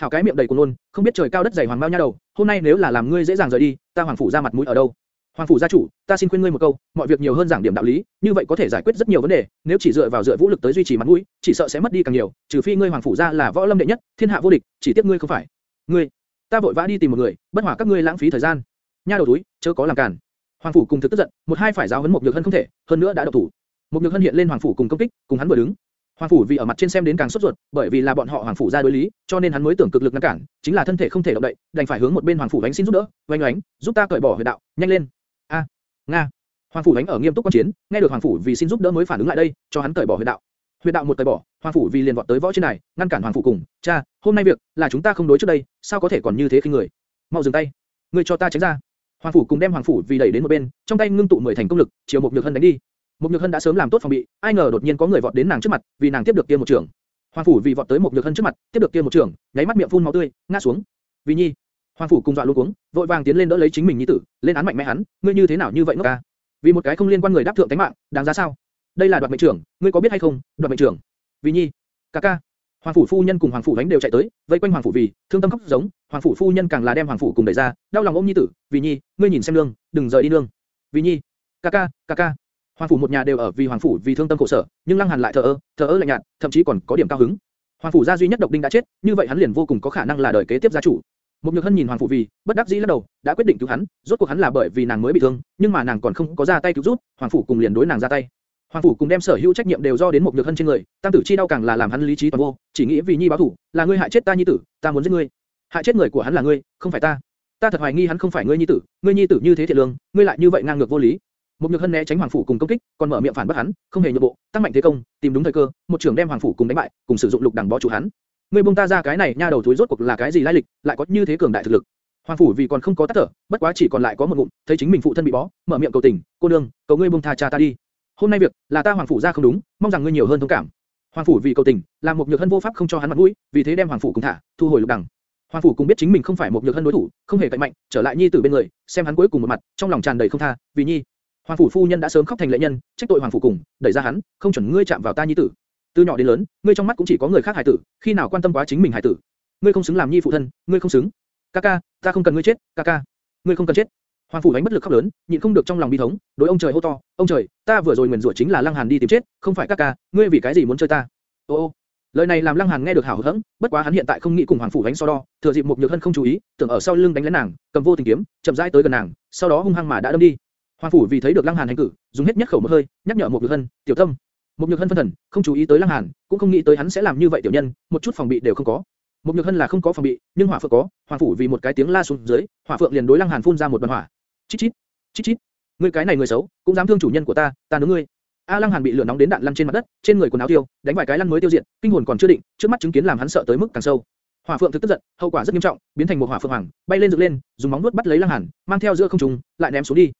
hảo cái miệng đầy cuồng luôn, không biết trời cao đất dày hoàng bao nha đầu, hôm nay nếu là làm ngươi dễ dàng rời đi, ta hoàng phủ ra mặt mũi ở đâu? Hoàng phủ gia chủ, ta xin khuyên ngươi một câu, mọi việc nhiều hơn giảng điểm đạo lý, như vậy có thể giải quyết rất nhiều vấn đề. Nếu chỉ dựa vào dựa vũ lực tới duy trì mặt mũi, chỉ sợ sẽ mất đi càng nhiều. Trừ phi ngươi hoàng phủ gia là võ lâm đệ nhất, thiên hạ vô địch, chỉ tiếc ngươi không phải. Ngươi, ta vội vã đi tìm một người, bất hòa các ngươi lãng phí thời gian. Nha đầu túi, chớ có làm cản. Hoàng phủ cùng thực tức giận, một hai phải giáo huấn một nhược hân không thể, hơn nữa đã độc thủ. Một nhược hân hiện lên hoàng phủ cùng công kích, cùng hắn vừa đứng. Hoàng phủ vì ở mặt trên xem đến càng sốt ruột, bởi vì là bọn họ hoàng phủ ra đối lý, cho nên hắn mới tưởng cực lực ngăn cản, chính là thân thể không thể động đậy, đành phải hướng một bên hoàng phủ đánh xin giúp đỡ, oanh oánh, giúp ta cởi bỏ huyệt đạo, nhanh lên. A, nga. Hoàng phủ đánh ở nghiêm túc quan chiến, nghe được hoàng phủ vì xin giúp đỡ mới phản ứng lại đây, cho hắn cởi bỏ huyệt đạo. Huyệt đạo một cởi bỏ, hoàng phủ vì liền vọt tới võ trên này, ngăn cản hoàng phủ cùng, cha, hôm nay việc là chúng ta không đối trước đây, sao có thể còn như thế khi người? Mau dừng tay, ngươi cho ta tránh ra. Hoàng phủ cùng đem hoàng phủ vì đẩy đến một bên, trong tay ngưng tụ mười thành công lực, chiều một nhược hân đánh đi. Mục nhược hân đã sớm làm tốt phòng bị, ai ngờ đột nhiên có người vọt đến nàng trước mặt, vì nàng tiếp được kia một trường. Hoàng phủ vì vọt tới Mục nhược hân trước mặt, tiếp được kia một trường, nháy mắt miệng phun máu tươi, ngã xuống. Vì nhi, Hoàng phủ cùng dọa luống cuống, vội vàng tiến lên đỡ lấy chính mình nhi tử, lên án mạnh mẽ hắn, ngươi như thế nào như vậy ngốc ca? Vì một cái không liên quan người đáp thượng tính mạng, đáng giá sao? Đây là đoạt mệnh trưởng, ngươi có biết hay không? Đoạt mệnh trưởng. Vì nhi, ca ca. Hoàng phủ phu nhân cùng hoàng phủ đánh đều chạy tới, vây quanh hoàng phủ vì, thương tâm khóc giống, hoàng phủ phu nhân càng là đem hoàng phủ cùng đẩy ra, đau lòng ôm nhi tử, vì nhi, ngươi nhìn xem nương, đừng rời đi nương. Vì nhi, ca ca, ca ca. Hoàng phủ một nhà đều ở vì hoàng phủ vì thương tâm khổ sở, nhưng Lăng Hàn lại thờ ơ, thờ ơ lạnh nhạt, thậm chí còn có điểm cao hứng. Hoàng phủ gia duy nhất độc đinh đã chết, như vậy hắn liền vô cùng có khả năng là đời kế tiếp gia chủ. Một Nhược Hân nhìn Hoàng phủ vì, bất đắc dĩ lắc đầu, đã quyết định cứu hắn, rốt cuộc hắn là bởi vì nàng mới bị thương, nhưng mà nàng còn không có ra tay cứu giúp, Hoàng phủ cùng liền đối nàng ra tay. Hoàng phủ cùng đem sở hữu trách nhiệm đều do đến một Nhược Hân trên người, tam tử chi đau càng là làm hắn lý trí toàn vô, chỉ nghĩ vì nhi báo thủ, là ngươi hại chết ta nhi tử, ta muốn giết ngươi. Hại chết người của hắn là ngươi, không phải ta. Ta thật hoài nghi hắn không phải ngươi nhi tử, ngươi nhi tử như thế thiệt lương, ngươi lại như vậy ngang ngược vô lý. Một Nhược Hân né tránh Hoàng phủ cùng công kích, còn mở miệng phản bác hắn, không hề nhượng bộ, tăng mạnh thế công, tìm đúng thời cơ, một trường đem Hoàng phủ cùng đánh bại, cùng sử dụng lục đẳng bó chủ hắn. Ngươi buông ta ra cái này nha đầu thối rốt cuộc là cái gì lai lịch, lại có như thế cường đại thực lực. Hoàng phủ vì còn không có tắt thở, bất quá chỉ còn lại có một ngụm, thấy chính mình phụ thân bị bó, mở miệng cầu tình, cô nương, cầu ngươi buông tha cha ta đi. Hôm nay việc là ta Hoàng phủ ra không đúng, mong rằng ngươi nhiều hơn thông cảm. Hoàng phủ vì cầu tình, làm một nhược hân vô pháp không cho hắn mặt mũi, vì thế đem Hoàng phủ cùng thả, thu hồi lục đằng. Hoàng phủ cũng biết chính mình không phải một nhược hân đối thủ, không hề cạnh mạnh, trở lại nhi tử bên người, xem hắn cuối cùng một mặt, trong lòng tràn đầy không tha, vì nhi. Hoàng phủ phu nhân đã sớm khóc thành lệ nhân, trách tội Hoàng phủ cùng, đẩy ra hắn, không chuẩn ngươi chạm vào ta nhi tử. Từ nhỏ đến lớn, ngươi trong mắt cũng chỉ có người khác hài tử, khi nào quan tâm quá chính mình hài tử. Ngươi không xứng làm nhi phụ thân, ngươi không xứng. Kaka, ta không cần ngươi chết, Kaka. Ngươi không cần chết. Hoàng phủ đánh bất lực khóc lớn, nhịn không được trong lòng bi thống, đối ông trời hô to, ông trời, ta vừa rồi nguyền rủa chính là Lăng Hàn đi tìm chết, không phải Kaka, ngươi vì cái gì muốn chơi ta? Ô ô, lời này làm Lăng Hàn nghe được hảo hững, bất quá hắn hiện tại không nghĩ cùng Hoàng phủ đánh so đo, thừa dịp một nhược hân không chú ý, tưởng ở sau lưng đánh lén nàng, cầm vô tình kiếm, chậm rãi tới gần nàng, sau đó hung hăng mà đã đâm đi. Hoàng phủ vì thấy được Lăng Hàn hành cử, dùng hết nhất khẩu một hơi, nhắc nhở một nhược hân, tiểu tâm. Một nhược hân phân thần, không chú ý tới Lăng Hàn, cũng không nghĩ tới hắn sẽ làm như vậy tiểu nhân, một chút phòng bị đều không có. Một nhược hân là không có phòng bị, nhưng hỏa phượng có, hoàng phủ vì một cái tiếng la xuống dưới, hỏa phượng liền đối Lăng Hàn phun ra một đoàn hỏa. Chít chít, chít chít, ngươi cái này người xấu, cũng dám thương chủ nhân của ta, ta nướng ngươi. A Lăng Hàn bị lửa nóng đến đạn lăn trên mặt đất, trên người quần áo tiêu, đánh vài cái lăn mới tiêu diệt, kinh hồn còn chưa định, trước mắt chứng kiến làm hắn sợ tới mức càng sâu. Hỏa Phượng thực tức giận, hậu quả rất nghiêm trọng, biến thành một hỏa phượng hoàng, bay lên dựng lên, dùng móng vuốt bắt lấy Lăng Hàn, mang theo giữa không trung, lại ném xuống đi.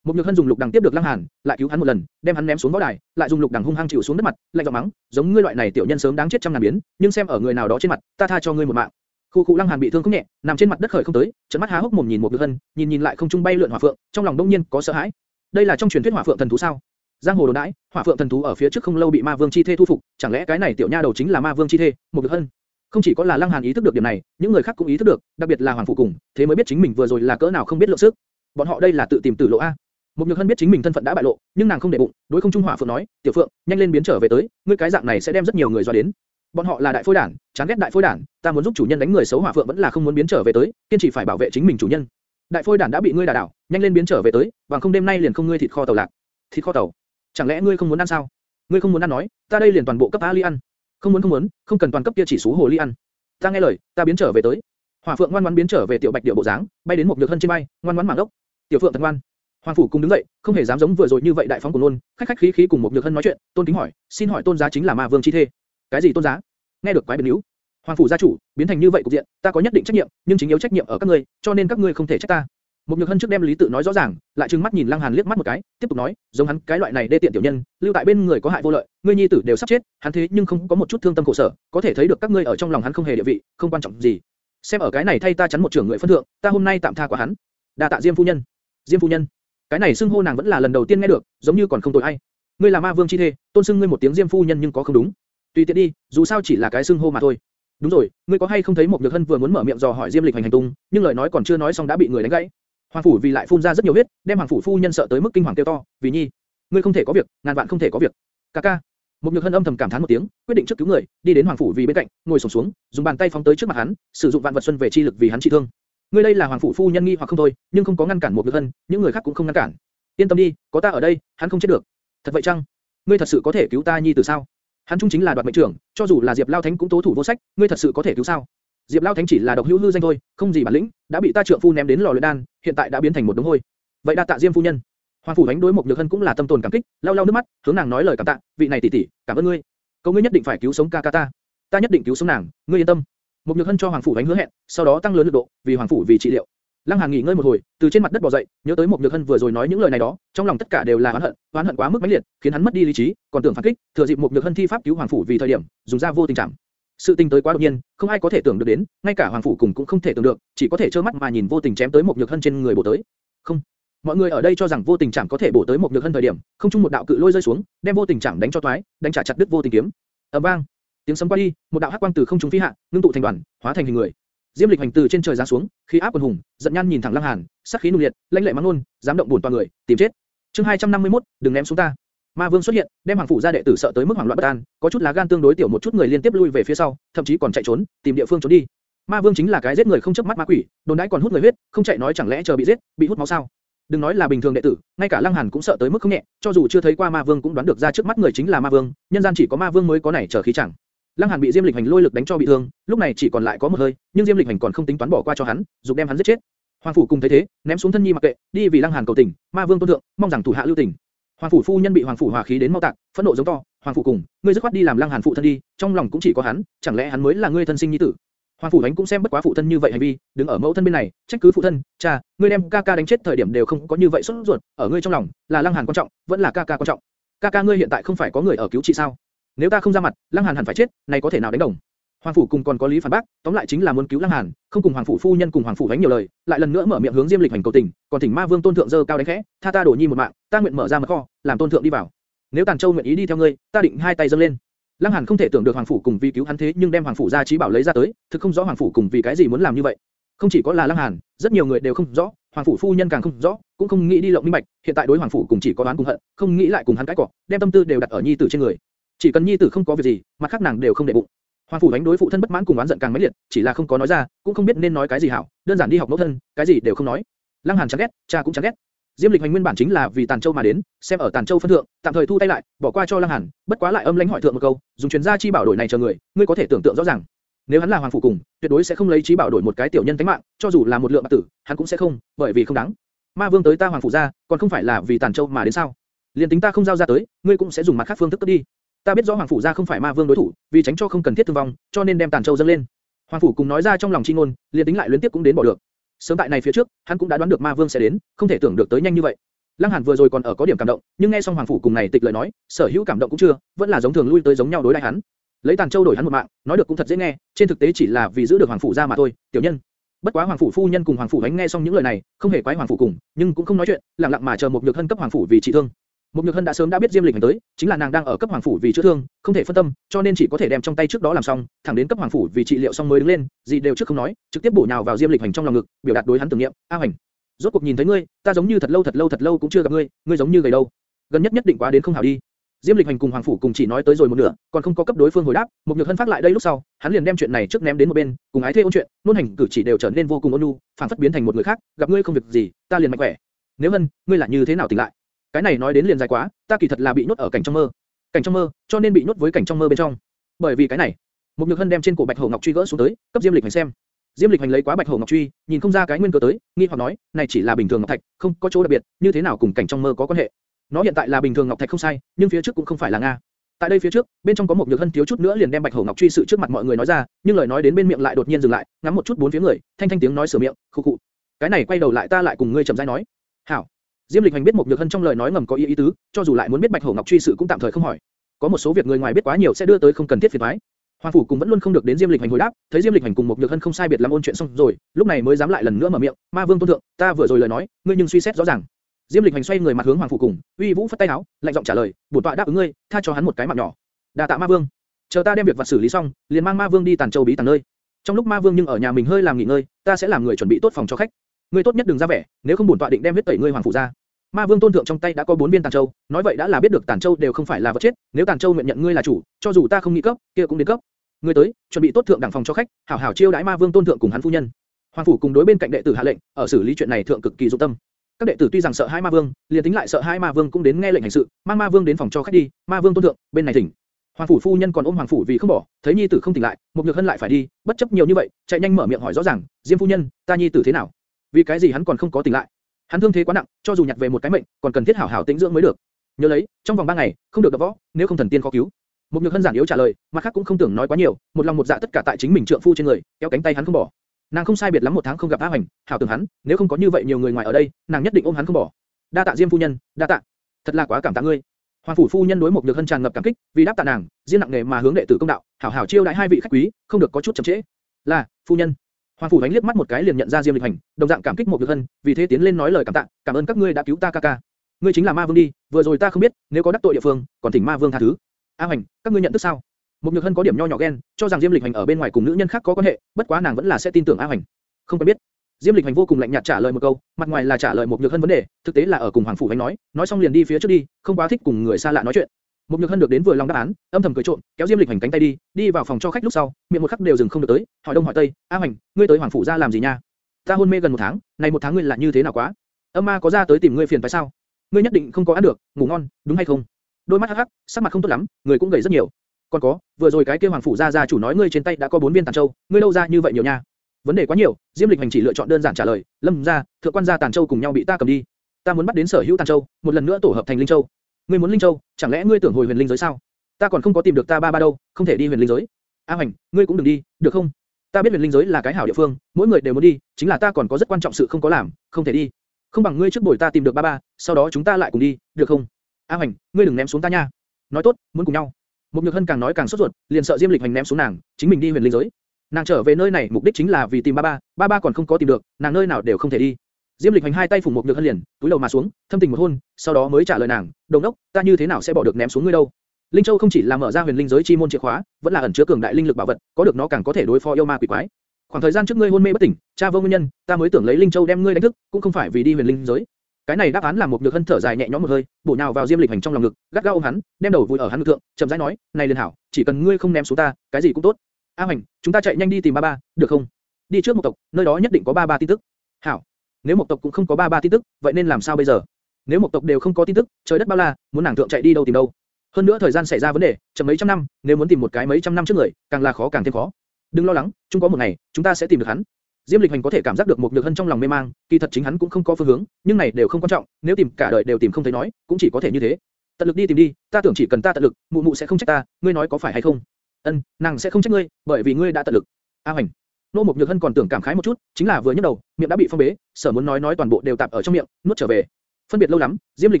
Một nhược hân dùng lục đằng tiếp được Lăng Hàn, lại cứu hắn một lần, đem hắn ném xuống võ đài, lại dùng lục đằng hung hăng chịu xuống đất mặt, lạnh giọng mắng, giống ngươi loại này tiểu nhân sớm đáng chết trăm ngàn biến, nhưng xem ở người nào đó trên mặt, ta tha cho ngươi một mạng. Khu cụ Lăng Hàn bị thương không nhẹ, nằm trên mặt đất khởi không tới, trợn mắt há hốc mồm nhìn một nhược hân, nhìn nhìn lại không trung bay lượn hỏa phượng, trong lòng đông nhiên có sợ hãi. Đây là trong truyền thuyết hỏa phượng thần thú sao? Giang hồ đồn đãi, hỏa phượng thần thú ở phía trước không lâu bị ma vương chi thê thu phục, chẳng lẽ cái này tiểu nha đầu chính là ma vương chi thê? Một nhược hân. Không chỉ có là Lăng Hàn ý thức được điểm này, những người khác cũng ý thức được, đặc biệt là Hoàng phụ cùng, thế mới biết chính mình vừa rồi là cỡ nào không biết lượng sức. Bọn họ đây là tự tìm tử lộ a. Một Nhược Hân biết chính mình thân phận đã bại lộ, nhưng nàng không để bụng, đối không trung hỏa phượng nói, "Tiểu Phượng, nhanh lên biến trở về tới, ngươi cái dạng này sẽ đem rất nhiều người dọa đến." Bọn họ là đại phôi Đảng, chán ghét đại phôi Đảng, ta muốn giúp chủ nhân đánh người xấu hỏa phượng vẫn là không muốn biến trở về tới, kiên trì phải bảo vệ chính mình chủ nhân. Đại phôi Đảng đã bị ngươi đả đảo, nhanh lên biến trở về tới, bằng không đêm nay liền không ngươi thịt kho tàu lạc. Thịt kho tàu? Chẳng lẽ ngươi không muốn ăn sao? Ngươi không muốn ăn nói, ta đây liền toàn bộ cấp A Ly ăn. Không muốn không muốn, không cần toàn cấp kia chỉ số hồ ly ăn. Ta nghe lời, ta biến trở về tới. Hỏa Phượng ngoan ngoãn biến trở về tiểu bạch điệu bộ dáng, bay đến một nhược hân trên bay, ngoan ngoãn mảng đốc. Tiểu Phượng thật ngoan. Hoàng phủ cùng đứng dậy, không hề dám giống vừa rồi như vậy đại phóng cùng luôn, khách khách khí khí cùng một nhược hân nói chuyện, tôn kính hỏi, xin hỏi tôn giá chính là ma vương chi thê. Cái gì tôn giá? Nghe được quái biến yếu. Hoàng phủ gia chủ, biến thành như vậy cục diện, ta có nhất định trách nhiệm, nhưng chính yếu trách nhiệm ở các ngươi, cho nên các ngươi không thể trách ta. Một nhược hân trước đem lý tự nói rõ ràng, lại trừng mắt nhìn lăng hàn liếc mắt một cái, tiếp tục nói, giống hắn cái loại này đê tiện tiểu nhân, lưu tại bên người có hại vô lợi, ngươi nhi tử đều sắp chết, hắn thế nhưng không có một chút thương tâm khổ sở, có thể thấy được các ngươi ở trong lòng hắn không hề địa vị, không quan trọng gì. Xem ở cái này thay ta chắn một trưởng người phân thượng, ta hôm nay tạm tha quả hắn. đa tạ diêm phu nhân. diêm phu nhân, cái này xưng hô nàng vẫn là lần đầu tiên nghe được, giống như còn không tội ai. ngươi là ma vương chi thê, tôn xưng ngươi một tiếng diêm phu nhân nhưng có không đúng. tùy tiện đi, dù sao chỉ là cái xưng hô mà thôi. Đúng rồi, ngươi có hay không thấy một nhược hân vừa muốn mở miệng dò hỏi Diêm Lịch hành hành tung, nhưng lời nói còn chưa nói xong đã bị người đánh gãy. Hoàng phủ vì lại phun ra rất nhiều huyết, đem hoàng phủ phu nhân sợ tới mức kinh hoàng kêu to, vì nhi, ngươi không thể có việc, ngàn vạn không thể có việc. Ca ca. Một nhược hân âm thầm cảm thán một tiếng, quyết định trước cứu người, đi đến hoàng phủ vì bên cạnh, ngồi sổng xuống, dùng bàn tay phóng tới trước mặt hắn, sử dụng vạn vật xuân về chi lực vì hắn trị thương. Ngươi đây là hoàng phủ phu nhân nghi hoặc không thôi, nhưng không có ngăn cản một người hân, những người khác cũng không ngăn cản. Yên tâm đi, có ta ở đây, hắn không chết được. Thật vậy chăng? Ngươi thật sự có thể cứu ta nhi từ sao? Hắn trung chính là đoạt mệnh trưởng, cho dù là Diệp Lao Thánh cũng tố thủ vô sách, ngươi thật sự có thể cứu sao? Diệp Lao Thánh chỉ là độc hữu hư danh thôi, không gì bản lĩnh, đã bị ta trượng phu ném đến lò luyện đan, hiện tại đã biến thành một đống hôi. Vậy đa tạ Diêm phu nhân. Hoàng phủ đánh đối một nhược hân cũng là tâm tồn cảm kích, lau lau nước mắt, hướng nàng nói lời cảm tạ, vị này tỷ tỷ, cảm ơn ngươi. Cầu ngươi nhất định phải cứu sống ca ca ta, ta nhất định cứu sống nàng, ngươi yên tâm. Một nhược hân cho hoàng phủ đánh hứa hẹn, sau đó tăng lớn lực độ, vì hoàng phủ vì trị liệu. Lăng Hàn nghỉ ngơi một hồi, từ trên mặt đất bò dậy, nhớ tới một nhược hân vừa rồi nói những lời này đó, trong lòng tất cả đều là oán hận, oán hận quá mức mãnh liệt, khiến hắn mất đi lý trí, còn tưởng phản kích, thừa dịp một nhược hân thi pháp cứu hoàng phủ vì thời điểm, dùng ra vô tình trạng. Sự tình tới quá đột nhiên, không ai có thể tưởng được đến, ngay cả hoàng phủ cùng cũng không thể tưởng được, chỉ có thể trơ mắt mà nhìn vô tình chém tới một nhược hân trên người bổ tới. Không, mọi người ở đây cho rằng vô tình chạm có thể bổ tới một nhược hân thời điểm, không chung một đạo cự lôi rơi xuống, đem vô tình chạm đánh cho toái, đánh trả chặt đứt vô tình kiếm. ầm vang, tiếng sấm qua đi, một đạo hắc quang từ không trung phi hạ, ngưng tụ thành đoàn, hóa thành hình người. Diêm Lịch hành từ trên trời giáng xuống, khí áp quần hùng, giận nhan nhìn thẳng Lăng Hàn, sát khí nung liệt, lãnh lệ mắng luôn, dám động bổn toàn người, tìm chết. Chương 251, đừng ném xuống ta. Ma Vương xuất hiện, đem hoàng phủ gia đệ tử sợ tới mức hoảng loạn bất an, có chút lá gan tương đối tiểu một chút người liên tiếp lui về phía sau, thậm chí còn chạy trốn, tìm địa phương trốn đi. Ma Vương chính là cái giết người không chớp mắt ma quỷ, đồn đãi còn hút người huyết, không chạy nói chẳng lẽ chờ bị giết, bị hút máu sao? Đừng nói là bình thường đệ tử, ngay cả Lăng Hàn cũng sợ tới mức không nhẹ, cho dù chưa thấy qua Ma Vương cũng đoán được ra trước mắt người chính là Ma Vương, nhân gian chỉ có Ma Vương mới có này trở khí chẳng. Lăng Hàn bị Diêm Lịch Hành lôi lực đánh cho bị thương, lúc này chỉ còn lại có một hơi, nhưng Diêm Lịch Hành còn không tính toán bỏ qua cho hắn, dục đem hắn giết chết. Hoàng phủ cùng thấy thế, ném xuống thân nhi mặc kệ, đi vì Lăng Hàn cầu tình, Ma Vương tôn thượng, mong rằng thủ hạ lưu tình. Hoàng phủ phu nhân bị Hoàng phủ hòa khí đến mau tạc, phẫn nộ giống to, Hoàng phủ cùng, ngươi dứt khoát đi làm Lăng Hàn phụ thân đi, trong lòng cũng chỉ có hắn, chẳng lẽ hắn mới là ngươi thân sinh nhi tử? Hoàng phủ đánh cũng xem bất quá phụ thân như vậy hành vi, đứng ở mẫu thân bên này, trách cứ phụ thân, cha, ngươi đem ca ca đánh chết thời điểm đều không có như vậy xuất ruột, ở ngươi trong lòng là Lăng Hàn quan trọng, vẫn là ca ca quan trọng. Ca ca ngươi hiện tại không phải có người ở cứu trị sao? Nếu ta không ra mặt, Lăng Hàn hẳn phải chết, này có thể nào đánh đồng? Hoàng phủ cùng còn có lý phản bác, tóm lại chính là muốn cứu Lăng Hàn, không cùng Hoàng phủ phu nhân cùng Hoàng phủ đánh nhiều lời, lại lần nữa mở miệng hướng Diêm Lịch hành cầu tình, còn thỉnh Ma Vương tôn thượng dơ cao đánh khẽ, tha ta đổ nhi một mạng, ta nguyện mở ra mật kho, làm tôn thượng đi vào. Nếu Tàn Châu nguyện ý đi theo ngươi, ta định hai tay dâng lên. Lăng Hàn không thể tưởng được Hoàng phủ cùng vì cứu hắn thế nhưng đem Hoàng phủ gia trí bảo lấy ra tới, thực không rõ Hoàng phủ cùng vì cái gì muốn làm như vậy. Không chỉ có là Lăng Hàn, rất nhiều người đều không rõ, Hoàng phủ phu nhân càng không rõ, cũng không nghĩ đi lộng minh bạch, hiện tại đối Hoàng phủ cùng chỉ có đoán cùng hận, không nghĩ lại cùng hắn cái cỏ, đem tâm tư đều đặt ở nhi tử trên người. Chỉ cần nhi tử không có việc gì, mặt khác nàng đều không để bụng. Hoàng phủ đánh đối phụ thân bất mãn cùng oán giận càng mãnh liệt, chỉ là không có nói ra, cũng không biết nên nói cái gì hảo, đơn giản đi học mẫu thân, cái gì đều không nói. Lăng Hàn chán ghét, cha cũng chán ghét. Diêm Lịch Hành nguyên bản chính là vì Tàn Châu mà đến, xem ở Tàn Châu phân thượng, tạm thời thu tay lại, bỏ qua cho Lăng Hàn, bất quá lại âm lãnh hỏi thượng một câu, dùng truyền gia chi bảo đổi này chờ người, ngươi có thể tưởng tượng rõ ràng. Nếu hắn là hoàng phủ cùng, tuyệt đối sẽ không lấy chí bảo đổi một cái tiểu nhân tánh mạng, cho dù là một lượng bạc tử, hắn cũng sẽ không, bởi vì không đáng. Ma Vương tới ta hoàng phủ ra, còn không phải là vì Tàn Châu mà đến sao? Liên tính ta không giao ra tới, ngươi cũng sẽ dùng mặt khác phương thức cướp đi. Ta biết rõ hoàng phủ gia không phải ma vương đối thủ, vì tránh cho không cần thiết thương vong, cho nên đem tàn châu dâng lên. Hoàng phủ cùng nói ra trong lòng chi ngôn, liền tính lại liên tiếp cũng đến bỏ được. Sớm tại này phía trước, hắn cũng đã đoán được ma vương sẽ đến, không thể tưởng được tới nhanh như vậy. Lăng Hàn vừa rồi còn ở có điểm cảm động, nhưng nghe xong hoàng phủ cùng này tịch lời nói, sở hữu cảm động cũng chưa, vẫn là giống thường lui tới giống nhau đối đãi hắn. Lấy tàn châu đổi hắn một mạng, nói được cũng thật dễ nghe, trên thực tế chỉ là vì giữ được hoàng phủ gia mà thôi, tiểu nhân. Bất quá hoàng phủ phu nhân cùng hoàng phủ ánh nghe xong những lời này, không hề quái hoàng phủ cùng, nhưng cũng không nói chuyện, lặng lặng mà chờ một nhược thân cấp hoàng phủ vì trị thương. Mục Nhược Hân đã sớm đã biết Diêm Lịch hành tới, chính là nàng đang ở cấp hoàng phủ vì chữa thương, không thể phân tâm, cho nên chỉ có thể đem trong tay trước đó làm xong, thẳng đến cấp hoàng phủ vì trị liệu xong mới đứng lên, gì đều trước không nói, trực tiếp bổ nhào vào Diêm Lịch hành trong lòng ngực, biểu đạt đối hắn tưởng niệm. A Hành, rốt cuộc nhìn thấy ngươi, ta giống như thật lâu thật lâu thật lâu cũng chưa gặp ngươi, ngươi giống như gầy đâu. Gần nhất nhất định quá đến không hảo đi. Diêm Lịch hành cùng hoàng phủ cùng chỉ nói tới rồi một nửa, còn không có cấp đối phương hồi đáp. Mục Nhược Hân phát lại đây lúc sau, hắn liền đem chuyện này trước ném đến một bên, cùng ái thê ôn chuyện, luôn hành cử chỉ đều trở nên vô cùng ôn nhu, phảng phất biến thành một người khác. Gặp ngươi không việc gì, ta liền mạnh khỏe. Nếu Hân, ngươi là như thế nào tỉnh lại? Cái này nói đến liền dài quá, ta kỳ thật là bị nhốt ở cảnh trong mơ. Cảnh trong mơ, cho nên bị nhốt với cảnh trong mơ bên trong. Bởi vì cái này, một nhược hân đem trên cổ bạch hổ ngọc truy gỡ xuống tới, cấp Diêm Lịch hành xem. Diêm Lịch hành lấy quá bạch hổ ngọc truy, nhìn không ra cái nguyên cớ tới, nghi hoặc nói, này chỉ là bình thường ngọc thạch, không có chỗ đặc biệt, như thế nào cùng cảnh trong mơ có quan hệ? Nó hiện tại là bình thường ngọc thạch không sai, nhưng phía trước cũng không phải là nga. Tại đây phía trước, bên trong có một nhược hân thiếu chút nữa liền đem bạch hổ ngọc truy sự trước mặt mọi người nói ra, nhưng lời nói đến bên miệng lại đột nhiên dừng lại, ngắm một chút bốn phía người, thanh thanh tiếng nói sửa miệng, khụ cụ. Cái này quay đầu lại ta lại cùng ngươi chậm rãi nói. Hảo. Diêm Lịch Hành biết một nhược hân trong lời nói ngầm có ý ý tứ, cho dù lại muốn biết Bạch Hổ Ngọc truy sự cũng tạm thời không hỏi. Có một số việc người ngoài biết quá nhiều sẽ đưa tới không cần thiết phiền toái. Hoàng phủ cùng vẫn luôn không được đến Diêm Lịch Hành hồi đáp, thấy Diêm Lịch Hành cùng một nhược hân không sai biệt lắm ôn chuyện xong rồi, lúc này mới dám lại lần nữa mở miệng, Ma Vương tôn thượng, ta vừa rồi lời nói, ngươi nhưng suy xét rõ ràng. Diêm Lịch Hành xoay người mặt hướng Hoàng phủ cùng, uy vũ phất tay áo, lạnh giọng trả lời, bổn tọa đáp ứng ngươi, tha cho hắn một cái mạng nhỏ. Đa tạ Ma Vương. chờ ta đem việc vật xử lý xong, liền mang ma vương đi tàn châu bí tàng nơi. Trong lúc ma vương nhưng ở nhà mình hơi làm nghỉ ngơi, ta sẽ làm người chuẩn bị tốt phòng cho khách. Ngươi tốt nhất đừng ra vẻ, nếu không bổn tọa định đem huyết tẩy ngươi hoàng phủ ra. Ma Vương Tôn thượng trong tay đã có bốn viên tàn châu, nói vậy đã là biết được tàn châu đều không phải là vật chết, nếu tàn châu nguyện nhận ngươi là chủ, cho dù ta không nghĩ cấp, kia cũng đến cấp. Ngươi tới, chuẩn bị tốt thượng đẳng phòng cho khách, hảo hảo chiêu đãi Ma Vương Tôn thượng cùng hắn phu nhân. Hoàng phủ cùng đối bên cạnh đệ tử hạ lệnh, ở xử lý chuyện này thượng cực kỳ dụng tâm. Các đệ tử tuy rằng sợ hai Ma Vương, liền tính lại sợ hai Ma Vương cũng đến nghe lệnh hành sự, mang Ma Vương đến phòng cho khách đi. Ma Vương Tôn thượng, bên này thỉnh. Hoàng phủ phu nhân còn ôm hoàng phủ vì không bỏ, thấy nhi tử không tỉnh lại, một nhược hân lại phải đi, bất chấp nhiều như vậy, chạy nhanh mở miệng hỏi rõ ràng, Diêm phu nhân, ta nhi tử thế nào? Vì cái gì hắn còn không có tỉnh lại? Hắn thương thế quá nặng, cho dù nhặt về một cái mệnh, còn cần thiết hảo hảo tĩnh dưỡng mới được. Nhớ lấy, trong vòng 3 ngày, không được gặp võ, nếu không thần tiên khó cứu. Một nhược hân giản yếu trả lời, mặt khác cũng không tưởng nói quá nhiều, một lòng một dạ tất cả tại chính mình trượng phu trên người, kéo cánh tay hắn không bỏ. Nàng không sai biệt lắm một tháng không gặp A Hoành, hảo tưởng hắn, nếu không có như vậy nhiều người ngoài ở đây, nàng nhất định ôm hắn không bỏ. Đa tạ Diêm phu nhân, đa tạ. Thật là quá cảm tạ ngươi. Hoàng phủ phu nhân đối một nhược hân tràn ngập cảm kích, vì đáp tạ nàng, riêng nặng nghề mà hướng đệ tử công đạo, hảo hảo chiêu đãi hai vị khách quý, không được có chút chậm trễ. Là, phu nhân. Hoàng phủ đánh liếc mắt một cái liền nhận ra Diêm Lịch Hành, đồng dạng cảm kích một nhược hân, vì thế tiến lên nói lời cảm tạ, cảm ơn các ngươi đã cứu ta ca ca. Ngươi chính là Ma Vương đi, vừa rồi ta không biết, nếu có đắc tội địa phương, còn thỉnh Ma Vương tha thứ. A Hành, các ngươi nhận thức sao? Một nhược hân có điểm nho nhỏ ghen, cho rằng Diêm Lịch Hành ở bên ngoài cùng nữ nhân khác có quan hệ, bất quá nàng vẫn là sẽ tin tưởng A Hành. Không cần biết. Diêm Lịch Hành vô cùng lạnh nhạt trả lời một câu, mặt ngoài là trả lời một nhược hân vấn đề, thực tế là ở cùng Hoàng phủ Hành nói, nói xong liền đi phía trước đi, không quá thích cùng người xa lạ nói chuyện. Một nhược hân được đến vừa lòng đáp án, âm thầm cười trộm, kéo Diêm Lịch Hành cánh tay đi, đi vào phòng cho khách lúc sau, miệng một khắc đều dừng không được tới, hỏi đông hỏi tây, A Hành, ngươi tới Hoàng phủ gia làm gì nha? Ta hôn mê gần một tháng, này một tháng ngươi là như thế nào quá? Âm ma có ra tới tìm ngươi phiền phải sao? Ngươi nhất định không có ăn được, ngủ ngon, đúng hay không? Đôi mắt hắc hắc, sắc mặt không tốt lắm, người cũng gầy rất nhiều. Còn có, vừa rồi cái kia Hoàng phủ gia gia chủ nói ngươi trên tay đã có bốn viên tàn châu, ngươi đâu ra như vậy nhiều nha? Vấn đề quá nhiều, Diêm Lịch Hành chỉ lựa chọn đơn giản trả lời, Lâm gia, thượng quan gia tàn châu cùng nhau bị ta cầm đi. Ta muốn bắt đến sở hữu tàn châu, một lần nữa tổ hợp thành linh châu. Ngươi muốn linh châu, chẳng lẽ ngươi tưởng hồi huyền linh giới sao? Ta còn không có tìm được ta ba ba đâu, không thể đi huyền linh giới. A Hoành, ngươi cũng đừng đi, được không? Ta biết huyền linh giới là cái hảo địa phương, mỗi người đều muốn đi, chính là ta còn có rất quan trọng sự không có làm, không thể đi. Không bằng ngươi trước buổi ta tìm được ba ba, sau đó chúng ta lại cùng đi, được không? A Hoành, ngươi đừng ném xuống ta nha. Nói tốt, muốn cùng nhau. Mục Nhược Hân càng nói càng sốt ruột, liền sợ Diêm Lịch Hành ném xuống nàng, chính mình đi huyền linh giới. Nàng trở về nơi này mục đích chính là vì tìm ba ba, ba ba còn không có tìm được, nàng nơi nào đều không thể đi. Diêm Lịch Hành hai tay phủng một nhược hân liền, túi đầu mà xuống, thâm tình một hôn, sau đó mới trả lời nàng, đồng đốc, ta như thế nào sẽ bỏ được ném xuống ngươi đâu? Linh Châu không chỉ là mở ra huyền linh giới chi môn chìa khóa, vẫn là ẩn chứa cường đại linh lực bảo vật, có được nó càng có thể đối phó yêu ma quỷ quái. Khoảng thời gian trước ngươi hôn mê bất tỉnh, cha vô nguyên nhân, ta mới tưởng lấy Linh Châu đem ngươi đánh thức, cũng không phải vì đi huyền linh giới. Cái này đáp án làm một nhược hân thở dài nhẹ nhõm một hơi, bổ nhào vào Diêm Lịch Hành trong lòng ngực, gắt gao ôm hắn, đem đầu vùi ở hắn ngực thượng, chậm rãi nói, này liền hảo, chỉ cần ngươi không ném xuống ta, cái gì cũng tốt. A Hành, chúng ta chạy nhanh đi tìm ba ba, được không? Đi trước một tộc, nơi đó nhất định có ba ba tin tức. Hảo. Nếu một tộc cũng không có ba ba tin tức, vậy nên làm sao bây giờ? Nếu một tộc đều không có tin tức, trời đất bao la, muốn nàng thượng chạy đi đâu tìm đâu? Hơn nữa thời gian xảy ra vấn đề, chậm mấy trăm năm, nếu muốn tìm một cái mấy trăm năm trước người, càng là khó càng thêm khó. Đừng lo lắng, chúng có một ngày, chúng ta sẽ tìm được hắn. Diêm Lịch Hành có thể cảm giác được một nhược hân trong lòng mê mang, kỳ thật chính hắn cũng không có phương hướng, nhưng này đều không quan trọng, nếu tìm cả đời đều tìm không thấy nói, cũng chỉ có thể như thế. Tận lực đi tìm đi, ta tưởng chỉ cần ta tận lực, mụ mụ sẽ không trách ta, ngươi nói có phải hay không? Ân, nàng sẽ không trách ngươi, bởi vì ngươi đã tận lực. A Hành, Nô Mục Nhược Hân còn tưởng cảm khái một chút, chính là vừa nhấc đầu, miệng đã bị phong bế, sở muốn nói nói toàn bộ đều tạp ở trong miệng, nuốt trở về. Phân biệt lâu lắm, Diêm Lịch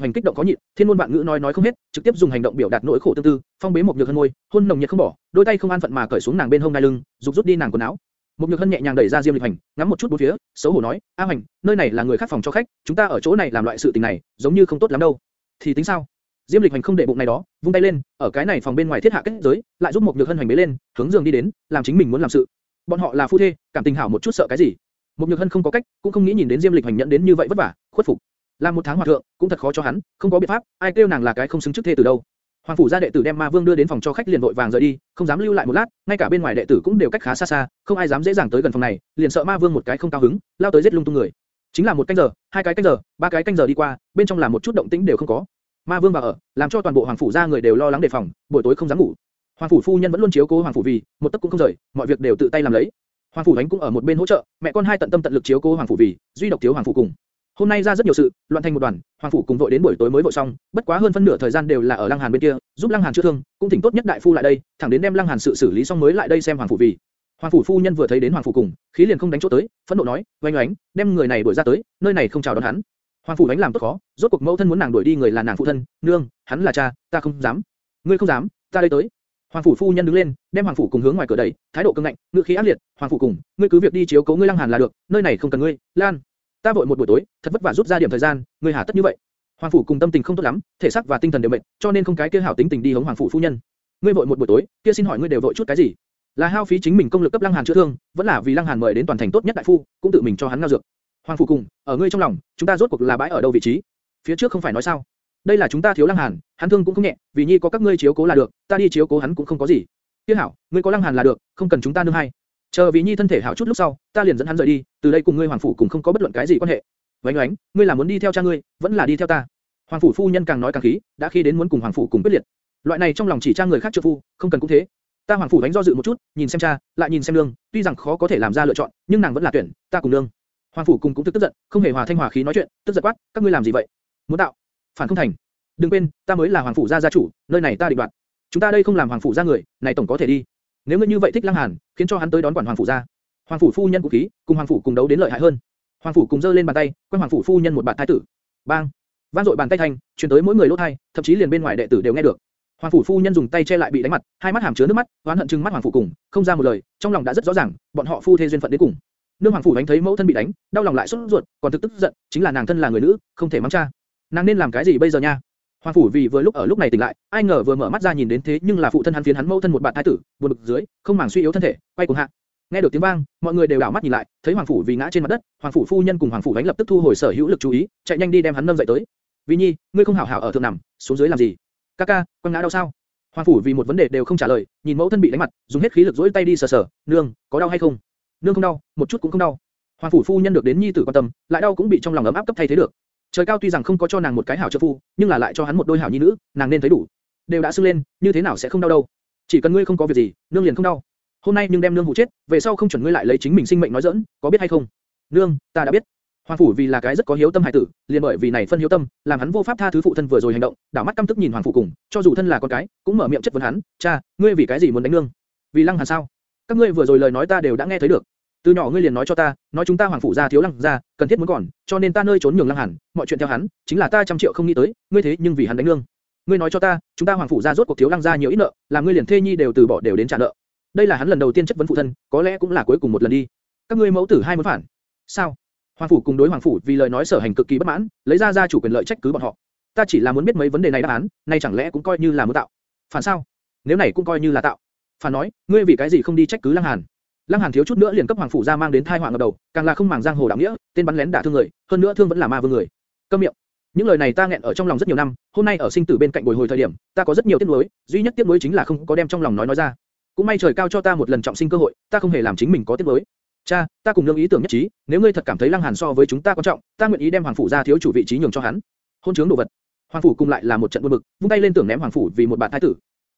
hành kích động có nhịn, thiên ngôn vạn ngữ nói nói không hết, trực tiếp dùng hành động biểu đạt nỗi khổ tương tư, phong bế Mục Nhược Hân môi, hôn nồng nhiệt không bỏ, đôi tay không an phận mà cởi xuống nàng bên hông đai lưng, rục rút đi nàng quần áo. Mục Nhược Hân nhẹ nhàng đẩy ra Diêm Lịch hành, ngắm một chút bốn phía, xấu hổ nói, A Hành, nơi này là người khác phòng cho khách, chúng ta ở chỗ này làm loại sự tình này, giống như không tốt lắm đâu. Thì tính sao? Diêm Lịch hành không để bụng này đó, vung tay lên, ở cái này phòng bên ngoài thiết hạ kết giới, lại giúp một Nhược Hân hành bế lên, hướng giường đi đến, làm chính mình muốn làm sự. Bọn họ là phu thê, cảm tình hảo một chút sợ cái gì? Một Nhược Hân không có cách, cũng không nghĩ nhìn đến Diêm Lịch hành nhận đến như vậy vất vả, khuất phục. Làm một tháng hòa thượng, cũng thật khó cho hắn, không có biện pháp, ai kêu nàng là cái không xứng chức thê từ đâu. Hoàng phủ gia đệ tử đem Ma Vương đưa đến phòng cho khách liền vội vàng rời đi, không dám lưu lại một lát, ngay cả bên ngoài đệ tử cũng đều cách khá xa xa, không ai dám dễ dàng tới gần phòng này, liền sợ Ma Vương một cái không cao hứng, lao tới giết lung tung người. Chính là một canh giờ, hai cái canh giờ, ba cái canh giờ đi qua, bên trong là một chút động tĩnh đều không có. Ma Vương vào ở, làm cho toàn bộ hoàng phủ gia người đều lo lắng đề phòng, buổi tối không dám ngủ. Hoàng phủ phu nhân vẫn luôn chiếu cố hoàng phủ vì, một tấc cũng không rời, mọi việc đều tự tay làm lấy. Hoàng phủ Ánh cũng ở một bên hỗ trợ, mẹ con hai tận tâm tận lực chiếu cố Hoàng phủ vì, duy độc thiếu Hoàng phủ cùng. Hôm nay ra rất nhiều sự, loạn thành một đoàn, Hoàng phủ cùng vội đến buổi tối mới vội xong, bất quá hơn phân nửa thời gian đều là ở Lăng Hàn bên kia, giúp Lăng Hàn chữa thương, cũng thỉnh tốt nhất đại phu lại đây, thẳng đến đem Lăng Hàn sự xử lý xong mới lại đây xem Hoàng phủ vì. Hoàng phủ phu nhân vừa thấy đến Hoàng phủ cùng, khí liền không đánh chỗ tới, phẫn nộ nói, oanh oánh, đem người này đuổi ra tới, nơi này không chào đón hắn. Hoàng phủ đánh làm tốt khó, rốt cuộc mẫu thân muốn nàng đuổi đi người là nàng phụ thân, nương, hắn là cha, ta không dám. Ngươi không dám, ta đây tới. Hoàng phủ phu nhân đứng lên, đem hoàng phủ cùng hướng ngoài cửa đẩy, thái độ cứng ngạnh, ngữ khí ác liệt. Hoàng phủ cùng, ngươi cứ việc đi chiếu cố ngươi lăng hàn là được, nơi này không cần ngươi. Lan, ta vội một buổi tối, thật vất vả rút ra điểm thời gian, ngươi hà tất như vậy? Hoàng phủ cùng tâm tình không tốt lắm, thể xác và tinh thần đều mệt, cho nên không cái kia hảo tính tình đi hống hoàng phủ phu nhân. ngươi vội một buổi tối, kia xin hỏi ngươi đều vội chút cái gì? Là hao phí chính mình công lực cấp Lăng Hàn chữa thương, vẫn là vì Lăng Hàn mời đến toàn thành tốt nhất đại phu, cũng tự mình cho hắn ngao dược. Hoàng phủ cùng, ở ngươi trong lòng, chúng ta rốt cuộc là bãi ở đâu vị trí? Phía trước không phải nói sao? Đây là chúng ta thiếu Lăng Hàn, hắn thương cũng không nhẹ, vì nhi có các ngươi chiếu cố là được, ta đi chiếu cố hắn cũng không có gì. Kia hảo, ngươi có Lăng Hàn là được, không cần chúng ta nương hay. Chờ vì nhi thân thể hảo chút lúc sau, ta liền dẫn hắn rời đi, từ đây cùng ngươi hoàng phủ cùng không có bất luận cái gì quan hệ. Vánh oánh, ngươi là muốn đi theo cha ngươi, vẫn là đi theo ta? Hoàng phủ phu nhân càng nói càng khí, đã khi đến muốn cùng hoàng phủ cùng quyết liệt. Loại này trong lòng chỉ cha người khác trợ phu, không cần cũng thế. Ta hoàng phủ đánh do dự một chút, nhìn xem cha, lại nhìn xem nương, tuy rằng khó có thể làm ra lựa chọn, nhưng nàng vẫn là tuyển, ta cùng nương. Hoàng phủ cùng cũng tức tức giận, không hề hòa thanh hòa khí nói chuyện, tức giận quát, các ngươi làm gì vậy? Muốn tạo? Phản không thành. Đừng quên, ta mới là hoàng phủ gia gia chủ, nơi này ta định đoạt. Chúng ta đây không làm hoàng phủ gia người, này tổng có thể đi. Nếu ngươi như vậy thích Lăng Hàn, khiến cho hắn tới đón quản hoàng phủ gia. Hoàng phủ phu nhân cũng khí, cùng hoàng phủ cùng đấu đến lợi hại hơn. Hoàng phủ cùng giơ lên bàn tay, quanh hoàng phủ phu nhân một bạt thái tử. Bang! Vang dội bàn tay thanh, truyền tới mỗi người lỗ tai, thậm chí liền bên ngoài đệ tử đều nghe được. Hoàng phủ phu nhân dùng tay che lại bị đánh mặt, hai mắt hàm chứa nước mắt, oán hận trừng mắt hoàng phủ cùng, không ra một lời, trong lòng đã rất rõ ràng, bọn họ phu thê duyên phận đến cùng. Nương hoàng phủ đánh thấy mẫu thân bị đánh, đau lòng lại sốt ruột, còn thực tức giận, chính là nàng thân là người nữ, không thể mắng cha. Nàng nên làm cái gì bây giờ nha? Hoàng phủ vì vừa lúc ở lúc này tỉnh lại, ai ngờ vừa mở mắt ra nhìn đến thế nhưng là phụ thân hắn phiến hắn mẫu thân một bạn thái tử, buồn bực dưới, không màng suy yếu thân thể, quay cuồng hạ. Nghe được tiếng vang, mọi người đều đảo mắt nhìn lại, thấy hoàng phủ vì ngã trên mặt đất, hoàng phủ phu nhân cùng hoàng phủ đánh lập tức thu hồi sở hữu lực chú ý, chạy nhanh đi đem hắn nâng dậy tới. Vi nhi, ngươi không hảo hảo ở thượng nằm, xuống dưới làm gì? Kaka, ca, quăng ngã đau sao? Hoàng phủ vì một vấn đề đều không trả lời, nhìn mẫu thân bị đánh mặt, dùng hết khí lực duỗi tay đi sờ sờ, nương, có đau hay không? Nương không đau, một chút cũng không đau. Hoàng phủ phu nhân được đến nhi tử quan tâm, lại đau cũng bị trong lòng ấm áp cấp thay thế được. Trời cao tuy rằng không có cho nàng một cái hảo trợ phu, nhưng là lại cho hắn một đôi hảo nhi nữ, nàng nên thấy đủ. Đều đã sưng lên, như thế nào sẽ không đau đâu? Chỉ cần ngươi không có việc gì, nương liền không đau. Hôm nay nhưng đem nương hủ chết, về sau không chuẩn ngươi lại lấy chính mình sinh mệnh nói giỡn, có biết hay không? Nương, ta đã biết. Hoàng phủ vì là cái rất có hiếu tâm hài tử, liền bởi vì này phân hiếu tâm, làm hắn vô pháp tha thứ phụ thân vừa rồi hành động, đảo mắt căm tức nhìn hoàng phủ cùng, cho dù thân là con cái, cũng mở miệng chất vấn hắn, cha, ngươi vì cái gì muốn đánh nương? Vì lăng hàn sao? Các ngươi vừa rồi lời nói ta đều đã nghe thấy được. Từ nhỏ ngươi liền nói cho ta, nói chúng ta hoàng phủ gia thiếu lăng gia, cần thiết muốn còn, cho nên ta nơi trốn nhường lăng hàn, mọi chuyện theo hắn, chính là ta trăm triệu không nghĩ tới, ngươi thế nhưng vì hắn đánh lương, Ngươi nói cho ta, chúng ta hoàng phủ gia rốt cuộc thiếu lăng gia nhiều ít nợ, làm ngươi liền thê nhi đều từ bỏ đều đến trả nợ. Đây là hắn lần đầu tiên chất vấn phụ thân, có lẽ cũng là cuối cùng một lần đi. Các ngươi mẫu tử hai muốn phản. Sao? Hoàng phủ cùng đối hoàng phủ vì lời nói sở hành cực kỳ bất mãn, lấy ra gia chủ quyền lợi trách cứ bọn họ. Ta chỉ là muốn biết mấy vấn đề này đáp án, nay chẳng lẽ cũng coi như là muốn tạo? Phản sao? Nếu này cũng coi như là tạo. Phản nói, ngươi vì cái gì không đi trách cứ Lăng Hàn? Lăng Hàn thiếu chút nữa liền cấp hoàng phủ gia mang đến tai họa ngập đầu, càng là không màng giang hồ đạo nghĩa, tên bắn lén đả thương người, hơn nữa thương vẫn là ma vương người. Câm miệng. Những lời này ta nghẹn ở trong lòng rất nhiều năm, hôm nay ở sinh tử bên cạnh bồi hồi thời điểm, ta có rất nhiều tiếc nuối, duy nhất tiếc nuối chính là không có đem trong lòng nói nói ra. Cũng may trời cao cho ta một lần trọng sinh cơ hội, ta không hề làm chính mình có tiếc nuối. Cha, ta cùng lương ý tưởng nhất trí, nếu ngươi thật cảm thấy Lăng Hàn so với chúng ta quan trọng, ta nguyện ý đem hoàng phủ gia thiếu chủ vị trí nhường cho hắn. Hôn chứng đồ vật. Hoàng phủ cùng lại là một trận buồn bực, vung tay lên tưởng ném hoàng phủ vì một bạn thái tử.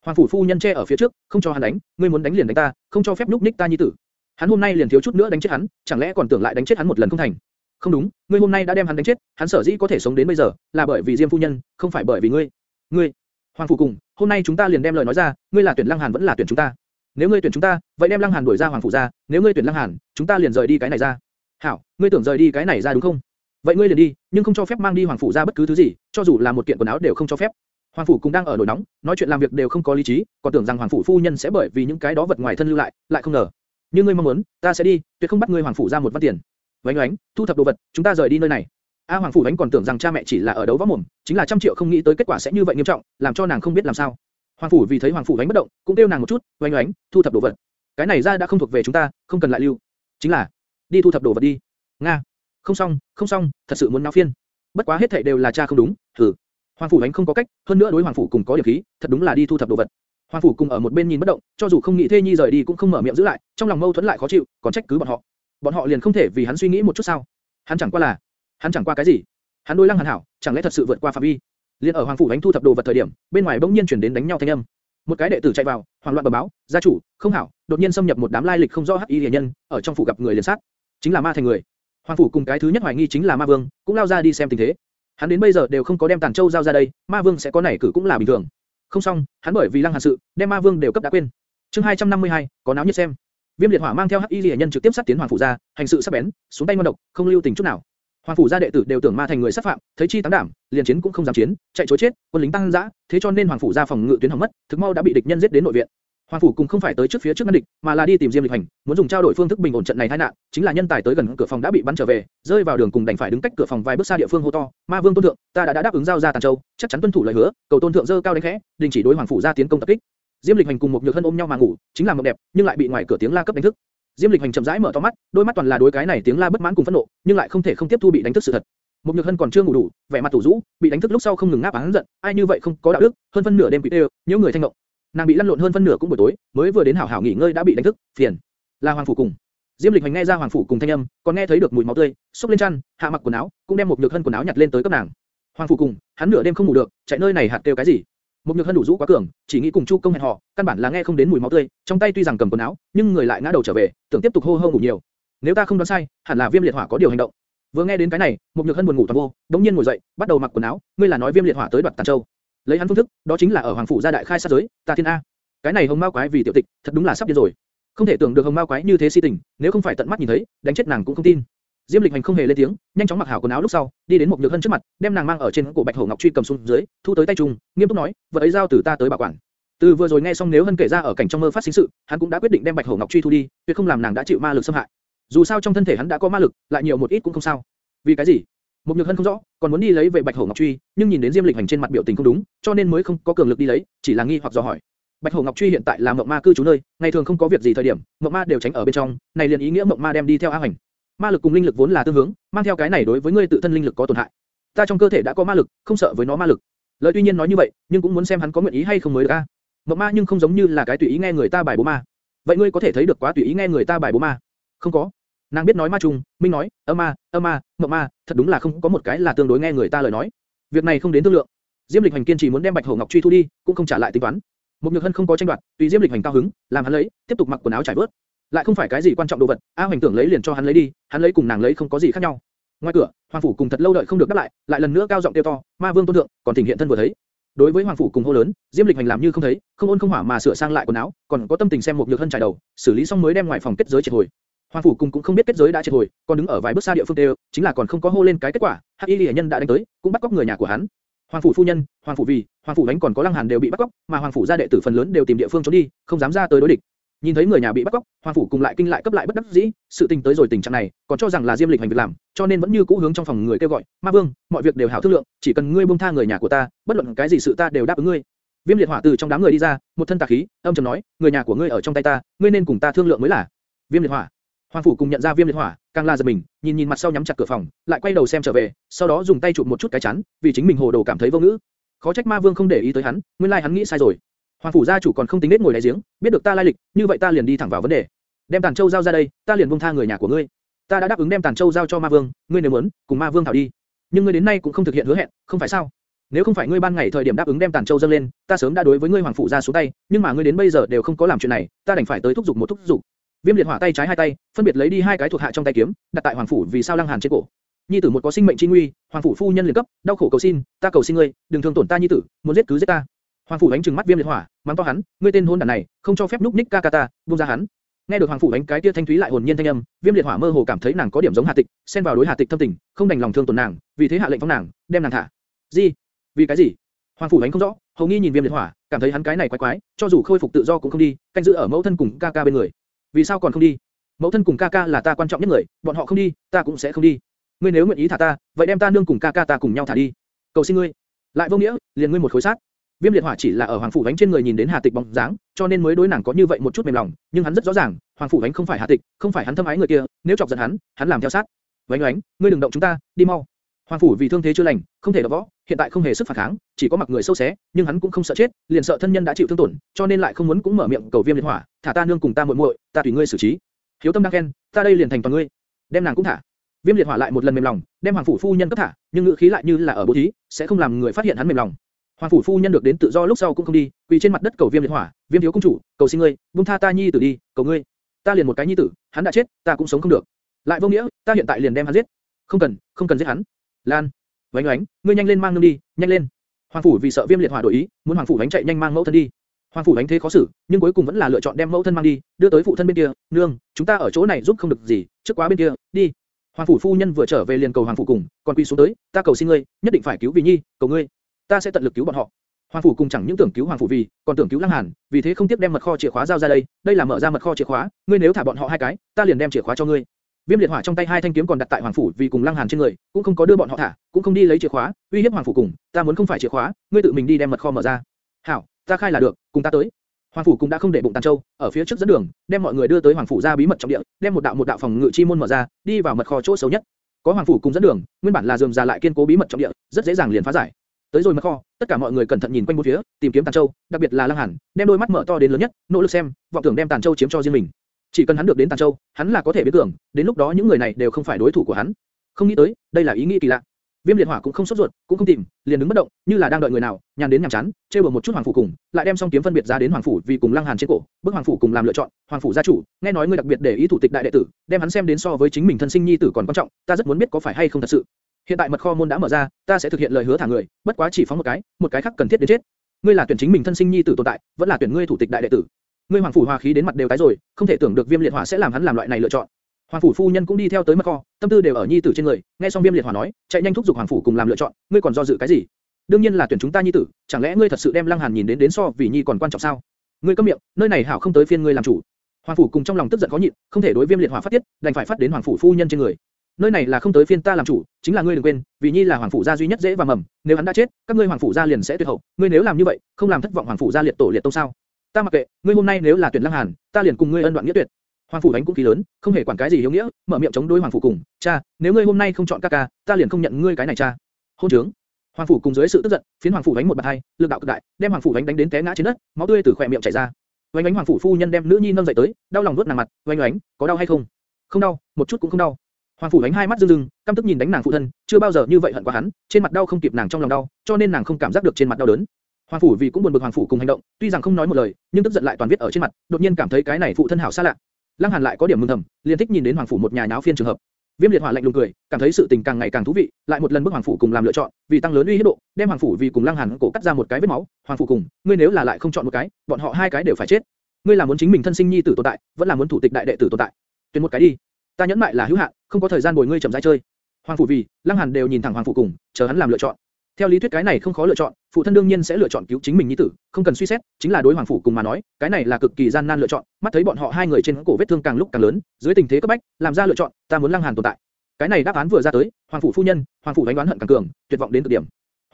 Hoàng phủ phu nhân che ở phía trước, không cho hắn đánh, ngươi muốn đánh liền đánh ta, không cho phép núp ních ta nhi tử. Hắn hôm nay liền thiếu chút nữa đánh chết hắn, chẳng lẽ còn tưởng lại đánh chết hắn một lần không thành? Không đúng, ngươi hôm nay đã đem hắn đánh chết, hắn sở dĩ có thể sống đến bây giờ, là bởi vì Diêm phu nhân, không phải bởi vì ngươi. Ngươi, Hoàng phủ cùng, hôm nay chúng ta liền đem lời nói ra, ngươi là tuyển Lăng Hàn vẫn là tuyển chúng ta? Nếu ngươi tuyển chúng ta, vậy đem Lăng Hàn đuổi ra Hoàng phủ ra, nếu ngươi tuyển Lăng Hàn, chúng ta liền rời đi cái này ra. Hảo, ngươi tưởng rời đi cái này ra đúng không? Vậy ngươi liền đi, nhưng không cho phép mang đi Hoàng phủ ra bất cứ thứ gì, cho dù là một kiện quần áo đều không cho phép. Hoàng phủ cũng đang ở nổi nóng, nói chuyện làm việc đều không có lý trí, còn tưởng rằng Hoàng phủ phu nhân sẽ bởi vì những cái đó vật ngoài thân lưu lại, lại không ngờ. Như ngươi mong muốn, ta sẽ đi, tuyệt không bắt ngươi Hoàng phủ ra một văn tiền. Vánh oánh, thu thập đồ vật, chúng ta rời đi nơi này. A Hoàng phủ Vánh còn tưởng rằng cha mẹ chỉ là ở đấu võ mồm, chính là trăm triệu không nghĩ tới kết quả sẽ như vậy nghiêm trọng, làm cho nàng không biết làm sao. Hoàng phủ vì thấy Hoàng phủ Vánh bất động, cũng kêu nàng một chút, Vánh oánh, thu thập đồ vật. Cái này ra đã không thuộc về chúng ta, không cần lại lưu. Chính là, đi thu thập đồ vật đi. Nga, không xong, không xong, thật sự muốn náo phiên. Bất quá hết thảy đều là cha không đúng, thử. Hoàng phủ đánh không có cách, hơn nữa đối Hoàng phủ cùng có điểm khí, thật đúng là đi thu thập đồ vật. Hoàng phủ cùng ở một bên nhìn bất động, cho dù không nghĩ thê nhi rời đi cũng không mở miệng giữ lại, trong lòng mâu thuẫn lại khó chịu, còn trách cứ bọn họ. Bọn họ liền không thể vì hắn suy nghĩ một chút sao? Hắn chẳng qua là, hắn chẳng qua cái gì? Hắn đối lăng hàn hảo, chẳng lẽ thật sự vượt qua phạm vi? Liên ở Hoàng phủ đánh thu thập đồ vật thời điểm, bên ngoài bỗng nhiên truyền đến đánh nhau thanh âm. Một cái đệ tử chạy vào, hoảng loạn bẩm báo, gia chủ, không hảo, đột nhiên xâm nhập một đám lai lịch không rõ hắc y liệt nhân, ở trong phủ gặp người liền sát, chính là ma thành người. Hoàng phủ cùng cái thứ nhất hoài nghi chính là ma vương, cũng lao ra đi xem tình thế. Hắn đến bây giờ đều không có đem tàn châu giao ra đây, ma vương sẽ có nảy cử cũng là bình thường. Không xong, hắn bởi vì lăng hàn sự, đem ma vương đều cấp đã quên. Chương 252, có náo nhiệt xem. Viêm liệt hỏa mang theo hắc y liễu nhân trực tiếp sát tiến hoàng phủ gia, hành sự sắc bén, xuống tay ngoan độc, không lưu tình chút nào. Hoàng phủ gia đệ tử đều tưởng ma thành người sát phạm, thấy chi tăng đảm, liền chiến cũng không dám chiến, chạy trốn chết, quân lính tăng dã, thế cho nên hoàng phủ gia phòng ngự tuyến hỏng mất, thực mau đã bị địch nhân giết đến nội viện. Hoàng phủ cùng không phải tới trước phía trước ngăn địch, mà là đi tìm Diêm Lịch Hành, muốn dùng trao đổi phương thức bình ổn trận này tai nạn, chính là nhân tài tới gần cửa phòng đã bị bắn trở về, rơi vào đường cùng đành phải đứng cách cửa phòng vài bước xa địa phương hô to, Ma Vương tôn thượng, ta đã đã đáp ứng giao ra Tàn Châu, chắc chắn tuân thủ lời hứa, cầu tôn thượng dơ cao đánh khẽ, đình chỉ đối hoàng phủ ra tiến công tập kích. Diêm Lịch Hành cùng một Nhược Hân ôm nhau mà ngủ, chính là mộng đẹp, nhưng lại bị ngoài cửa tiếng la cấp đánh thức. Diêm Lịch Hành chậm rãi mở to mắt, đôi mắt toàn là đối cái này tiếng la bất mãn cùng phẫn nộ, nhưng lại không thể không tiếp thu bị đánh thức sự thật. Một Nhược Hân còn chưa ngủ đủ, vẻ mặt tủ rũ, bị đánh thức lúc sau không ngừng ngáp án giận, ai như vậy không có đạo đức, hơn phân nửa đêm bị đều, nhiều người thanh ngộng. Nàng bị lăn lộn hơn phân nửa cũng buổi tối, mới vừa đến hảo hảo nghỉ ngơi đã bị đánh thức, phiền. Là Hoàng phủ cùng. Diêm Lịch Hành nghe ra Hoàng phủ cùng thanh âm, còn nghe thấy được mùi máu tươi, xốc lên chăn, hạ mặc quần áo, cũng đem một Nhược Hân quần áo nhặt lên tới cấp nàng. Hoàng phủ cùng, hắn nửa đêm không ngủ được, chạy nơi này hạt kêu cái gì? Một nhược hân đủ rũ quá cường, chỉ nghĩ cùng Chu công hẹn họ, căn bản là nghe không đến mùi máu tươi, trong tay tuy rằng cầm quần áo, nhưng người lại ngã đầu trở về, tưởng tiếp tục hô hô ngủ nhiều. Nếu ta không đoán sai, hẳn là viêm liệt hỏa có điều hành động. Vừa nghe đến cái này, một nhược hân buồn ngủ toàn vô, đống nhiên ngồi dậy, bắt đầu mặc quần áo. Ngươi là nói viêm liệt hỏa tới đoạt tàn châu? Lấy hắn phương thức, đó chính là ở hoàng phủ gia đại khai sát giới, ta thiên a. Cái này hồng mao quái vì tiểu tịch, thật đúng là sắp điên rồi. Không thể tưởng được hồng mao quái như thế si tình, nếu không phải tận mắt nhìn thấy, đánh chết nàng cũng không tin. Diêm Lịch Hành không hề lên tiếng, nhanh chóng mặc hảo quần áo lúc sau, đi đến một nhược hân trước mặt, đem nàng mang ở trên cổ bạch hổ ngọc truy cầm xuống dưới, thu tới tay trùng, nghiêm túc nói, vật ấy giao từ ta tới bảo quản. Từ vừa rồi nghe xong nếu hân kể ra ở cảnh trong mơ phát sinh sự, hắn cũng đã quyết định đem bạch hổ ngọc truy thu đi, tuyệt không làm nàng đã chịu ma lực xâm hại. Dù sao trong thân thể hắn đã có ma lực, lại nhiều một ít cũng không sao. Vì cái gì? Một nhược hân không rõ, còn muốn đi lấy về bạch hổ ngọc truy, nhưng nhìn đến Diêm Lịch Hành trên mặt biểu tình không đúng, cho nên mới không có cường lực đi lấy, chỉ là nghi hoặc dò hỏi. Bạch Hổ Ngọc Truy hiện tại là mộng ma cư trú nơi, ngày thường không có việc gì thời điểm, mộng ma đều tránh ở bên trong, này liền ý nghĩa mộng ma đem đi theo A Hành. Ma lực cùng linh lực vốn là tương hướng, mang theo cái này đối với ngươi tự thân linh lực có tổn hại. Ta trong cơ thể đã có ma lực, không sợ với nó ma lực. Lời tuy nhiên nói như vậy, nhưng cũng muốn xem hắn có nguyện ý hay không mới được a. Mộng ma nhưng không giống như là cái tùy ý nghe người ta bài bố ma. Vậy ngươi có thể thấy được quá tùy ý nghe người ta bài bố ma? Không có. Nàng biết nói ma trùng, minh nói, âm ma, âm ma, mộng ma, thật đúng là không có một cái là tương đối nghe người ta lời nói. Việc này không đến thương lượng. Diêm Lịch Hành kiên trì muốn đem Bạch Hổ Ngọc truy thu đi, cũng không trả lại tính toán. Một Nhược Hân không có tranh đoạt, tùy Diêm Lịch Hành cao hứng, làm hắn lấy, tiếp tục mặc quần áo trải vớt. Lại không phải cái gì quan trọng đồ vật, A Hoành tưởng lấy liền cho hắn lấy đi, hắn lấy cùng nàng lấy không có gì khác nhau. Ngoài cửa, Hoàng phủ cùng thật lâu đợi không được đáp lại, lại lần nữa cao giọng kêu to, Ma Vương tôn thượng, còn thỉnh hiện thân vừa thấy. Đối với Hoàng phủ cùng hô lớn, Diêm Lịch Hành làm như không thấy, không ôn không hỏa mà sửa sang lại quần áo, còn có tâm tình xem một Nhược Hân trải đầu, xử lý xong mới đem ngoài phòng kết giới triệt hồi. Hoàng phủ cùng cũng không biết kết giới đã triệt hồi, còn đứng ở vài bước xa địa phương đều, chính là còn không có hô lên cái kết quả, Hắc Y Lệ nhân đã đánh tới, cũng bắt cóc người nhà của hắn. Hoàng phủ phu nhân, Hoàng phủ vì, Hoàng phủ đánh còn có Lăng Hàn đều bị bắt cóc, mà Hoàng phủ gia đệ tử phần lớn đều tìm địa phương trốn đi, không dám ra tới đối địch. Nhìn thấy người nhà bị bắt cóc, Hoàng phủ cùng lại kinh lại cấp lại bất đắc dĩ, sự tình tới rồi tình trạng này, còn cho rằng là Diêm Lịch hành việc làm, cho nên vẫn như cũ hướng trong phòng người kêu gọi, Ma Vương, mọi việc đều hảo thương lượng, chỉ cần ngươi buông tha người nhà của ta, bất luận cái gì sự ta đều đáp ứng ngươi. Viêm liệt hỏa từ trong đám người đi ra, một thân tà khí, âm trầm nói, người nhà của ngươi ở trong tay ta, ngươi nên cùng ta thương lượng mới là. Viêm liệt hỏa. Hoàng phủ cùng nhận ra Viêm liệt hỏa, càng la giật mình, nhìn nhìn mặt sau nhắm chặt cửa phòng, lại quay đầu xem trở về, sau đó dùng tay chụp một chút cái chắn, vì chính mình hồ đồ cảm thấy vô ngữ. Khó trách Ma Vương không để ý tới hắn, nguyên lai like hắn nghĩ sai rồi. Hoàng phủ gia chủ còn không tính nết ngồi đáy giếng, biết được ta lai lịch, như vậy ta liền đi thẳng vào vấn đề. Đem Tàn Châu giao ra đây, ta liền buông tha người nhà của ngươi. Ta đã đáp ứng đem Tàn Châu giao cho Ma Vương, ngươi nếu muốn, cùng Ma Vương thảo đi. Nhưng ngươi đến nay cũng không thực hiện hứa hẹn, không phải sao? Nếu không phải ngươi ban ngày thời điểm đáp ứng đem Tàn Châu dâng lên, ta sớm đã đối với ngươi hoàng phủ gia xuống tay, nhưng mà ngươi đến bây giờ đều không có làm chuyện này, ta đành phải tới thúc giục một thúc giục. Viêm liệt hỏa tay trái hai tay, phân biệt lấy đi hai cái thuộc hạ trong tay kiếm, đặt tại hoàng phủ vì sao lăng hàn trên cổ. Nhi tử một có sinh mệnh chi nguy, hoàng phủ phu nhân liền cấp, đau khổ cầu xin, ta cầu xin ngươi, đừng thương tổn ta nhi tử, muốn giết cứ giết ta. Hoàng phủ đánh trừng mắt viêm liệt hỏa, mắng to hắn, ngươi tên hôn đản này, không cho phép núp ních ca ca ta, buông ra hắn. Nghe được hoàng phủ đánh cái tia thanh thúy lại hồn nhiên thanh âm, viêm liệt hỏa mơ hồ cảm thấy nàng có điểm giống Hà Tịch, xen vào đối Hà Tịch thâm tình, không đành lòng thương tổn nàng, vì thế hạ lệnh phóng nàng, đem nàng thả. Gì? Vì cái gì? Hoàng phủ đánh không rõ, hầu nghi nhìn viêm liệt hỏa, cảm thấy hắn cái này quái quái, cho dù khôi phục tự do cũng không đi, canh giữ ở mẫu thân cùng ca ca bên người. Vì sao còn không đi? Mẫu thân cùng ca ca là ta quan trọng nhất người, bọn họ không đi, ta cũng sẽ không đi. Ngươi nếu nguyện ý thả ta, vậy đem ta nương cùng ca ca ta cùng nhau thả đi. Cầu xin ngươi. Lại vô nghĩa, liền ngươi một khối sát. Viêm liệt hỏa chỉ là ở hoàng phủ vánh trên người nhìn đến Hà Tịch bóng dáng, cho nên mới đối nàng có như vậy một chút mềm lòng, nhưng hắn rất rõ ràng, hoàng phủ vánh không phải Hà Tịch, không phải hắn thâm ái người kia, nếu chọc giận hắn, hắn làm theo sát. Vánh oánh, ngươi đừng động chúng ta, đi mau. Hoàng phủ vì thương thế chưa lành, không thể đỡ võ, hiện tại không hề sức phản kháng, chỉ có mặc người sâu xé, nhưng hắn cũng không sợ chết, liền sợ thân nhân đã chịu thương tổn, cho nên lại không muốn cũng mở miệng cầu viêm liệt hỏa, thả ta nương cùng ta muội muội, ta tùy ngươi xử trí. Hiếu tâm đang khen, ta đây liền thành toàn ngươi, đem nàng cũng thả. Viêm liệt hỏa lại một lần mềm lòng, đem hoàng phủ phu nhân cấp thả, nhưng ngữ khí lại như là ở bố thí, sẽ không làm người phát hiện hắn mềm lòng. Hoàng phủ phu nhân được đến tự do lúc sau cũng không đi, quỳ trên mặt đất cầu Viêm liệt hỏa, Viêm thiếu công chủ, cầu xin ngươi, buông tha ta nhi tử đi, cầu ngươi. Ta liền một cái nhi tử, hắn đã chết, ta cũng sống không được. Lại vô nghĩa, ta hiện tại liền đem hắn giết. Không cần, không cần giết hắn. Lan, Vánh Oánh, ngươi nhanh lên mang nương đi, nhanh lên. Hoàng phủ vì sợ Viêm liệt hỏa đổi ý, muốn Hoàng phủ Vánh chạy nhanh mang mẫu thân đi. Hoàng phủ Vánh thế khó xử, nhưng cuối cùng vẫn là lựa chọn đem mẫu thân mang đi, đưa tới phụ thân bên kia. Nương, chúng ta ở chỗ này giúp không được gì, trước quá bên kia, đi. Hoàng phủ phu nhân vừa trở về liền cầu Hoàng phủ cùng, còn quy xuống tới, ta cầu xin ngươi, nhất định phải cứu Vì Nhi, cầu ngươi, ta sẽ tận lực cứu bọn họ. Hoàng phủ cùng chẳng những tưởng cứu Hoàng phủ vì, còn tưởng cứu Lăng Hàn, vì thế không tiếc đem mật kho chìa khóa giao ra đây, đây là mở ra mật kho chìa khóa, ngươi nếu thả bọn họ hai cái, ta liền đem chìa khóa cho ngươi. Viêm liệt hỏa trong tay hai thanh kiếm còn đặt tại Hoàng phủ vì cùng Lăng Hàn trên người, cũng không có đưa bọn họ thả, cũng không đi lấy chìa khóa, uy hiếp Hoàng phủ cùng, ta muốn không phải chìa khóa, ngươi tự mình đi đem mật kho mở ra. Hảo, ta khai là được, cùng ta tới. Hoàng phủ cũng đã không để bụng Tàn Châu, ở phía trước dẫn đường, đem mọi người đưa tới hoàng phủ ra bí mật trọng địa, đem một đạo một đạo phòng ngự chi môn mở ra, đi vào mật kho chỗ xấu nhất. Có hoàng phủ cùng dẫn đường, nguyên bản là dườm ra lại kiên cố bí mật trọng địa, rất dễ dàng liền phá giải. Tới rồi mật kho, tất cả mọi người cẩn thận nhìn quanh bốn phía, tìm kiếm Tàn Châu, đặc biệt là Lăng Hàn, đem đôi mắt mở to đến lớn nhất, nỗ lực xem, vọng tưởng đem Tàn Châu chiếm cho riêng mình. Chỉ cần hắn được đến Tàn Châu, hắn là có thể biến cường, đến lúc đó những người này đều không phải đối thủ của hắn. Không nghĩ tới, đây là ý nghĩ kỳ lạ. Viêm liệt hỏa cũng không sốt ruột, cũng không tìm, liền đứng bất động, như là đang đợi người nào, nhàn đến nhàm chán, chơi bừa một chút hoàng phủ cùng, lại đem song kiếm phân biệt ra đến hoàng phủ vì cùng lăng hàn trên cổ, bước hoàng phủ cùng làm lựa chọn, hoàng phủ gia chủ, nghe nói ngươi đặc biệt để ý thủ tịch đại đệ tử, đem hắn xem đến so với chính mình thân sinh nhi tử còn quan trọng, ta rất muốn biết có phải hay không thật sự. Hiện tại mật kho môn đã mở ra, ta sẽ thực hiện lời hứa thả người, bất quá chỉ phóng một cái, một cái khác cần thiết đến chết. Ngươi là tuyển chính mình thân sinh nhi tử tồn tại, vẫn là tuyển ngươi thủ tịch đại đệ tử. Ngươi hoàng phủ hòa khí đến mặt đều tái rồi, không thể tưởng được viêm liệt hỏa sẽ làm hắn làm loại này lựa chọn. Hoàng phủ phu nhân cũng đi theo tới mật kho, tâm tư đều ở nhi tử trên người, nghe xong Viêm Liệt Hỏa nói, chạy nhanh thúc giục Hoàng phủ cùng làm lựa chọn, ngươi còn do dự cái gì? Đương nhiên là tuyển chúng ta nhi tử, chẳng lẽ ngươi thật sự đem Lăng Hàn nhìn đến đến so vì nhi còn quan trọng sao? Ngươi câm miệng, nơi này hảo không tới phiên ngươi làm chủ. Hoàng phủ cùng trong lòng tức giận khó nhịn, không thể đối Viêm Liệt Hỏa phát tiết, đành phải phát đến Hoàng phủ phu nhân trên người. Nơi này là không tới phiên ta làm chủ, chính là ngươi đừng quên, vì nhi là hoàng phủ gia duy nhất dễ và mầm, nếu hắn đã chết, các ngươi hoàng phủ gia liền sẽ tuyệt hậu, ngươi nếu làm như vậy, không làm thất vọng hoàng phủ gia liệt tổ liệt tông sao? Ta mặc kệ, ngươi hôm nay nếu là tuyển Lăng Hàn, ta liền cùng ngươi ân đoạn nghĩa tuyệt. Hoàng phủ đánh cũng khí lớn, không hề quản cái gì hiếu nghĩa, mở miệng chống đối hoàng phủ cùng, cha, nếu ngươi hôm nay không chọn ca ca, ta liền không nhận ngươi cái này cha. Hôn trướng. Hoàng phủ cùng dưới sự tức giận, phiến hoàng phủ đánh một bạt hai, lực đạo cực đại, đem hoàng phủ đánh đánh đến té ngã trên đất, máu tươi từ khóe miệng chảy ra. Vành oánh hoàng phủ phu nhân đem nữ nhi nâng dậy tới, đau lòng nuốt nàng mặt, vành oánh, có đau hay không? Không đau, một chút cũng không đau. Hoàng phủ đánh hai mắt rưng rưng, căm tức nhìn đánh nàng phụ thân, chưa bao giờ như vậy hận quá hắn, trên mặt đau không kịp nàng trong lòng đau, cho nên nàng không cảm giác được trên mặt đau đớn. Hoàng phủ vì cũng buồn bực hoàng phủ cùng hành động, tuy rằng không nói một lời, nhưng tức giận lại toàn viết ở trên mặt, đột nhiên cảm thấy cái này phụ thân hảo xa lạ. Lăng Hàn lại có điểm mừng thầm, liền thích nhìn đến hoàng phủ một nhà nháo phiên trường hợp. Viêm liệt hỏa lạnh lùng cười, cảm thấy sự tình càng ngày càng thú vị, lại một lần bước hoàng phủ cùng làm lựa chọn, vì tăng lớn uy hiếp độ, đem hoàng phủ vì cùng Lăng Hàn cổ cắt ra một cái vết máu. Hoàng phủ cùng, ngươi nếu là lại không chọn một cái, bọn họ hai cái đều phải chết. Ngươi là muốn chính mình thân sinh nhi tử tồn tại, vẫn là muốn thủ tịch đại đệ tử tồn tại. Tuyển một cái đi. Ta nhẫn mại là hữu hạn, không có thời gian bồi ngươi chậm rãi chơi. Hoàng phủ vì, Lăng Hàn đều nhìn thẳng hoàng phủ cùng, chờ hắn làm lựa chọn. Theo lý thuyết cái này không khó lựa chọn, phụ thân đương nhiên sẽ lựa chọn cứu chính mình nhi tử, không cần suy xét, chính là đối hoàng phủ cùng mà nói, cái này là cực kỳ gian nan lựa chọn. Mắt thấy bọn họ hai người trên cổ vết thương càng lúc càng lớn, dưới tình thế cấp bách, làm ra lựa chọn, ta muốn lăng hàn tồn tại. Cái này đáp án vừa ra tới, hoàng phủ phu nhân, hoàng phủ đánh đoán hận càng cường, tuyệt vọng đến cực điểm.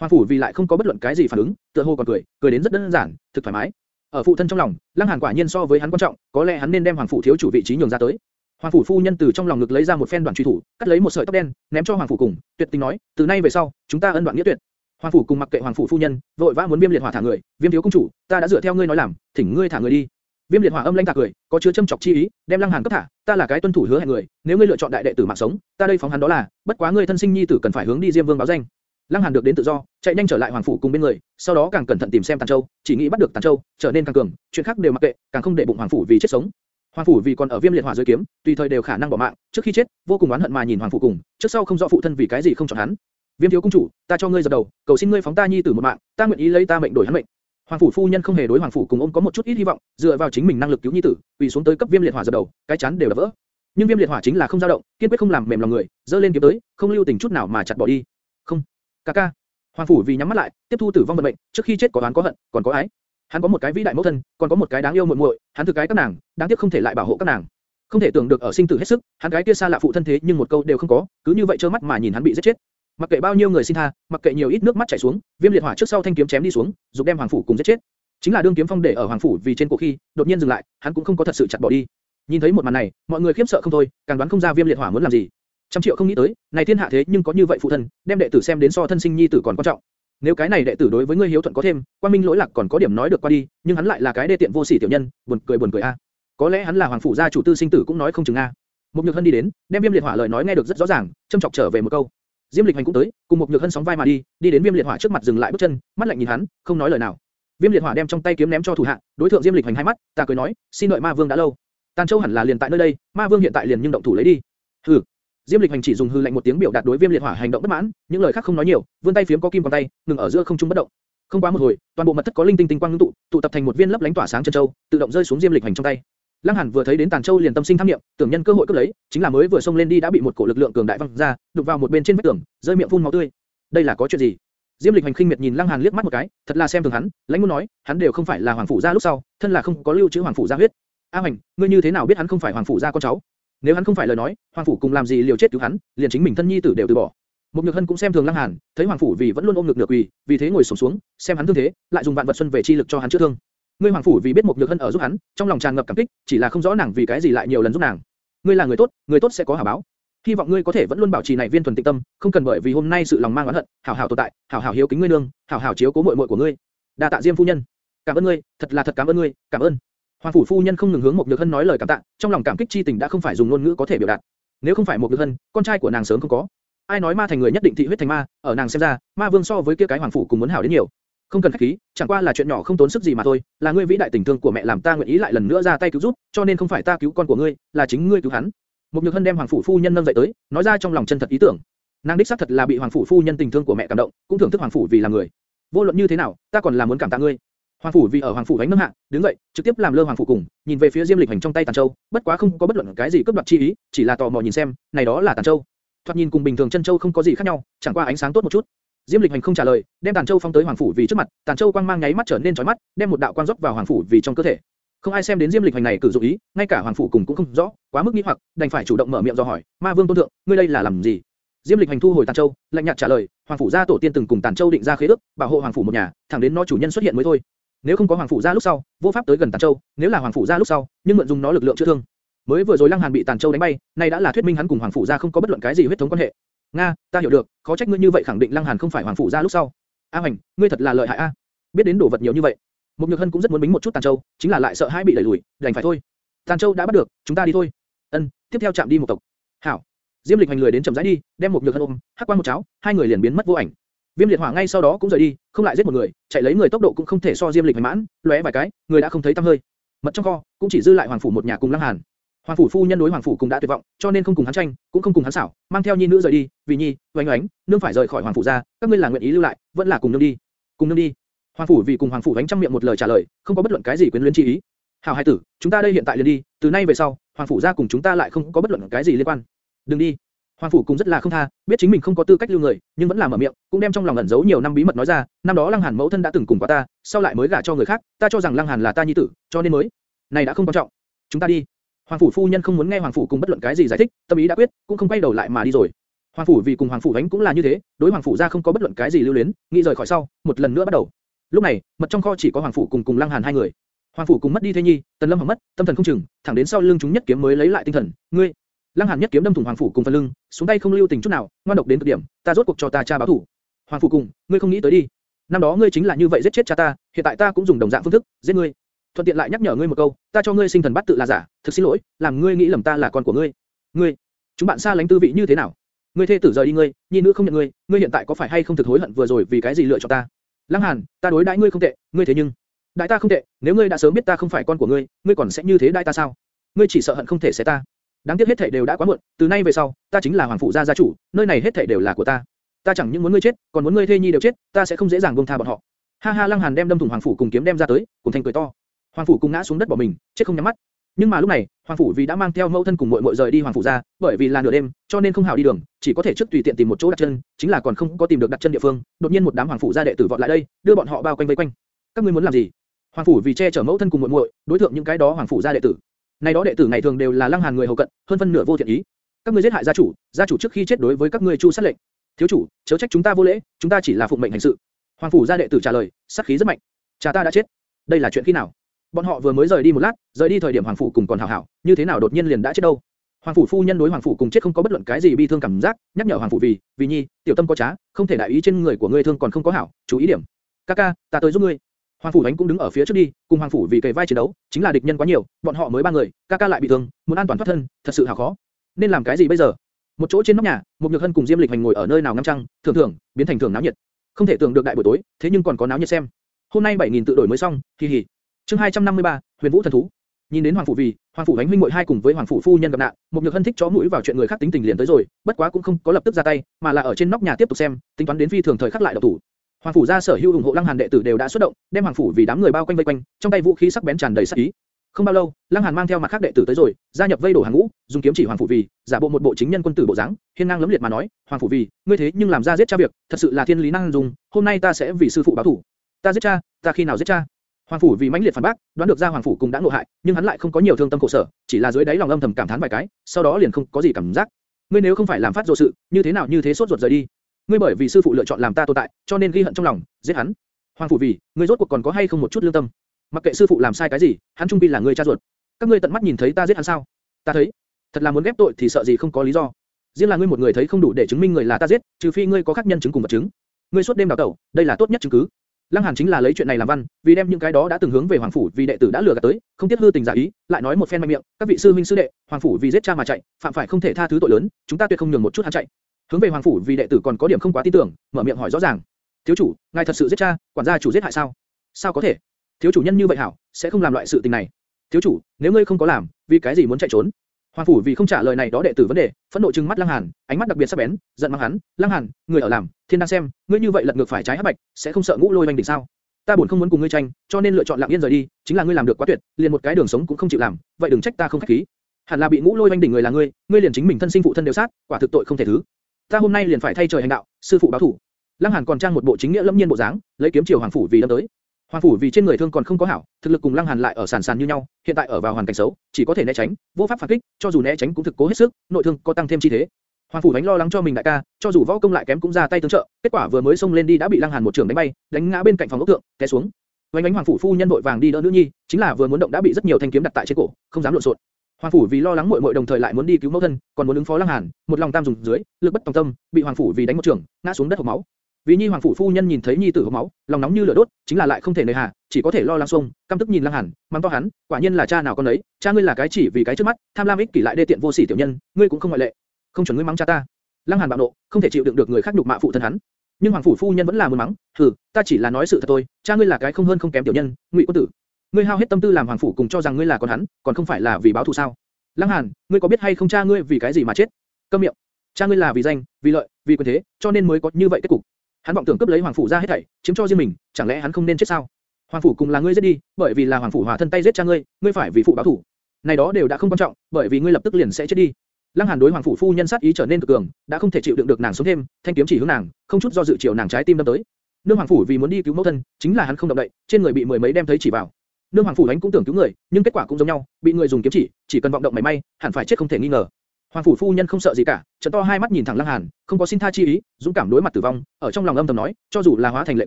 Hoàng phủ vì lại không có bất luận cái gì phản ứng, tựa hồ còn cười, cười đến rất đơn giản, thực thoải mái. Ở phụ thân trong lòng, lăng hàn quả nhiên so với hắn quan trọng, có lẽ hắn nên đem hoàng phủ thiếu chủ vị trí nhường ra tới. Hoàng phủ phu nhân từ trong lòng ngực lấy ra một phen đoạn truy thủ, cắt lấy một sợi tóc đen, ném cho hoàng phủ cùng, tuyệt tình nói, từ nay về sau, chúng ta ân đoạn nghĩa tuyệt. Hoàng phủ cùng mặc kệ hoàng phủ phu nhân, vội vã muốn viêm liệt hỏa thả người, viêm thiếu công chủ, ta đã dựa theo ngươi nói làm, thỉnh ngươi thả người đi. Viêm liệt hỏa âm lãnh thả cười, có chứa châm chọc chi ý, đem lăng hàn cấp thả, ta là cái tuân thủ hứa hẹn người, nếu ngươi lựa chọn đại đệ tử mạng sống, ta đây phóng hắn đó là, bất quá ngươi thân sinh nhi tử cần phải hướng đi diêm vương báo danh. Lăng Hàn được đến tự do, chạy nhanh trở lại hoàng phủ cùng bên người, sau đó càng cẩn thận tìm xem Tàn Châu, chỉ nghĩ bắt được Tàn Châu, trở nên càng cường, chuyện khác đều mặc kệ, càng không để bụng hoàng phủ vì chết sống. Hoàng phủ vì còn ở viêm liệt hỏa dưới kiếm, tùy thời đều khả năng bỏ mạng, trước khi chết, vô cùng oán hận mà nhìn hoàng phủ cùng, trước sau không rõ phụ thân vì cái gì không chọn hắn. Viêm thiếu công chủ, ta cho ngươi giật đầu, cầu xin ngươi phóng ta nhi tử một mạng, ta nguyện ý lấy ta mệnh đổi hắn mệnh. Hoàng phủ phu nhân không hề đối hoàng phủ cùng ông có một chút ít hy vọng, dựa vào chính mình năng lực cứu nhi tử, quỳ xuống tới cấp viêm liệt hỏa giật đầu, cái chán đều đập vỡ. Nhưng viêm liệt hỏa chính là không dao động, kiên quyết không làm mềm lòng người, dơ lên kiếm tới, không lưu tình chút nào mà chặt bỏ đi. Không, ca ca. Hoàng phủ vì nhắm mắt lại, tiếp thu tử vong vận mệnh, trước khi chết có oán có hận, còn có ái. Hắn có một cái vĩ đại mẫu thân, còn có một cái đáng yêu muội muội, hắn thực cái các nàng, đáng tiếc không thể lại bảo hộ các nàng. Không thể tưởng được ở sinh tử hết sức, hắn gái kia xa lạ phụ thân thế nhưng một câu đều không có, cứ như vậy trơ mắt mà nhìn hắn bị giết chết. Mặc kệ bao nhiêu người xin tha, mặc kệ nhiều ít nước mắt chảy xuống, viêm liệt hỏa trước sau thanh kiếm chém đi xuống, dục đem hoàng phủ cùng giết chết. Chính là đương kiếm phong để ở hoàng phủ vì trên cổ khi, đột nhiên dừng lại, hắn cũng không có thật sự chặt bỏ đi. Nhìn thấy một màn này, mọi người khiếp sợ không thôi, càng đoán không ra viêm liệt hỏa muốn làm gì. Trăm triệu không nghĩ tới, này thiên hạ thế nhưng có như vậy phụ thân, đem đệ tử xem đến so thân sinh nhi tử còn quan trọng. Nếu cái này đệ tử đối với ngươi hiếu thuận có thêm, quan minh lỗi lạc còn có điểm nói được qua đi, nhưng hắn lại là cái đê tiện vô sỉ tiểu nhân, buồn cười buồn cười a. Có lẽ hắn là hoàng phủ gia chủ tư sinh tử cũng nói không chừng a. Một nhược hân đi đến, đem viêm liệt hỏa lời nói nghe được rất rõ ràng, châm chọc trở về một câu. Diêm Lịch Hành cũng tới, cùng một nhược hân sóng vai mà đi, đi đến Viêm Liệt Hỏa trước mặt dừng lại bước chân, mắt lạnh nhìn hắn, không nói lời nào. Viêm Liệt Hỏa đem trong tay kiếm ném cho thủ hạ, đối thượng Diêm Lịch Hành hai mắt, ta cười nói, xin đợi Ma Vương đã lâu. Tàn Châu hẳn là liền tại nơi đây, Ma Vương hiện tại liền nhưng động thủ lấy đi. Hừ. Diêm Lịch Hành chỉ dùng hư lạnh một tiếng biểu đạt đối Viêm Liệt Hỏa hành động bất mãn, những lời khác không nói nhiều, vươn tay phiếm có kim còn tay, ngừng ở giữa không trung bất động. Không quá một hồi, toàn bộ mật thất có linh tinh tinh quang ngưng tụ, tụ tập thành một viên lấp lánh tỏa sáng chân châu, tự động rơi xuống Diêm Lịch Hành trong tay. Lăng Hàn vừa thấy đến Tàn Châu liền tâm sinh tham niệm, tưởng nhân cơ hội cướp lấy, chính là mới vừa xông lên đi đã bị một cổ lực lượng cường đại văng ra, đụng vào một bên trên vách tường, rơi miệng phun máu tươi. Đây là có chuyện gì? Diêm Lịch Hành khinh miệt nhìn Lăng Hàn liếc mắt một cái, thật là xem thường hắn, lãnh muốn nói, hắn đều không phải là hoàng phủ gia lúc sau, thân là không có lưu trữ hoàng phủ gia huyết. A Hành, ngươi như thế nào biết hắn không phải hoàng phủ gia con cháu? Nếu hắn không phải lời nói, hoàng phủ cùng làm gì liều chết cứu hắn, liền chính mình thân nhi tử đều từ bỏ. Mục Nhược Hân cũng xem thường Lăng Hàn, thấy hoàng phủ vì vẫn luôn ôm ngực nửa quỳ, vì thế ngồi xổm xuống, xem hắn thương thế, lại dùng vạn vật xuân về chi lực cho hắn chữa thương. Ngươi hoàng phủ vì biết một nhược hân ở giúp hắn, trong lòng tràn ngập cảm kích, chỉ là không rõ nàng vì cái gì lại nhiều lần giúp nàng. Ngươi là người tốt, người tốt sẽ có hảo báo. Hy vọng ngươi có thể vẫn luôn bảo trì này viên thuần tịnh tâm, không cần bởi vì hôm nay sự lòng mang oán hận, hảo hảo tồn tại, hảo hảo hiếu kính ngươi nương, hảo hảo chiếu cố muội muội của ngươi. Đa tạ Diêm phu nhân. Cảm ơn ngươi, thật là thật cảm ơn ngươi, cảm ơn. Hoàng phủ phu nhân không ngừng hướng một nhược hân nói lời cảm tạ, trong lòng cảm kích chi tình đã không phải dùng ngôn ngữ có thể biểu đạt. Nếu không phải một nhược hân, con trai của nàng sớm không có. Ai nói ma thành người nhất định thị huyết thành ma, ở nàng xem ra, ma vương so với kia cái hoàng phủ cùng muốn hảo đến nhiều. Không cần khách khí, chẳng qua là chuyện nhỏ không tốn sức gì mà thôi, là ngươi vĩ đại tình thương của mẹ làm ta nguyện ý lại lần nữa ra tay cứu giúp, cho nên không phải ta cứu con của ngươi, là chính ngươi cứu hắn. mục nhược hân đem hoàng phủ phu nhân nâng dậy tới, nói ra trong lòng chân thật ý tưởng. Nàng đích xác thật là bị hoàng phủ phu nhân tình thương của mẹ cảm động, cũng thưởng thức hoàng phủ vì là người. Vô luận như thế nào, ta còn là muốn cảm tạ ngươi. Hoàng phủ vì ở hoàng phủ đánh nâng hạ, đứng dậy, trực tiếp làm lơ hoàng phủ cùng, nhìn về phía Diêm Lịch hành trong tay tàn châu, bất quá không có bất luận cái gì cướp đoạt chi ý, chỉ là tò mò nhìn xem, này đó là tàn châu. Thoạt nhìn cùng bình thường chân châu không có gì khác nhau, chẳng qua ánh sáng tốt một chút. Diêm Lịch hành không trả lời, đem tàn châu phong tới hoàng phủ vì trước mặt, tàn châu quang mang nháy mắt trở nên chói mắt, đem một đạo quang rót vào hoàng phủ vì trong cơ thể. Không ai xem đến Diêm Lịch hành này cử dụng ý, ngay cả hoàng phủ cùng cũng không rõ, quá mức nghi hoặc, đành phải chủ động mở miệng do hỏi, Ma Vương tôn thượng, ngươi đây là làm gì? Diêm Lịch hành thu hồi tàn châu, lạnh nhạt trả lời, hoàng phủ gia tổ tiên từng cùng tàn châu định ra khế ước, bảo hộ hoàng phủ một nhà, thẳng đến nó chủ nhân xuất hiện mới thôi. Nếu không có hoàng phủ gia lúc sau, vô pháp tới gần tàn châu, nếu là hoàng phủ gia lúc sau, nhưng mượn dùng nó lực lượng chữa thương. Mới vừa rồi Lăng Hàn bị tàn châu đánh bay, này đã là thuyết minh hắn cùng hoàng phủ gia không có bất luận cái gì huyết thống quan hệ. Nga, ta hiểu được, khó trách ngươi như vậy khẳng định Lăng Hàn không phải hoàng phủ gia lúc sau. A Hoành, ngươi thật là lợi hại a, biết đến đồ vật nhiều như vậy. Mục Nhược Hân cũng rất muốn bính một chút Tàn Châu, chính là lại sợ hai bị đẩy lùi, đành phải thôi. Tàn Châu đã bắt được, chúng ta đi thôi. Ân, tiếp theo chạm đi một tộc. Hảo. Diêm Lịch hành lười đến chậm rãi đi, đem một Nhược Hân ôm, hắc quan một cháo, hai người liền biến mất vô ảnh. Viêm liệt hỏa ngay sau đó cũng rời đi, không lại giết một người, chạy lấy người tốc độ cũng không thể so Diêm Lịch hành mãn, lóe vài cái, người đã không thấy tăm hơi. Mật trong kho, cũng chỉ dư lại hoàng phủ một nhà cùng Lăng Hàn. Hoàng phủ phu nhân đối hoàng phủ cũng đã tuyệt vọng, cho nên không cùng hắn tranh, cũng không cùng hắn xảo, mang theo nhi nữ rời đi, vì nhi, oánh oánh, nương phải rời khỏi hoàng phủ ra, các ngươi là nguyện ý lưu lại, vẫn là cùng nương đi, cùng nương đi. Hoàng phủ vì cùng hoàng phủ Đánh trăm miệng một lời trả lời, không có bất luận cái gì quyến luyến chi ý. Hảo hai tử, chúng ta đây hiện tại liền đi, từ nay về sau, hoàng phủ ra cùng chúng ta lại không có bất luận cái gì liên quan. Đừng đi. Hoàng phủ cũng rất là không tha, biết chính mình không có tư cách lưu người, nhưng vẫn là mở miệng, cũng đem trong lòng ẩn giấu nhiều năm bí mật nói ra. Năm đó Lăng Hàn mẫu thân đã từng cùng qua ta, sau lại mới gả cho người khác, ta cho rằng Lăng Hàn là ta nhi tử, cho nên mới. Này đã không quan trọng. Chúng ta đi. Hoàng phủ phu nhân không muốn nghe Hoàng phủ cùng bất luận cái gì giải thích, tâm ý đã quyết, cũng không quay đầu lại mà đi rồi. Hoàng phủ vì cùng Hoàng phủ đánh cũng là như thế, đối Hoàng phủ ra không có bất luận cái gì lưu luyến, nghĩ rời khỏi sau, một lần nữa bắt đầu. Lúc này, mật trong kho chỉ có Hoàng phủ cùng cùng Lăng Hàn hai người. Hoàng phủ cùng mất đi thế nhi, Tần Lâm hỏng mất, tâm thần không chừng, thẳng đến sau lưng chúng nhất kiếm mới lấy lại tinh thần. Ngươi, Lăng Hàn nhất kiếm đâm thủng Hoàng phủ cùng phần lưng, xuống tay không lưu tình chút nào, ngoan độc đến cực điểm, ta rốt cuộc cho ta cha báo thủ. Hoàng phủ cùng, ngươi không nghĩ tới đi. Năm đó ngươi chính là như vậy giết chết cha ta, hiện tại ta cũng dùng đồng dạng phương thức giết ngươi. Thuận tiện lại nhắc nhở ngươi một câu, ta cho ngươi sinh thần bắt tự là giả, thực xin lỗi, làm ngươi nghĩ lầm ta là con của ngươi. Ngươi, chúng bạn xa lánh tư vị như thế nào? Ngươi thê tử rời đi ngươi, nhi nữ không nhận ngươi, ngươi hiện tại có phải hay không thực hối hận vừa rồi vì cái gì lựa chọn ta? Lăng Hàn, ta đối đãi ngươi không tệ, ngươi thế nhưng, đại ta không tệ, nếu ngươi đã sớm biết ta không phải con của ngươi, ngươi còn sẽ như thế đại ta sao? Ngươi chỉ sợ hận không thể xé ta. Đáng tiếc hết thảy đều đã quá muộn, từ nay về sau, ta chính là hoàng phụ gia gia chủ, nơi này hết thảy đều là của ta. Ta chẳng những muốn ngươi chết, còn muốn ngươi thê nhi đều chết, ta sẽ không dễ dàng buông tha bọn họ. Ha ha, Lăng Hàn đem đâm thủng hoàng phủ cùng kiếm đem ra tới, cùng thanh cười to. Hoàng phủ cùng ngã xuống đất bỏ mình, chết không nhắm mắt. Nhưng mà lúc này, hoàng phủ vì đã mang theo mẫu thân cùng muội muội rời đi hoàng phủ ra, bởi vì là nửa đêm, cho nên không hảo đi đường, chỉ có thể trước tùy tiện tìm một chỗ đặt chân, chính là còn không có tìm được đặt chân địa phương, đột nhiên một đám hoàng phủ gia đệ tử vọt lại đây, đưa bọn họ bao quanh vây quanh. Các ngươi muốn làm gì? Hoàng phủ vì che chở mẫu thân cùng muội muội, đối thượng những cái đó hoàng phủ gia đệ tử. Này đó đệ tử ngày thường đều là lăng hàn người hầu cận, hơn phân nửa vô thiện ý. Các ngươi giết hại gia chủ, gia chủ trước khi chết đối với các ngươi chu sát lệnh. Thiếu chủ, chớ trách chúng ta vô lễ, chúng ta chỉ là phụng mệnh hành sự. Hoàng phủ gia đệ tử trả lời, sát khí rất mạnh. Cha ta đã chết. Đây là chuyện khi nào? Bọn họ vừa mới rời đi một lát, rời đi thời điểm hoàng phủ cùng còn hảo hảo, như thế nào đột nhiên liền đã chết đâu? Hoàng phủ phu nhân đối hoàng phủ cùng chết không có bất luận cái gì bi thương cảm giác, nhắc nhở hoàng phủ vì, vì nhi, tiểu tâm có trá, không thể đại ý trên người của ngươi thương còn không có hảo, chú ý điểm. Kaka, ta tới giúp ngươi. Hoàng phủ đánh cũng đứng ở phía trước đi, cùng hoàng phủ vì kề vai chiến đấu, chính là địch nhân quá nhiều, bọn họ mới ba người, Kaka lại bị thương, muốn an toàn thoát thân, thật sự hảo khó. Nên làm cái gì bây giờ? Một chỗ trên nóc nhà, một nhược hân cùng Diêm Lịch hành ngồi ở nơi nào ngắm trăng, thường thường biến thành thường náo nhiệt. Không thể tưởng được đại buổi tối, thế nhưng còn có náo nhiệt xem. Hôm nay 7000 tự đổi mới xong, kỳ hỉ. Chương 253, Huyền Vũ thần thú. Nhìn đến Hoàng phủ vì, Hoàng phủ Ánh huynh muội hai cùng với Hoàng phủ phu nhân gặp nạn, một nhược hân thích chó mũi vào chuyện người khác tính tình liền tới rồi, bất quá cũng không có lập tức ra tay, mà là ở trên nóc nhà tiếp tục xem, tính toán đến phi thường thời khắc lại độc thủ. Hoàng phủ gia sở hữu ủng hộ Lăng Hàn đệ tử đều đã xuất động, đem Hoàng phủ vì đám người bao quanh vây quanh, trong tay vũ khí sắc bén tràn đầy sát ý. Không bao lâu, Lăng Hàn mang theo mặt khác đệ tử tới rồi, gia nhập vây đổ hàng ngũ, dùng kiếm chỉ Hoàng phủ vì, giả bộ một bộ chính nhân quân tử bộ dáng, hiên ngang lấm liệt mà nói, Hoàng phủ vì, ngươi thế nhưng làm ra giết cha việc, thật sự là thiên lý năng dùng, hôm nay ta sẽ vì sư phụ báo thù. Ta giết cha, ta khi nào giết cha? Hoàng phủ vì mãnh liệt phản bác, đoán được ra Hoàng phủ cùng đã ngộ hại, nhưng hắn lại không có nhiều thương tâm khổ sở, chỉ là dưới đáy lòng âm thầm cảm thán vài cái, sau đó liền không có gì cảm giác. Ngươi nếu không phải làm phát dội sự, như thế nào như thế sốt ruột rời đi? Ngươi bởi vì sư phụ lựa chọn làm ta tồn tại, cho nên ghi hận trong lòng, giết hắn. Hoàng phủ vì, ngươi rốt cuộc còn có hay không một chút lương tâm? Mặc kệ sư phụ làm sai cái gì, hắn trung quy là người cha ruột. Các ngươi tận mắt nhìn thấy ta giết hắn sao? Ta thấy, thật là muốn ghép tội thì sợ gì không có lý do. Riêng là ngươi một người thấy không đủ để chứng minh người là ta giết, trừ phi ngươi có khác nhân chứng cùng vật chứng. Ngươi suốt đêm đào tẩu, đây là tốt nhất chứng cứ. Lăng Hàn chính là lấy chuyện này làm văn, vì đem những cái đó đã từng hướng về hoàng phủ vì đệ tử đã lừa gạt tới, không tiếc hư tình giả ý, lại nói một phen mạnh miệng, các vị sư huynh sư đệ, hoàng phủ vì giết cha mà chạy, phạm phải không thể tha thứ tội lớn, chúng ta tuyệt không nhường một chút hắn chạy. Hướng về hoàng phủ vì đệ tử còn có điểm không quá tin tưởng, mở miệng hỏi rõ ràng. Thiếu chủ, ngài thật sự giết cha, quản gia chủ giết hại sao? Sao có thể? Thiếu chủ nhân như vậy hảo, sẽ không làm loại sự tình này. Thiếu chủ, nếu ngươi không có làm, vì cái gì muốn chạy trốn? Hoàng phủ vì không trả lời này đó đệ tử vấn đề, phẫn nộ trừng mắt Lăng Hàn, ánh mắt đặc biệt sắc bén, giận mắng hắn, "Lăng Hàn, người ở làm, thiên đang xem, ngươi như vậy lật ngược phải trái hắc bạch, sẽ không sợ ngũ lôi oanh đỉnh sao? Ta buồn không muốn cùng ngươi tranh, cho nên lựa chọn lặng yên rời đi, chính là ngươi làm được quá tuyệt, liền một cái đường sống cũng không chịu làm, vậy đừng trách ta không khách khí. Hẳn là bị ngũ lôi oanh đỉnh người là ngươi, ngươi liền chính mình thân sinh phụ thân đều sát, quả thực tội không thể thứ. Ta hôm nay liền phải thay trời hành đạo, sư phụ báo thủ. Lăng Hàn còn trang một bộ chính nghĩa lâm nhiên bộ dáng, lấy kiếm chiều hoàng phủ vì đâm tới. Hoàng phủ vì trên người thương còn không có hảo, thực lực cùng Lăng Hàn lại ở sàn sàn như nhau, hiện tại ở vào hoàn cảnh xấu, chỉ có thể né tránh, vô pháp phản kích, cho dù né tránh cũng thực cố hết sức, nội thương có tăng thêm chi thế. Hoàng phủ đánh lo lắng cho mình đại ca, cho dù võ công lại kém cũng ra tay tương trợ, kết quả vừa mới xông lên đi đã bị Lăng Hàn một trường đánh bay, đánh ngã bên cạnh phòng ốc tượng, té xuống. Vành ánh hoàng phủ phu nhân vội vàng đi đỡ nữ nhi, chính là vừa muốn động đã bị rất nhiều thanh kiếm đặt tại trên cổ, không dám lộn xộn. Hoàng phủ vì lo lắng muội muội đồng thời lại muốn đi cứu mẫu thân, còn muốn ứng phó Lăng Hàn, một lòng tam dùng dưới, lực bất tòng tâm, bị hoàng phủ vì đánh một trường, ngã xuống đất hộc máu. Vì nhi hoàng phủ phu nhân nhìn thấy nhi tử hộc máu, lòng nóng như lửa đốt, chính là lại không thể nơi hà, chỉ có thể lo lắng xung, căm tức nhìn Lăng Hàn, mắng to hắn, quả nhiên là cha nào con ấy, cha ngươi là cái chỉ vì cái trước mắt, tham lam ích kỷ lại đê tiện vô sỉ tiểu nhân, ngươi cũng không ngoại lệ, không chuẩn ngươi mắng cha ta. Lăng Hàn bạo nộ, không thể chịu đựng được người khác nhục mạ phụ thân hắn. Nhưng hoàng phủ phu nhân vẫn là muốn mắng, hừ, ta chỉ là nói sự thật thôi, cha ngươi là cái không hơn không kém tiểu nhân, ngụy quân tử. Ngươi hao hết tâm tư làm hoàng phủ cùng cho rằng ngươi là con hắn, còn không phải là vì báo thù sao? Lăng Hàn, ngươi có biết hay không cha ngươi vì cái gì mà chết? Câm miệng. Cha ngươi là vì danh, vì lợi, vì quyền thế, cho nên mới có như vậy kết cục. Hắn vọng tưởng cướp lấy hoàng phủ ra hết thảy, chiếm cho riêng mình, chẳng lẽ hắn không nên chết sao? Hoàng phủ cùng là ngươi giết đi, bởi vì là hoàng phủ hòa thân tay giết cha ngươi, ngươi phải vì phụ báo thù. Này đó đều đã không quan trọng, bởi vì ngươi lập tức liền sẽ chết đi. Lăng Hàn đối hoàng phủ phu nhân sát ý trở nên cực cường, đã không thể chịu đựng được nàng sống thêm, thanh kiếm chỉ hướng nàng, không chút do dự chiều nàng trái tim đâm tới. Nương hoàng phủ vì muốn đi cứu mẫu thân, chính là hắn không động đậy, trên người bị mười mấy đem thấy chỉ vào. Nương hoàng phủ đánh cũng tưởng cứu người, nhưng kết quả cũng giống nhau, bị người dùng kiếm chỉ, chỉ cần vọng động mảy may, hẳn phải chết không thể nghi ngờ. Hoàng phủ phu nhân không sợ gì cả, trợn to hai mắt nhìn thẳng Lăng Hàn, không có xin tha chi ý, dũng cảm đối mặt tử vong, ở trong lòng âm thầm nói, cho dù là hóa thành lệ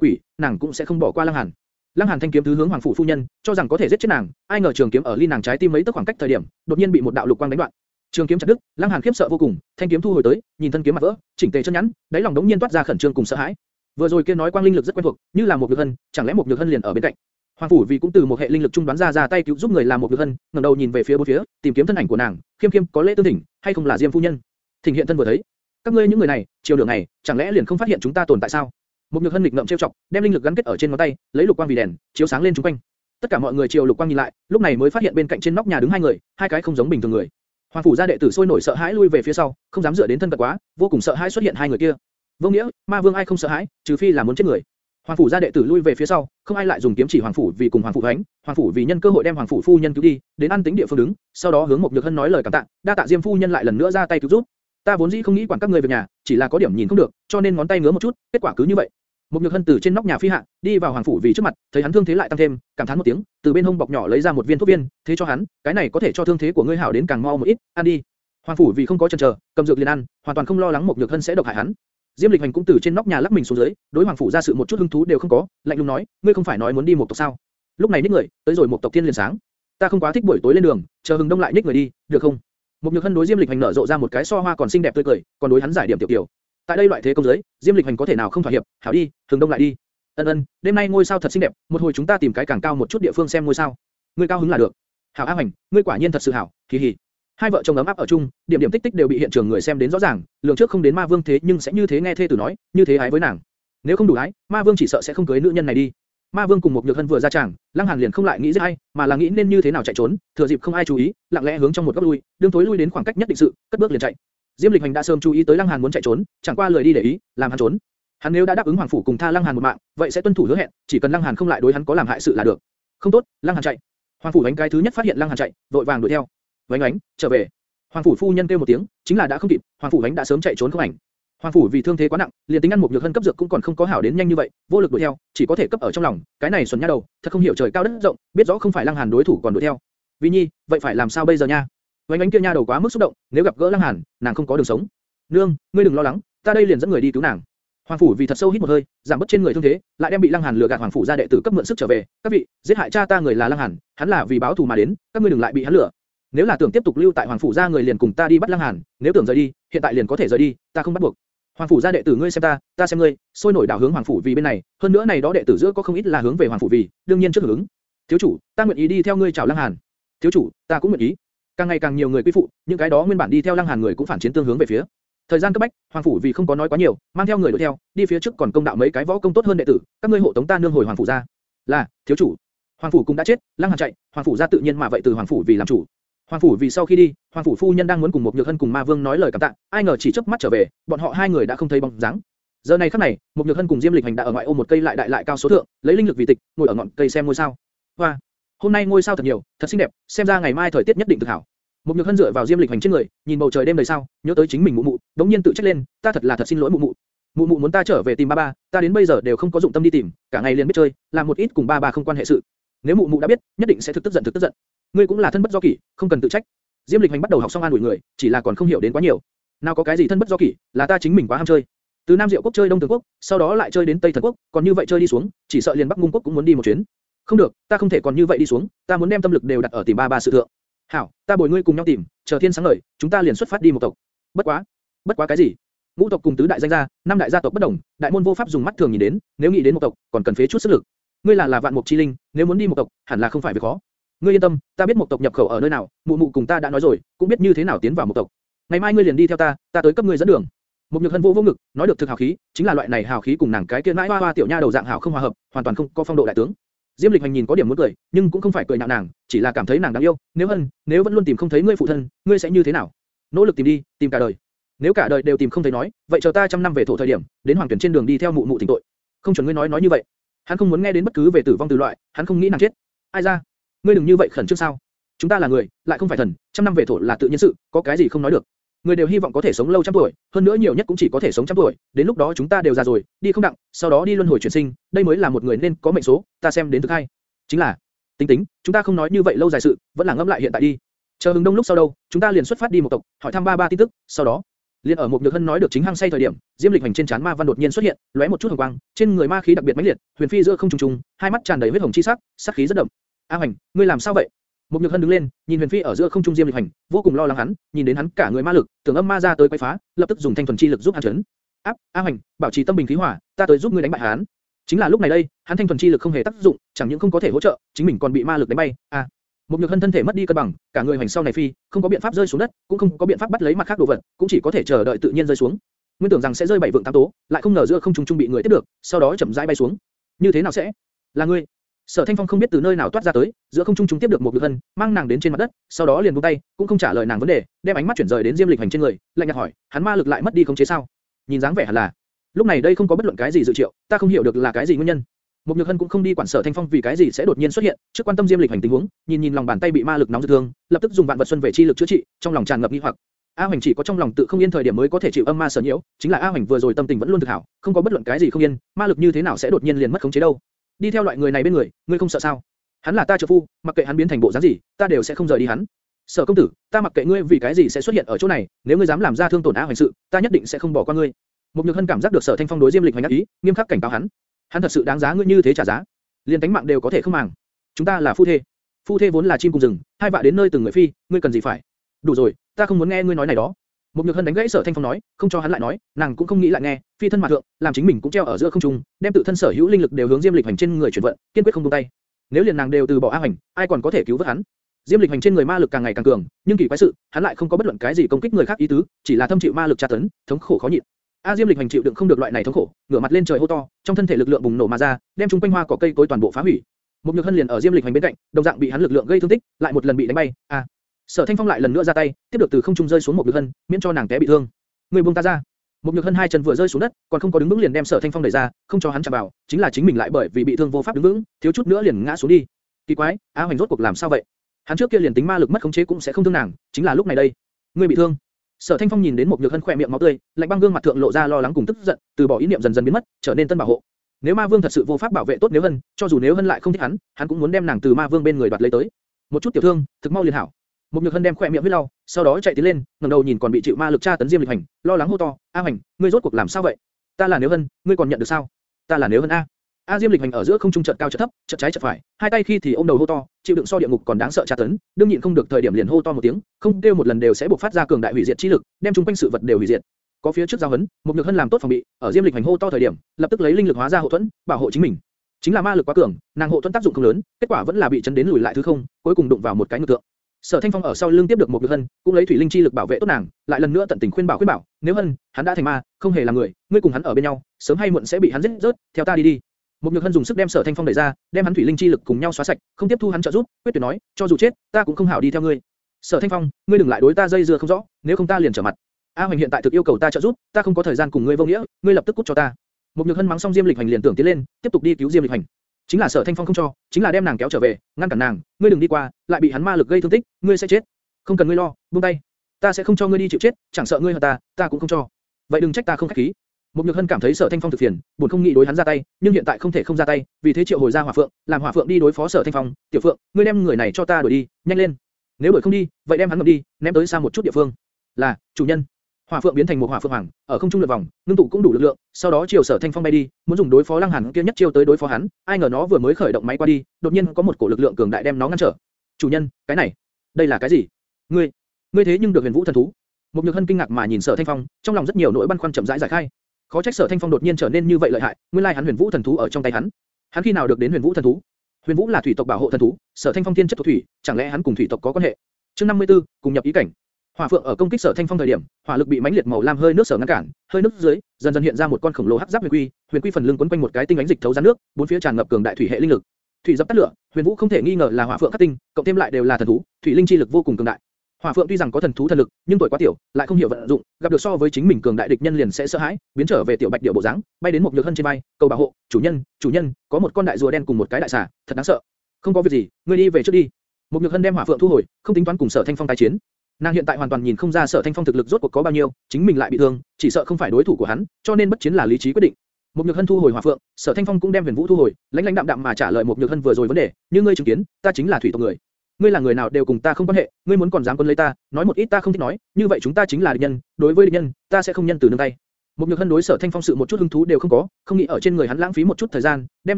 quỷ, nàng cũng sẽ không bỏ qua Lăng Hàn. Lăng Hàn thanh kiếm thứ hướng hoàng phủ phu nhân, cho rằng có thể giết chết nàng, ai ngờ trường kiếm ở ly nàng trái tim mấy tấc khoảng cách thời điểm, đột nhiên bị một đạo lục quang đánh đoạn. Trường kiếm chặt đứt, Lăng Hàn khiếp sợ vô cùng, thanh kiếm thu hồi tới, nhìn thân kiếm mặt vỡ, chỉnh tề chân nhẵn, đáy lòng đống nhiên toát ra khẩn trương cùng sợ hãi. Vừa rồi kia nói quang linh lực rất quen thuộc, như là một nhược hân, chẳng lẽ một nhược hân liền ở bên cạnh? Hoàng phủ vì cũng từ một hệ linh lực trung đoán ra ra tay cứu giúp người làm một việc hân, ngẩng đầu nhìn về phía bốn phía, tìm kiếm thân ảnh của nàng, khiêm khiêm có lễ tương thỉnh, hay không là Diêm phu nhân? Thỉnh hiện thân vừa thấy, các ngươi những người này, chiều đường này, chẳng lẽ liền không phát hiện chúng ta tồn tại sao? Một nhược hân lịch ngậm trêu chọc, đem linh lực gắn kết ở trên ngón tay, lấy lục quang vì đèn, chiếu sáng lên chúng quanh. Tất cả mọi người chiều lục quang nhìn lại, lúc này mới phát hiện bên cạnh trên nóc nhà đứng hai người, hai cái không giống bình thường người. Hoàng phủ gia đệ tử sôi nổi sợ hãi lui về phía sau, không dám dựa đến thân cận quá, vô cùng sợ hãi xuất hiện hai người kia. Vô nghĩa, ma vương ai không sợ hãi, trừ phi là muốn chết người. Hoàng phủ gia đệ tử lui về phía sau, không ai lại dùng kiếm chỉ hoàng phủ vì cùng hoàng phủ thánh, hoàng phủ vì nhân cơ hội đem hoàng phủ phu nhân cứu đi, đến ăn tính địa phương đứng, sau đó hướng một nhược hân nói lời cảm tạ, đa tạ diêm phu nhân lại lần nữa ra tay cứu giúp. Ta vốn dĩ không nghĩ quản các người về nhà, chỉ là có điểm nhìn không được, cho nên ngón tay ngứa một chút, kết quả cứ như vậy. Một nhược hân từ trên nóc nhà phi hạ, đi vào hoàng phủ vì trước mặt, thấy hắn thương thế lại tăng thêm, cảm thán một tiếng, từ bên hông bọc nhỏ lấy ra một viên thuốc viên, thế cho hắn, cái này có thể cho thương thế của ngươi hảo đến càng mau một ít, ăn đi. Hoàng phủ vì không có chần chờ, cầm dược liền ăn, hoàn toàn không lo lắng một nhược hân sẽ độc hại hắn. Diêm Lịch Hành cũng từ trên nóc nhà lắc mình xuống dưới, đối hoàng phủ ra sự một chút hứng thú đều không có, lạnh lùng nói, ngươi không phải nói muốn đi một tộc sao? Lúc này ních người, tới rồi một tộc thiên liền sáng. Ta không quá thích buổi tối lên đường, chờ hừng đông lại ních người đi, được không? Một nhược hân đối Diêm Lịch Hành nở rộ ra một cái so hoa còn xinh đẹp tươi cười, còn đối hắn giải điểm tiểu tiểu. Tại đây loại thế công giới, Diêm Lịch Hành có thể nào không thỏa hiệp, hảo đi, hừng đông lại đi. Ân ân, đêm nay ngôi sao thật xinh đẹp, một hồi chúng ta tìm cái càng cao một chút địa phương xem ngôi sao. Ngươi cao hứng là được. Hảo A Hành, ngươi quả nhiên thật sự hảo, kỳ hỉ. Hai vợ chồng ấm áp ở chung, điểm điểm tích tích đều bị hiện trường người xem đến rõ ràng, lượng trước không đến ma vương thế nhưng sẽ như thế nghe thê tử nói, như thế ái với nàng. Nếu không đủ ái, ma vương chỉ sợ sẽ không cưới nữ nhân này đi. Ma vương cùng một nhược hân vừa ra tràng, lăng hàn liền không lại nghĩ giết hay, mà là nghĩ nên như thế nào chạy trốn, thừa dịp không ai chú ý, lặng lẽ hướng trong một góc lui, đương tối lui đến khoảng cách nhất định sự, cất bước liền chạy. Diêm Lịch Hành đã sớm chú ý tới lăng hàn muốn chạy trốn, chẳng qua lười đi để ý, làm hắn trốn. Hắn nếu đã đáp ứng hoàng phủ cùng tha lăng hàn một mạng, vậy sẽ tuân thủ hứa hẹn, chỉ cần lăng hàn không lại đối hắn có làm hại sự là được. Không tốt, lăng hàn chạy. Hoàng phủ đánh cái thứ nhất phát hiện lăng hàn chạy, vội vàng đuổi theo. Vánh ánh, trở về. Hoàng phủ phu nhân kêu một tiếng, chính là đã không kịp, Hoàng phủ vánh đã sớm chạy trốn không ảnh. Hoàng phủ vì thương thế quá nặng, liền tính ăn một nhược hân cấp dược cũng còn không có hảo đến nhanh như vậy, vô lực đuổi theo, chỉ có thể cấp ở trong lòng, cái này xuẩn nha đầu, thật không hiểu trời cao đất rộng, biết rõ không phải Lăng Hàn đối thủ còn đuổi theo. Vi nhi, vậy phải làm sao bây giờ nha? Vánh ánh kia nha đầu quá mức xúc động, nếu gặp gỡ Lăng Hàn, nàng không có đường sống. Nương, ngươi đừng lo lắng, ta đây liền dẫn người đi cứu nàng. Hoàng phủ vì thật sâu hít một hơi, giảm bớt trên người thương thế, lại đem bị Lăng Hàn lừa gạt hoàng phủ gia đệ tử cấp mượn sức trở về. Các vị, giết hại cha ta người là Lăng Hàn, hắn là vì báo thù mà đến, các ngươi đừng lại bị hắn lừa. Nếu là tưởng tiếp tục lưu tại hoàng phủ gia người liền cùng ta đi bắt Lăng Hàn, nếu tưởng rời đi, hiện tại liền có thể rời đi, ta không bắt buộc. Hoàng phủ gia đệ tử ngươi xem ta, ta xem ngươi, sôi nổi đảo hướng hoàng phủ vì bên này, hơn nữa này đó đệ tử giữa có không ít là hướng về hoàng phủ vì, đương nhiên trước hướng. Thiếu chủ, ta nguyện ý đi theo ngươi chào Lăng Hàn. Thiếu chủ, ta cũng nguyện ý. Càng ngày càng nhiều người quy phụ, những cái đó nguyên bản đi theo Lăng Hàn người cũng phản chiến tương hướng về phía. Thời gian cấp bách, hoàng phủ vì không có nói quá nhiều, mang theo người đuổi theo, đi phía trước còn công đạo mấy cái võ công tốt hơn đệ tử, các ngươi hộ tống ta nương hồi hoàng phủ gia. Là, thiếu chủ. Hoàng phủ cũng đã chết, Lăng Hàn chạy, hoàng phủ gia tự nhiên mà vậy từ hoàng phủ vì làm chủ. Hoàng phủ vì sau khi đi, hoàng phủ phu nhân đang muốn cùng một nhược hân cùng ma vương nói lời cảm tạ, ai ngờ chỉ chớp mắt trở về, bọn họ hai người đã không thấy bóng dáng. Giờ này khắc này, một nhược hân cùng diêm lịch hành đã ở ngoại ô một cây lại đại lại cao số thượng, lấy linh lực vì tịch, ngồi ở ngọn cây xem ngôi sao. Hoa, hôm nay ngôi sao thật nhiều, thật xinh đẹp, xem ra ngày mai thời tiết nhất định thực hảo. Một nhược hân dựa vào diêm lịch hành trên người, nhìn bầu trời đêm đầy sao, nhớ tới chính mình mụ mụ, đống nhiên tự trách lên, ta thật là thật xin lỗi mụ mụ. Mụ mụ muốn ta trở về tìm ba ba, ta đến bây giờ đều không có dụng tâm đi tìm, cả ngày liền biết chơi, làm một ít cùng ba ba không quan hệ sự. Nếu mụ mụ đã biết, nhất định sẽ thực tức giận thực tức giận. Ngươi cũng là thân bất do kỷ, không cần tự trách. Diêm Lịch Hành bắt đầu học xong an ủi người, chỉ là còn không hiểu đến quá nhiều. Nào có cái gì thân bất do kỷ, là ta chính mình quá ham chơi. Từ Nam Diệu quốc chơi Đông Tường quốc, sau đó lại chơi đến Tây Thần quốc, còn như vậy chơi đi xuống, chỉ sợ liền Bắc Ngung quốc cũng muốn đi một chuyến. Không được, ta không thể còn như vậy đi xuống, ta muốn đem tâm lực đều đặt ở tìm ba ba sự thượng. Hảo, ta bồi ngươi cùng nhau tìm, chờ thiên sáng ngời, chúng ta liền xuất phát đi một tộc. Bất quá, bất quá cái gì? Ngũ tộc cùng tứ đại danh gia, năm đại gia tộc bất đồng, đại môn vô pháp dùng mắt thường nhìn đến, nếu nghĩ đến một tộc, còn cần phế chút sức lực. Ngươi là là vạn mục chi linh, nếu muốn đi một tộc, hẳn là không phải việc khó. Ngươi yên tâm, ta biết một tộc nhập khẩu ở nơi nào, mụ mụ cùng ta đã nói rồi, cũng biết như thế nào tiến vào một tộc. Ngày mai ngươi liền đi theo ta, ta tới cấp ngươi dẫn đường. Một nhược hân vô vô ngực, nói được thực hào khí, chính là loại này hào khí cùng nàng cái kia mãi hoa hoa tiểu nha đầu dạng hảo không hòa hợp, hoàn toàn không có phong độ đại tướng. Diêm Lịch Hành nhìn có điểm muốn cười, nhưng cũng không phải cười nhạo nàng, chỉ là cảm thấy nàng đáng yêu. Nếu hân, nếu vẫn luôn tìm không thấy ngươi phụ thân, ngươi sẽ như thế nào? Nỗ lực tìm đi, tìm cả đời. Nếu cả đời đều tìm không thấy nói, vậy chờ ta trăm năm về thổ thời điểm, đến hoàng tuyển trên đường đi theo mụ mụ tỉnh tội. Không chuẩn ngươi nói nói như vậy. Hắn không muốn nghe đến bất cứ về tử vong từ loại, hắn không nghĩ nàng chết. Ai ra? Ngươi đừng như vậy khẩn trương sao? Chúng ta là người, lại không phải thần, trăm năm về thổ là tự nhiên sự, có cái gì không nói được. Người đều hy vọng có thể sống lâu trăm tuổi, hơn nữa nhiều nhất cũng chỉ có thể sống trăm tuổi, đến lúc đó chúng ta đều già rồi, đi không đặng, sau đó đi luân hồi chuyển sinh, đây mới là một người nên có mệnh số, ta xem đến thực hay. Chính là, tính tính, chúng ta không nói như vậy lâu dài sự, vẫn là ngâm lại hiện tại đi. Chờ hừng đông lúc sau đâu, chúng ta liền xuất phát đi một tộc, hỏi thăm ba ba tin tức, sau đó, liên ở một nhược hân nói được chính hăng say thời điểm, diêm lịch hành trên chán ma văn đột nhiên xuất hiện, lóe một chút hồng quang, trên người ma khí đặc biệt mãnh liệt, huyền phi giữa không trùng trùng, hai mắt tràn đầy huyết hồng chi sắc, sắc khí rất đậm. A Hoành, ngươi làm sao vậy? Một nhược hân đứng lên, nhìn huyền phi ở giữa không trung diêm lịch hành, vô cùng lo lắng hắn, nhìn đến hắn cả người ma lực, tưởng âm ma ra tới quấy phá, lập tức dùng thanh thuần chi lực giúp hắn chấn. Áp, A Hoành, bảo trì tâm bình khí hòa, ta tới giúp ngươi đánh bại hắn. Chính là lúc này đây, hắn thanh thuần chi lực không hề tác dụng, chẳng những không có thể hỗ trợ, chính mình còn bị ma lực đánh bay. A, một nhược hân thân thể mất đi cân bằng, cả người hành sau này phi, không có biện pháp rơi xuống đất, cũng không có biện pháp bắt lấy mặt khác đồ vật, cũng chỉ có thể chờ đợi tự nhiên rơi xuống. Nguyên tưởng rằng sẽ rơi bảy vượng tám tố, lại không ngờ giữa không trung trung bị người tiếp được, sau đó chậm rãi bay xuống. Như thế nào sẽ? Là ngươi? Sở Thanh Phong không biết từ nơi nào toát ra tới, giữa không trung trung tiếp được một nhược hân, mang nàng đến trên mặt đất, sau đó liền buông tay, cũng không trả lời nàng vấn đề, đem ánh mắt chuyển rời đến Diêm Lịch Hành trên người, lạnh nhạt hỏi, hắn ma lực lại mất đi không chế sao? Nhìn dáng vẻ hẳn là, lúc này đây không có bất luận cái gì dự triệu, ta không hiểu được là cái gì nguyên nhân. Một Nhược Hân cũng không đi quản Sở Thanh Phong vì cái gì sẽ đột nhiên xuất hiện, trước quan tâm Diêm Lịch hành tình huống, nhìn nhìn lòng bàn tay bị ma lực nóng rực thương, lập tức dùng vạn vật xuân về chi lực chữa trị, trong lòng tràn ngập nghi hoặc. A Hoành chỉ có trong lòng tự không yên thời điểm mới có thể chịu âm ma sở nhiễu, chính là A Hoành vừa rồi tâm tình vẫn luôn thực hảo, không có bất luận cái gì không yên, ma lực như thế nào sẽ đột nhiên liền mất khống chế đâu? Đi theo loại người này bên người, ngươi không sợ sao? Hắn là ta trợ phu, mặc kệ hắn biến thành bộ dáng gì, ta đều sẽ không rời đi hắn. Sở công tử, ta mặc kệ ngươi vì cái gì sẽ xuất hiện ở chỗ này, nếu ngươi dám làm ra thương tổn A Hoành sự, ta nhất định sẽ không bỏ qua ngươi. Một Nhược Hân cảm giác được Sở Thanh Phong đối Diêm Lịch hoành ác ý, nghiêm khắc cảnh cáo hắn. Hắn thật sự đáng giá ngươi như thế trả giá liền tánh mạng đều có thể không màng. Chúng ta là phu thê, phu thê vốn là chim cùng rừng, hai vạ đến nơi từng người phi, ngươi cần gì phải? Đủ rồi, ta không muốn nghe ngươi nói này đó. Một nhược hân đánh gãy sở thanh phong nói, không cho hắn lại nói, nàng cũng không nghĩ lại nghe, phi thân mà thượng, làm chính mình cũng treo ở giữa không trung, đem tự thân sở hữu linh lực đều hướng diêm lịch hành trên người chuyển vận, kiên quyết không buông tay. Nếu liền nàng đều từ bỏ a hành, ai còn có thể cứu vớt hắn? Diêm lịch hành trên người ma lực càng ngày càng cường, nhưng kỳ quái sự, hắn lại không có bất luận cái gì công kích người khác ý tứ, chỉ là thâm chịu ma lực tra tấn, thống khổ khó nhịn. A Diêm Lịch hành chịu đựng không được loại này thống khổ, ngửa mặt lên trời hô to, trong thân thể lực lượng bùng nổ mà ra, đem chúng quanh hoa cỏ cây cối toàn bộ phá hủy. Một nhược hân liền ở Diêm Lịch hành bên cạnh, đồng dạng bị hắn lực lượng gây thương tích, lại một lần bị đánh bay. A. Sở Thanh Phong lại lần nữa ra tay, tiếp được từ không trung rơi xuống một nhược hân, miễn cho nàng té bị thương. Người buông ta ra. Một nhược hân hai chân vừa rơi xuống đất, còn không có đứng vững liền đem Sở Thanh Phong đẩy ra, không cho hắn chạm vào, chính là chính mình lại bởi vì bị thương vô pháp đứng vững, thiếu chút nữa liền ngã xuống đi. Kỳ quái, A Hoành rốt cuộc làm sao vậy? Hắn trước kia liền tính ma lực mất khống chế cũng sẽ không thương nàng, chính là lúc này đây, ngươi bị thương. Sở Thanh Phong nhìn đến một nhược hân khỏe miệng máu tươi, lạnh băng gương mặt thượng lộ ra lo lắng cùng tức giận, từ bỏ ý niệm dần dần biến mất, trở nên tân bảo hộ. Nếu Ma Vương thật sự vô pháp bảo vệ tốt nếu hân, cho dù nếu hân lại không thích hắn, hắn cũng muốn đem nàng từ Ma Vương bên người đoạt lấy tới. Một chút tiểu thương, thực mau liền hảo. Một nhược hân đem khoẹt miệng huyết lau, sau đó chạy tiến lên, ngẩng đầu nhìn còn bị chịu ma lực tra tấn Diêm Lịch Hành, lo lắng hô to, A Hành, ngươi rốt cuộc làm sao vậy? Ta là Nếu Hân, ngươi còn nhận được sao? Ta là Nếu Hân a. A Diêm Lịch hành ở giữa không trung chợt cao chợt thấp, chợt trái chợt phải, hai tay khi thì ôm đầu hô to, chịu đựng so địa ngục còn đáng sợ tra tấn, đương nhịn không được thời điểm liền hô to một tiếng, không kêu một lần đều sẽ bộc phát ra cường đại hủy diệt chi lực, đem chúng quanh sự vật đều hủy diệt. Có phía trước giao hấn, một nhược hân làm tốt phòng bị, ở Diêm Lịch hành hô to thời điểm, lập tức lấy linh lực hóa ra hộ thuẫn, bảo hộ chính mình. Chính là ma lực quá cường, nàng hộ thuẫn tác dụng không lớn, kết quả vẫn là bị chấn đến lùi lại thứ không, cuối cùng đụng vào một cái ngực tượng. Sở Thanh Phong ở sau lưng tiếp được một nhược hân, cũng lấy thủy linh chi lực bảo vệ tốt nàng, lại lần nữa tận tình khuyên bảo khuyên bảo, nếu hân, hắn đã thành ma, không hề là người, ngươi cùng hắn ở bên nhau, sớm hay muộn sẽ bị hắn giết rớt, theo ta đi đi. Một Nhược Hân dùng sức đem Sở Thanh Phong đẩy ra, đem hắn thủy linh chi lực cùng nhau xóa sạch, không tiếp thu hắn trợ giúp, quyết tuyệt nói, cho dù chết, ta cũng không hảo đi theo ngươi. Sở Thanh Phong, ngươi đừng lại đối ta dây dưa không rõ, nếu không ta liền trở mặt. A Hoành hiện tại thực yêu cầu ta trợ giúp, ta không có thời gian cùng ngươi vô nghĩa, ngươi lập tức cút cho ta. Một Nhược Hân mắng xong Diêm Lịch Hành liền tưởng tiến lên, tiếp tục đi cứu Diêm Lịch Hành. Chính là Sở Thanh Phong không cho, chính là đem nàng kéo trở về, ngăn cản nàng, ngươi đừng đi qua, lại bị hắn ma lực gây thương tích, ngươi sẽ chết. Không cần ngươi lo, buông tay. Ta sẽ không cho ngươi đi chịu chết, chẳng sợ ngươi hận ta, ta cũng không cho. Vậy đừng trách ta không khách khí. mục Nhược Hân cảm thấy Sở Thanh Phong thực phiền, buồn không nghĩ đối hắn ra tay, nhưng hiện tại không thể không ra tay, vì thế triệu hồi ra Hỏa Phượng, làm Hỏa Phượng đi đối phó Sở Thanh Phong. Tiểu Phượng, ngươi đem người này cho ta đuổi đi, nhanh lên. Nếu đuổi không đi, vậy đem hắn ngậm đi, ném tới xa một chút địa phương. Là, chủ nhân. Hỏa Phượng biến thành một Hỏa Phượng Hoàng, ở không trung lượn vòng, ngưng tụ cũng đủ lực lượng, sau đó chiều Sở Thanh Phong bay đi, muốn dùng đối phó Lăng Hàn kia nhất chiêu tới đối phó hắn, ai ngờ nó vừa mới khởi động máy qua đi, đột nhiên có một cổ lực lượng cường đại đem nó ngăn trở. Chủ nhân, cái này, đây là cái gì? Ngươi, ngươi thế nhưng được Huyền Vũ thần thú? Một Nhược Hân kinh ngạc mà nhìn Sở Thanh Phong, trong lòng rất nhiều nỗi băn khoăn chậm rãi giải khai. Khó trách Sở Thanh Phong đột nhiên trở nên như vậy lợi hại, nguyên lai hắn Huyền Vũ thần thú ở trong tay hắn. Hắn khi nào được đến Huyền Vũ thần thú? Huyền Vũ là thủy tộc bảo hộ thần thú, Sở Thanh Phong thiên chất thuộc thủy, chẳng lẽ hắn cùng thủy tộc có quan hệ? Chương 54, cùng nhập ý cảnh. Hỏa Phượng ở công kích Sở Thanh Phong thời điểm, hỏa lực bị mãnh liệt màu lam hơi nước sở ngăn cản, hơi nước dưới dần dần hiện ra một con khổng lồ hắc giáp huyền quy, huyền quy phần lưng quấn quanh một cái tinh ánh dịch thấu rắn nước, bốn phía tràn ngập cường đại thủy hệ linh lực. Thủy dập tắt lửa, Huyền Vũ không thể nghi ngờ là hỏa phượng khắc tinh, cộng thêm lại đều là thần thú, thủy linh chi lực vô cùng cường đại. Hỏa Phượng tuy rằng có thần thú thần lực, nhưng tuổi quá tiểu, lại không hiểu vận dụng, gặp được so với chính mình cường đại địch nhân liền sẽ sợ hãi, biến trở về tiểu bạch điểu bộ dáng, bay đến một nhược hân trên bay, cầu bảo hộ, chủ nhân, chủ nhân, có một con đại rùa đen cùng một cái đại xà, thật đáng sợ. Không có việc gì, ngươi đi về trước đi. Một nhược hân đem Hỏa Phượng thu hồi, không tính toán cùng Sở Thanh Phong tái chiến. Nàng hiện tại hoàn toàn nhìn không ra Sở Thanh Phong thực lực rốt cuộc có bao nhiêu, chính mình lại bị thương, chỉ sợ không phải đối thủ của hắn, cho nên bất chiến là lý trí quyết định. Một Nhược Hân thu hồi Hỏa Phượng, Sở Thanh Phong cũng đem Huyền Vũ thu hồi, lãnh lãnh đạm đạm mà trả lời một Nhược Hân vừa rồi vấn đề, như ngươi chứng kiến, ta chính là thủy tộc người ngươi là người nào đều cùng ta không quan hệ, ngươi muốn còn dám quân lấy ta, nói một ít ta không thích nói, như vậy chúng ta chính là địch nhân, đối với địch nhân, ta sẽ không nhân từ nương tay. Một nhược hân đối sở thanh phong sự một chút hứng thú đều không có, không nghĩ ở trên người hắn lãng phí một chút thời gian, đem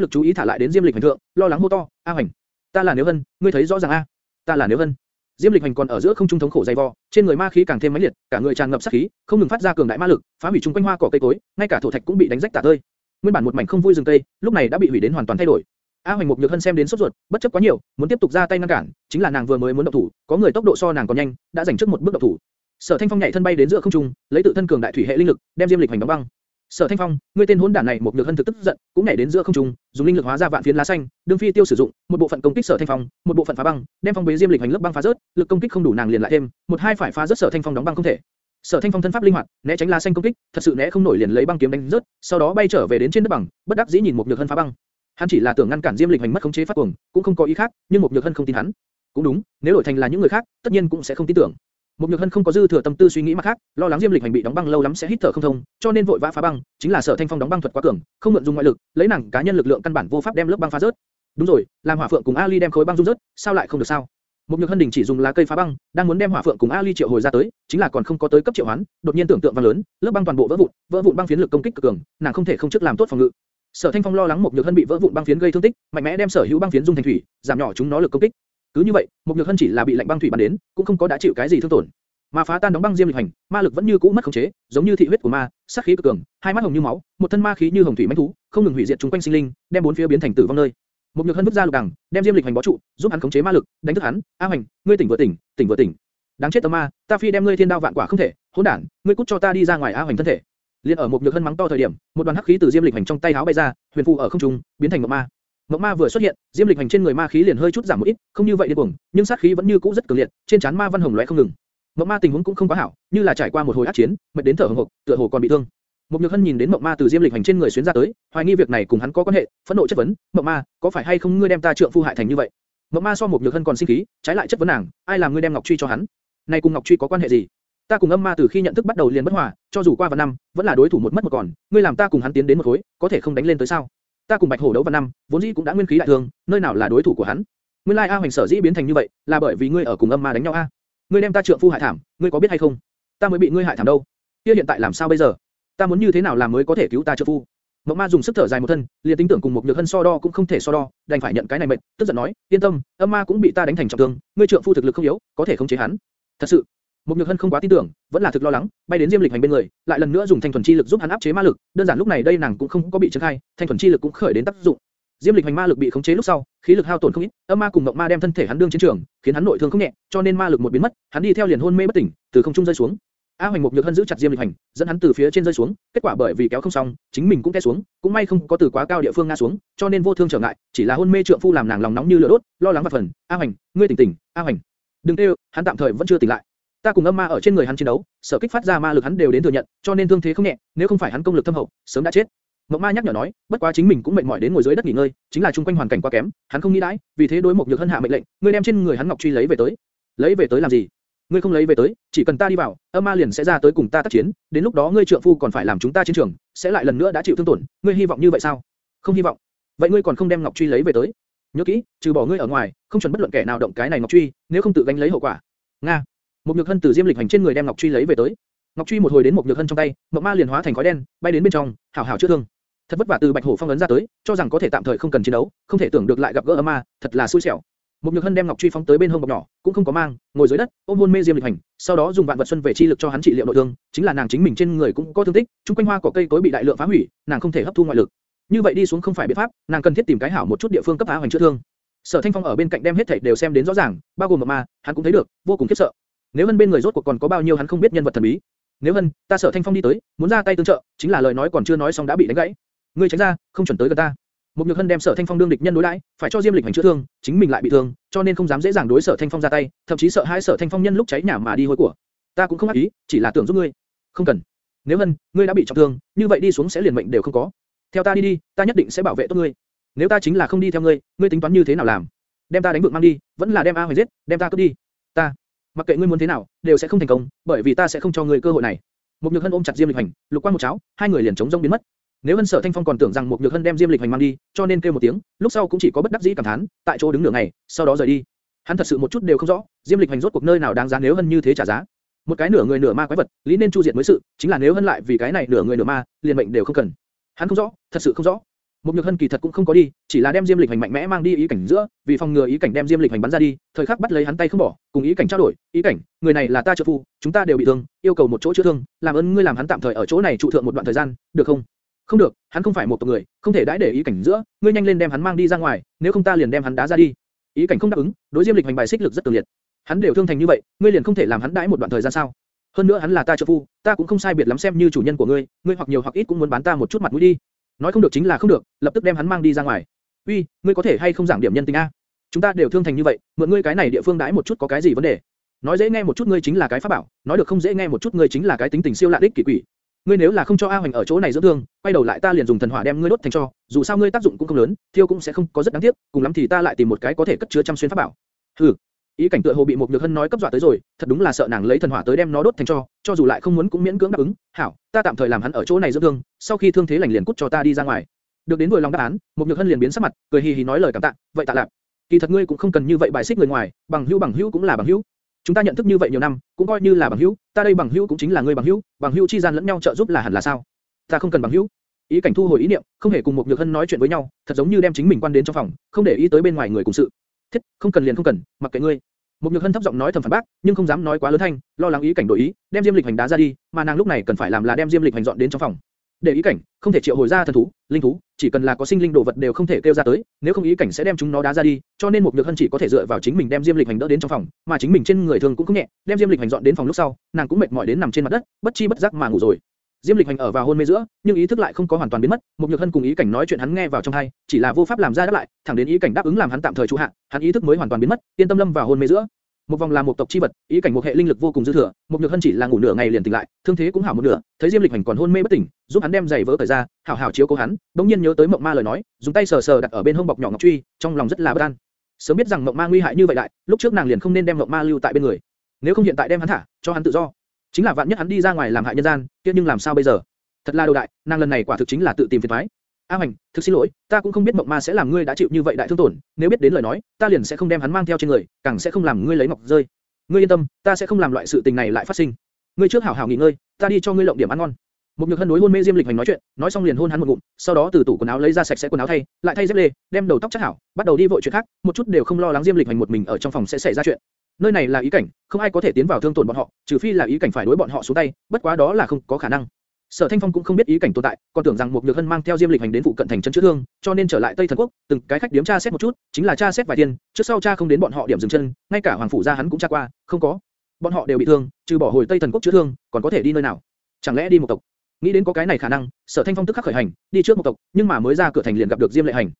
lực chú ý thả lại đến diêm lịch hành thượng, lo lắng hô to, a hoành, ta là nếu hân, ngươi thấy rõ ràng a, ta là nếu hân. Diêm Lịch Hành còn ở giữa không trung thống khổ dày vò, trên người ma khí càng thêm mãnh liệt, cả người tràn ngập sát khí, không ngừng phát ra cường đại ma lực, phá hủy chung quanh hoa cỏ cây cối, ngay cả thổ thạch cũng bị đánh rách tả tơi. Nguyên bản một mảnh không vui rừng cây, lúc này đã bị hủy đến hoàn toàn thay đổi. A Hoành Mục Nhược Hân xem đến sốt ruột, bất chấp quá nhiều, muốn tiếp tục ra tay ngăn cản, chính là nàng vừa mới muốn động thủ, có người tốc độ so nàng còn nhanh, đã giành trước một bước động thủ. Sở Thanh Phong nhảy thân bay đến giữa không trung, lấy tự thân cường đại thủy hệ linh lực, đem Diêm Lịch Hành đóng băng. Sở Thanh Phong, ngươi tên hỗn đản này một Nhược Hân thực tức giận, cũng nhảy đến giữa không trung, dùng linh lực hóa ra vạn phiến lá xanh, đương phi tiêu sử dụng, một bộ phận công kích Sở Thanh Phong, một bộ phận phá băng, đem phong bế Diêm Lịch Hành lớp băng phá rớt, lực công kích không đủ nàng liền lại thêm, một hai phải phá rớt Sở Thanh Phong đóng băng không thể. Sở Thanh Phong thân pháp linh hoạt, né tránh lá xanh công kích, thật sự né không nổi liền lấy băng kiếm đánh rớt, sau đó bay trở về đến trên đất bằng, bất đắc dĩ nhìn một Nhược Hân phá băng. Hắn chỉ là tưởng ngăn cản Diêm Lịch Hành mất khống chế phát cuồng, cũng không có ý khác, nhưng một Nhược Hân không tin hắn. Cũng đúng, nếu đổi thành là những người khác, tất nhiên cũng sẽ không tin tưởng. Một Nhược Hân không có dư thừa tâm tư suy nghĩ mà khác, lo lắng Diêm Lịch Hành bị đóng băng lâu lắm sẽ hít thở không thông, cho nên vội vã phá băng, chính là Sở Thanh Phong đóng băng thuật quá cường, không mượn dùng ngoại lực, lấy nàng cá nhân lực lượng căn bản vô pháp đem lớp băng phá rớt. Đúng rồi, làm Hỏa Phượng cùng Ali đem khối băng dung rớt, sao lại không được sao? Một Nhược Hân đình chỉ dùng lá cây phá băng, đang muốn đem Hỏa Phượng cùng Ali triệu hồi ra tới, chính là còn không có tới cấp triệu hoán, đột nhiên tưởng tượng vang lớn, lớp băng toàn bộ vỡ vụn, vỡ vụn băng phiến lực công kích cực cường, nàng không thể không trước làm tốt phòng ngự. Sở Thanh Phong lo lắng một nhược hân bị vỡ vụn băng phiến gây thương tích, mạnh mẽ đem sở hữu băng phiến dung thành thủy, giảm nhỏ chúng nó lực công kích. Cứ như vậy, một nhược hân chỉ là bị lạnh băng thủy bắn đến, cũng không có đã chịu cái gì thương tổn. Mà phá tan đóng băng diêm lịch hành, ma lực vẫn như cũ mất khống chế, giống như thị huyết của ma, sát khí cực cường, hai mắt hồng như máu, một thân ma khí như hồng thủy mãnh thú, không ngừng hủy diệt chúng quanh sinh linh, đem bốn phía biến thành tử vong nơi. Một nhược hân vứt ra lục đằng, đem diêm lịch hành bó trụ, giúp hắn khống chế ma lực, đánh thức hắn. A hành, ngươi tỉnh vừa tỉnh, tỉnh vừa tỉnh. Đáng chết tấm ma, ta phi đem ngươi thiên đao vạn quả không thể, hỗn đản, ngươi cút cho ta đi ra ngoài A hành thân thể. Liên ở một nhược hân mắng to thời điểm, một đoàn hắc khí từ diêm lịch hành trong tay háo bay ra, huyền phù ở không trung, biến thành một ma. Mộng ma vừa xuất hiện, diêm lịch hành trên người ma khí liền hơi chút giảm một ít, không như vậy điên cuồng, nhưng sát khí vẫn như cũ rất cường liệt, trên trán ma văn hồng lóe không ngừng. Mộng ma tình huống cũng không quá hảo, như là trải qua một hồi ác chiến, mệt đến thở hổn hộc, tựa hồ còn bị thương. Mộc nhược hân nhìn đến mộng ma từ diêm lịch hành trên người xuyên ra tới, hoài nghi việc này cùng hắn có quan hệ, phẫn nộ chất vấn, mộng ma, có phải hay không ngươi đem ta trượng phu hại thành như vậy? Mộng ma so Mộc nhược hân còn sinh khí, trái lại chất vấn nàng, ai làm ngươi đem ngọc truy cho hắn? Này cùng ngọc truy có quan hệ gì? Ta cùng âm ma từ khi nhận thức bắt đầu liền bất hòa, cho dù qua vài năm, vẫn là đối thủ một mất một còn. Ngươi làm ta cùng hắn tiến đến một khối, có thể không đánh lên tới sao? Ta cùng bạch hổ đấu vào năm, vốn dĩ cũng đã nguyên khí đại thương, nơi nào là đối thủ của hắn? Nguyên lai A Hoành sở dĩ biến thành như vậy, là bởi vì ngươi ở cùng âm ma đánh nhau a. Ngươi đem ta trượng phu hại thảm, ngươi có biết hay không? Ta mới bị ngươi hại thảm đâu. Kia hiện tại làm sao bây giờ? Ta muốn như thế nào làm mới có thể cứu ta trượng phu? Mộng Ma dùng sức thở dài một thân, liền tính tưởng cùng một nhược hân so đo cũng không thể so đo, đành phải nhận cái này mệnh, tức giận nói, yên tâm, âm ma cũng bị ta đánh thành trọng thương, ngươi trượng phu thực lực không yếu, có thể khống chế hắn. Thật sự, một nhược hân không quá tin tưởng, vẫn là thực lo lắng, bay đến Diêm Lịch Hành bên người, lại lần nữa dùng thanh thuần chi lực giúp hắn áp chế ma lực, đơn giản lúc này đây nàng cũng không có bị chấn khai, thanh thuần chi lực cũng khởi đến tác dụng. Diêm Lịch Hành ma lực bị khống chế lúc sau, khí lực hao tổn không ít, âm ma cùng mộng ma đem thân thể hắn đương chiến trường, khiến hắn nội thương không nhẹ, cho nên ma lực một biến mất, hắn đi theo liền hôn mê bất tỉnh, từ không trung rơi xuống. A Hoành Mục nhược hân giữ chặt Diêm Lịch Hành, dẫn hắn từ phía trên rơi xuống, kết quả bởi vì kéo không xong, chính mình cũng té xuống, cũng may không có từ quá cao địa phương ngã xuống, cho nên vô thương trở ngại, chỉ là hôn mê trượng phu làm nàng lòng nóng như lửa đốt, lo lắng và phần. A Hoành, ngươi tỉnh tỉnh, A Hoành, đừng kêu, hắn tạm thời vẫn chưa tỉnh lại. Ta cùng âm ma ở trên người hắn chiến đấu, sở kích phát ra ma lực hắn đều đến thừa nhận, cho nên thương thế không nhẹ, nếu không phải hắn công lực thâm hậu, sớm đã chết. Mộc Ma nhắc nhở nói, bất quá chính mình cũng mệt mỏi đến ngồi dưới đất nghỉ ngơi, chính là chung quanh hoàn cảnh quá kém, hắn không nghĩ đãi, vì thế đối một nhược hân hạ mệnh lệnh, ngươi đem trên người hắn ngọc truy lấy về tới. Lấy về tới làm gì? Ngươi không lấy về tới, chỉ cần ta đi vào, âm ma liền sẽ ra tới cùng ta tác chiến, đến lúc đó ngươi trượng phu còn phải làm chúng ta chiến trường, sẽ lại lần nữa đã chịu thương tổn, ngươi hy vọng như vậy sao? Không hy vọng. Vậy ngươi còn không đem ngọc truy lấy về tới? Nhớ kỹ, trừ bỏ ngươi ở ngoài, không chuẩn bất luận kẻ nào động cái này ngọc truy, nếu không tự gánh lấy hậu quả. Nga. Một nhược hân từ diêm lịch hành trên người đem ngọc truy lấy về tới. Ngọc truy một hồi đến một nhược hân trong tay, mộc ma liền hóa thành khói đen, bay đến bên trong, hảo hảo chữa thương. Thật vất vả từ bạch hổ phong ấn ra tới, cho rằng có thể tạm thời không cần chiến đấu, không thể tưởng được lại gặp gỡ âm ma, thật là xui xẻo. Một nhược hân đem ngọc truy phóng tới bên hông bọc nhỏ, cũng không có mang, ngồi dưới đất, ôm hôn mê diêm lịch hành, sau đó dùng vạn vật xuân về chi lực cho hắn trị liệu nội thương, chính là nàng chính mình trên người cũng có thương tích, chung quanh hoa cỏ cây cối bị đại lượng phá hủy, nàng không thể hấp thu ngoại lực. Như vậy đi xuống không phải biện pháp, nàng cần thiết tìm cái hảo một chút địa phương cấp á hoành chữa thương. Sở Thanh Phong ở bên cạnh đem hết thảy đều xem đến rõ ràng, bao gồm ma, hắn cũng thấy được, vô cùng khiếp sợ. Nếu hân bên người rốt cuộc còn có bao nhiêu hắn không biết nhân vật thần bí. Nếu hân, ta Sở Thanh Phong đi tới, muốn ra tay tương trợ, chính là lời nói còn chưa nói xong đã bị đánh gãy. Ngươi tránh ra, không chuẩn tới gần ta. Một Nhược Hân đem Sở Thanh Phong đương địch nhân đối đãi, phải cho Diêm Lịch hành chữa thương, chính mình lại bị thương, cho nên không dám dễ dàng đối Sở Thanh Phong ra tay, thậm chí sợ hai Sở Thanh Phong nhân lúc cháy nhà mà đi hôi của. Ta cũng không ác ý, chỉ là tưởng giúp ngươi. Không cần. Nếu Hân, ngươi đã bị trọng thương, như vậy đi xuống sẽ liền mệnh đều không có. Theo ta đi đi, ta nhất định sẽ bảo vệ tốt ngươi. Nếu ta chính là không đi theo ngươi, ngươi tính toán như thế nào làm? Đem ta đánh vượng mang đi, vẫn là đem A Hoài giết, đem ta cướp đi. Ta, mặc kệ ngươi muốn thế nào, đều sẽ không thành công, bởi vì ta sẽ không cho ngươi cơ hội này. Một Nhược Hân ôm chặt Diêm Lịch Hành, lục quan một cháo, hai người liền chống rông biến mất. Nếu Hân Sở Thanh Phong còn tưởng rằng một Nhược Hân đem Diêm Lịch Hành mang đi, cho nên kêu một tiếng, lúc sau cũng chỉ có bất đắc dĩ cảm thán, tại chỗ đứng nửa ngày, sau đó rời đi. Hắn thật sự một chút đều không rõ, Diêm Lịch Hành rốt cuộc nơi nào đáng giá nếu Hân như thế trả giá. Một cái nửa người nửa ma quái vật, lý nên chu diệt mới sự, chính là nếu Hân lại vì cái này nửa người nửa ma, liền mệnh đều không cần. Hắn không rõ, thật sự không rõ. Một Nhược Hân kỳ thật cũng không có đi, chỉ là đem Diêm Lịch Hành mạnh mẽ mang đi ý cảnh giữa, vì phòng ngừa ý cảnh đem Diêm Lịch Hành bắn ra đi, thời khắc bắt lấy hắn tay không bỏ, cùng ý cảnh trao đổi, ý cảnh, người này là ta trợ phu, chúng ta đều bị thương, yêu cầu một chỗ chữa thương, làm ơn ngươi làm hắn tạm thời ở chỗ này trụ thượng một đoạn thời gian, được không? Không được, hắn không phải một tộc người, không thể đãi để ý cảnh giữa, ngươi nhanh lên đem hắn mang đi ra ngoài, nếu không ta liền đem hắn đá ra đi. Ý cảnh không đáp ứng, đối Diêm Lịch hành bài xích lực rất cường liệt. Hắn đều thương thành như vậy, ngươi liền không thể làm hắn đãi một đoạn thời gian sao? Hơn nữa hắn là ta trợ phu, ta cũng không sai biệt lắm xem như chủ nhân của ngươi, ngươi hoặc nhiều hoặc ít cũng muốn bán ta một chút mặt mũi đi. Nói không được chính là không được, lập tức đem hắn mang đi ra ngoài. Uy, ngươi có thể hay không giảng điểm nhân tình a? Chúng ta đều thương thành như vậy, mượn ngươi cái này địa phương đãi một chút có cái gì vấn đề? Nói dễ nghe một chút ngươi chính là cái pháp bảo, nói được không dễ nghe một chút ngươi chính là cái tính tình siêu lạ đích kỳ quỷ. Ngươi nếu là không cho A Hoành ở chỗ này dưỡng thương, quay đầu lại ta liền dùng thần hỏa đem ngươi đốt thành tro, dù sao ngươi tác dụng cũng không lớn, thiêu cũng sẽ không có rất đáng tiếc, cùng lắm thì ta lại tìm một cái có thể cất chứa trăm xuyên pháp bảo. Hừ, ý cảnh tựa hồ bị một nhược hân nói cấp dọa tới rồi, thật đúng là sợ nàng lấy thần hỏa tới đem nó đốt thành cho, cho dù lại không muốn cũng miễn cưỡng đáp ứng. Hảo, ta tạm thời làm hắn ở chỗ này dưỡng thương, sau khi thương thế lành liền cút cho ta đi ra ngoài. Được đến vừa lòng đáp án, một nhược hân liền biến sắc mặt, cười hì hì nói lời cảm tạ, vậy tạ lạp. Kỳ thật ngươi cũng không cần như vậy bài xích người ngoài, bằng hữu bằng hữu cũng là bằng hữu. Chúng ta nhận thức như vậy nhiều năm, cũng coi như là bằng hữu, ta đây bằng hữu cũng chính là ngươi bằng hữu, bằng hữu chi gian lẫn nhau trợ giúp là hẳn là sao? Ta không cần bằng hữu. Ý cảnh thu hồi ý niệm, không hề cùng một nhược hân nói chuyện với nhau, thật giống như đem chính mình quan đến trong phòng, không để ý tới bên ngoài người cùng sự. Thiết, không cần liền không cần, mặc kệ ngươi. Một nhược hân thấp giọng nói thầm phản bác, nhưng không dám nói quá lớn thanh, lo lắng ý cảnh đổi ý, đem diêm lịch hành đá ra đi, mà nàng lúc này cần phải làm là đem diêm lịch hành dọn đến trong phòng. Để ý cảnh, không thể triệu hồi ra thần thú, linh thú, chỉ cần là có sinh linh đồ vật đều không thể kêu ra tới, nếu không ý cảnh sẽ đem chúng nó đá ra đi, cho nên một nhược hân chỉ có thể dựa vào chính mình đem diêm lịch hành đỡ đến trong phòng, mà chính mình trên người thường cũng không nhẹ, đem diêm lịch hành dọn đến phòng lúc sau, nàng cũng mệt mỏi đến nằm trên mặt đất, bất chi bất giác mà ngủ rồi. Diêm Lịch Hành ở vào hôn mê giữa, nhưng ý thức lại không có hoàn toàn biến mất. Mục Nhược Hân cùng ý cảnh nói chuyện hắn nghe vào trong tai, chỉ là vô pháp làm ra đáp lại, thẳng đến ý cảnh đáp ứng làm hắn tạm thời trụ hạ, hắn ý thức mới hoàn toàn biến mất, yên tâm lâm vào hôn mê giữa. Một vòng là một tộc chi vật, ý cảnh một hệ linh lực vô cùng dư thừa, Mục nhược hân chỉ là ngủ nửa ngày liền tỉnh lại, thương thế cũng hảo một nửa, thấy Diêm Lịch Hành còn hôn mê bất tỉnh, giúp hắn đem giày vỡ cởi ra, hảo hảo chiếu cố hắn, đống nhiên nhớ tới mộng ma lời nói, dùng tay sờ sờ đặt ở bên hông bọc nhỏ ngọc truy, trong lòng rất là bất an. Sớm biết rằng mộng ma nguy hại như vậy đại, lúc trước nàng liền không nên đem mộng ma lưu tại bên người. Nếu không hiện tại đem hắn thả, cho hắn tự do. Chính là vạn nhất hắn đi ra ngoài làm hại nhân gian, kia nhưng làm sao bây giờ? Thật là đồ đại, nàng lần này quả thực chính là tự tìm phiền toái. A Hoành, thực xin lỗi, ta cũng không biết mộng ma sẽ làm ngươi đã chịu như vậy đại thương tổn, nếu biết đến lời nói, ta liền sẽ không đem hắn mang theo trên người, càng sẽ không làm ngươi lấy ngọc rơi. Ngươi yên tâm, ta sẽ không làm loại sự tình này lại phát sinh. Ngươi trước hảo hảo nghỉ ngơi, ta đi cho ngươi lộng điểm ăn ngon. Một nhược hân đối hôn mê Diêm Lịch Hành nói chuyện, nói xong liền hôn hắn một ngụm, sau đó từ tủ quần áo lấy ra sạch sẽ quần áo thay, lại thay dép lê, đem đầu tóc chắc hảo, bắt đầu đi vội chuyện khác, một chút đều không lo lắng Diêm Lịch Hành một mình ở trong phòng sẽ xảy ra chuyện. Nơi này là ý cảnh, không ai có thể tiến vào thương tổn bọn họ, trừ phi là ý cảnh phải đối bọn họ xuống tay, bất quá đó là không có khả năng. Sở Thanh Phong cũng không biết ý cảnh tồn tại, còn tưởng rằng một nhược hân mang theo Diêm Lịch hành đến phụ cận thành trấn chữa thương, cho nên trở lại Tây Thần Quốc, từng cái khách điếm tra xét một chút, chính là tra xét vài tiền, trước sau tra không đến bọn họ điểm dừng chân, ngay cả hoàng phủ gia hắn cũng tra qua, không có. Bọn họ đều bị thương, trừ bỏ hồi Tây Thần Quốc chữa thương, còn có thể đi nơi nào? Chẳng lẽ đi một tộc? Nghĩ đến có cái này khả năng, Sở Thanh Phong tức khắc khởi hành, đi trước một tộc, nhưng mà mới ra cửa thành liền gặp được Diêm Lệ Hành.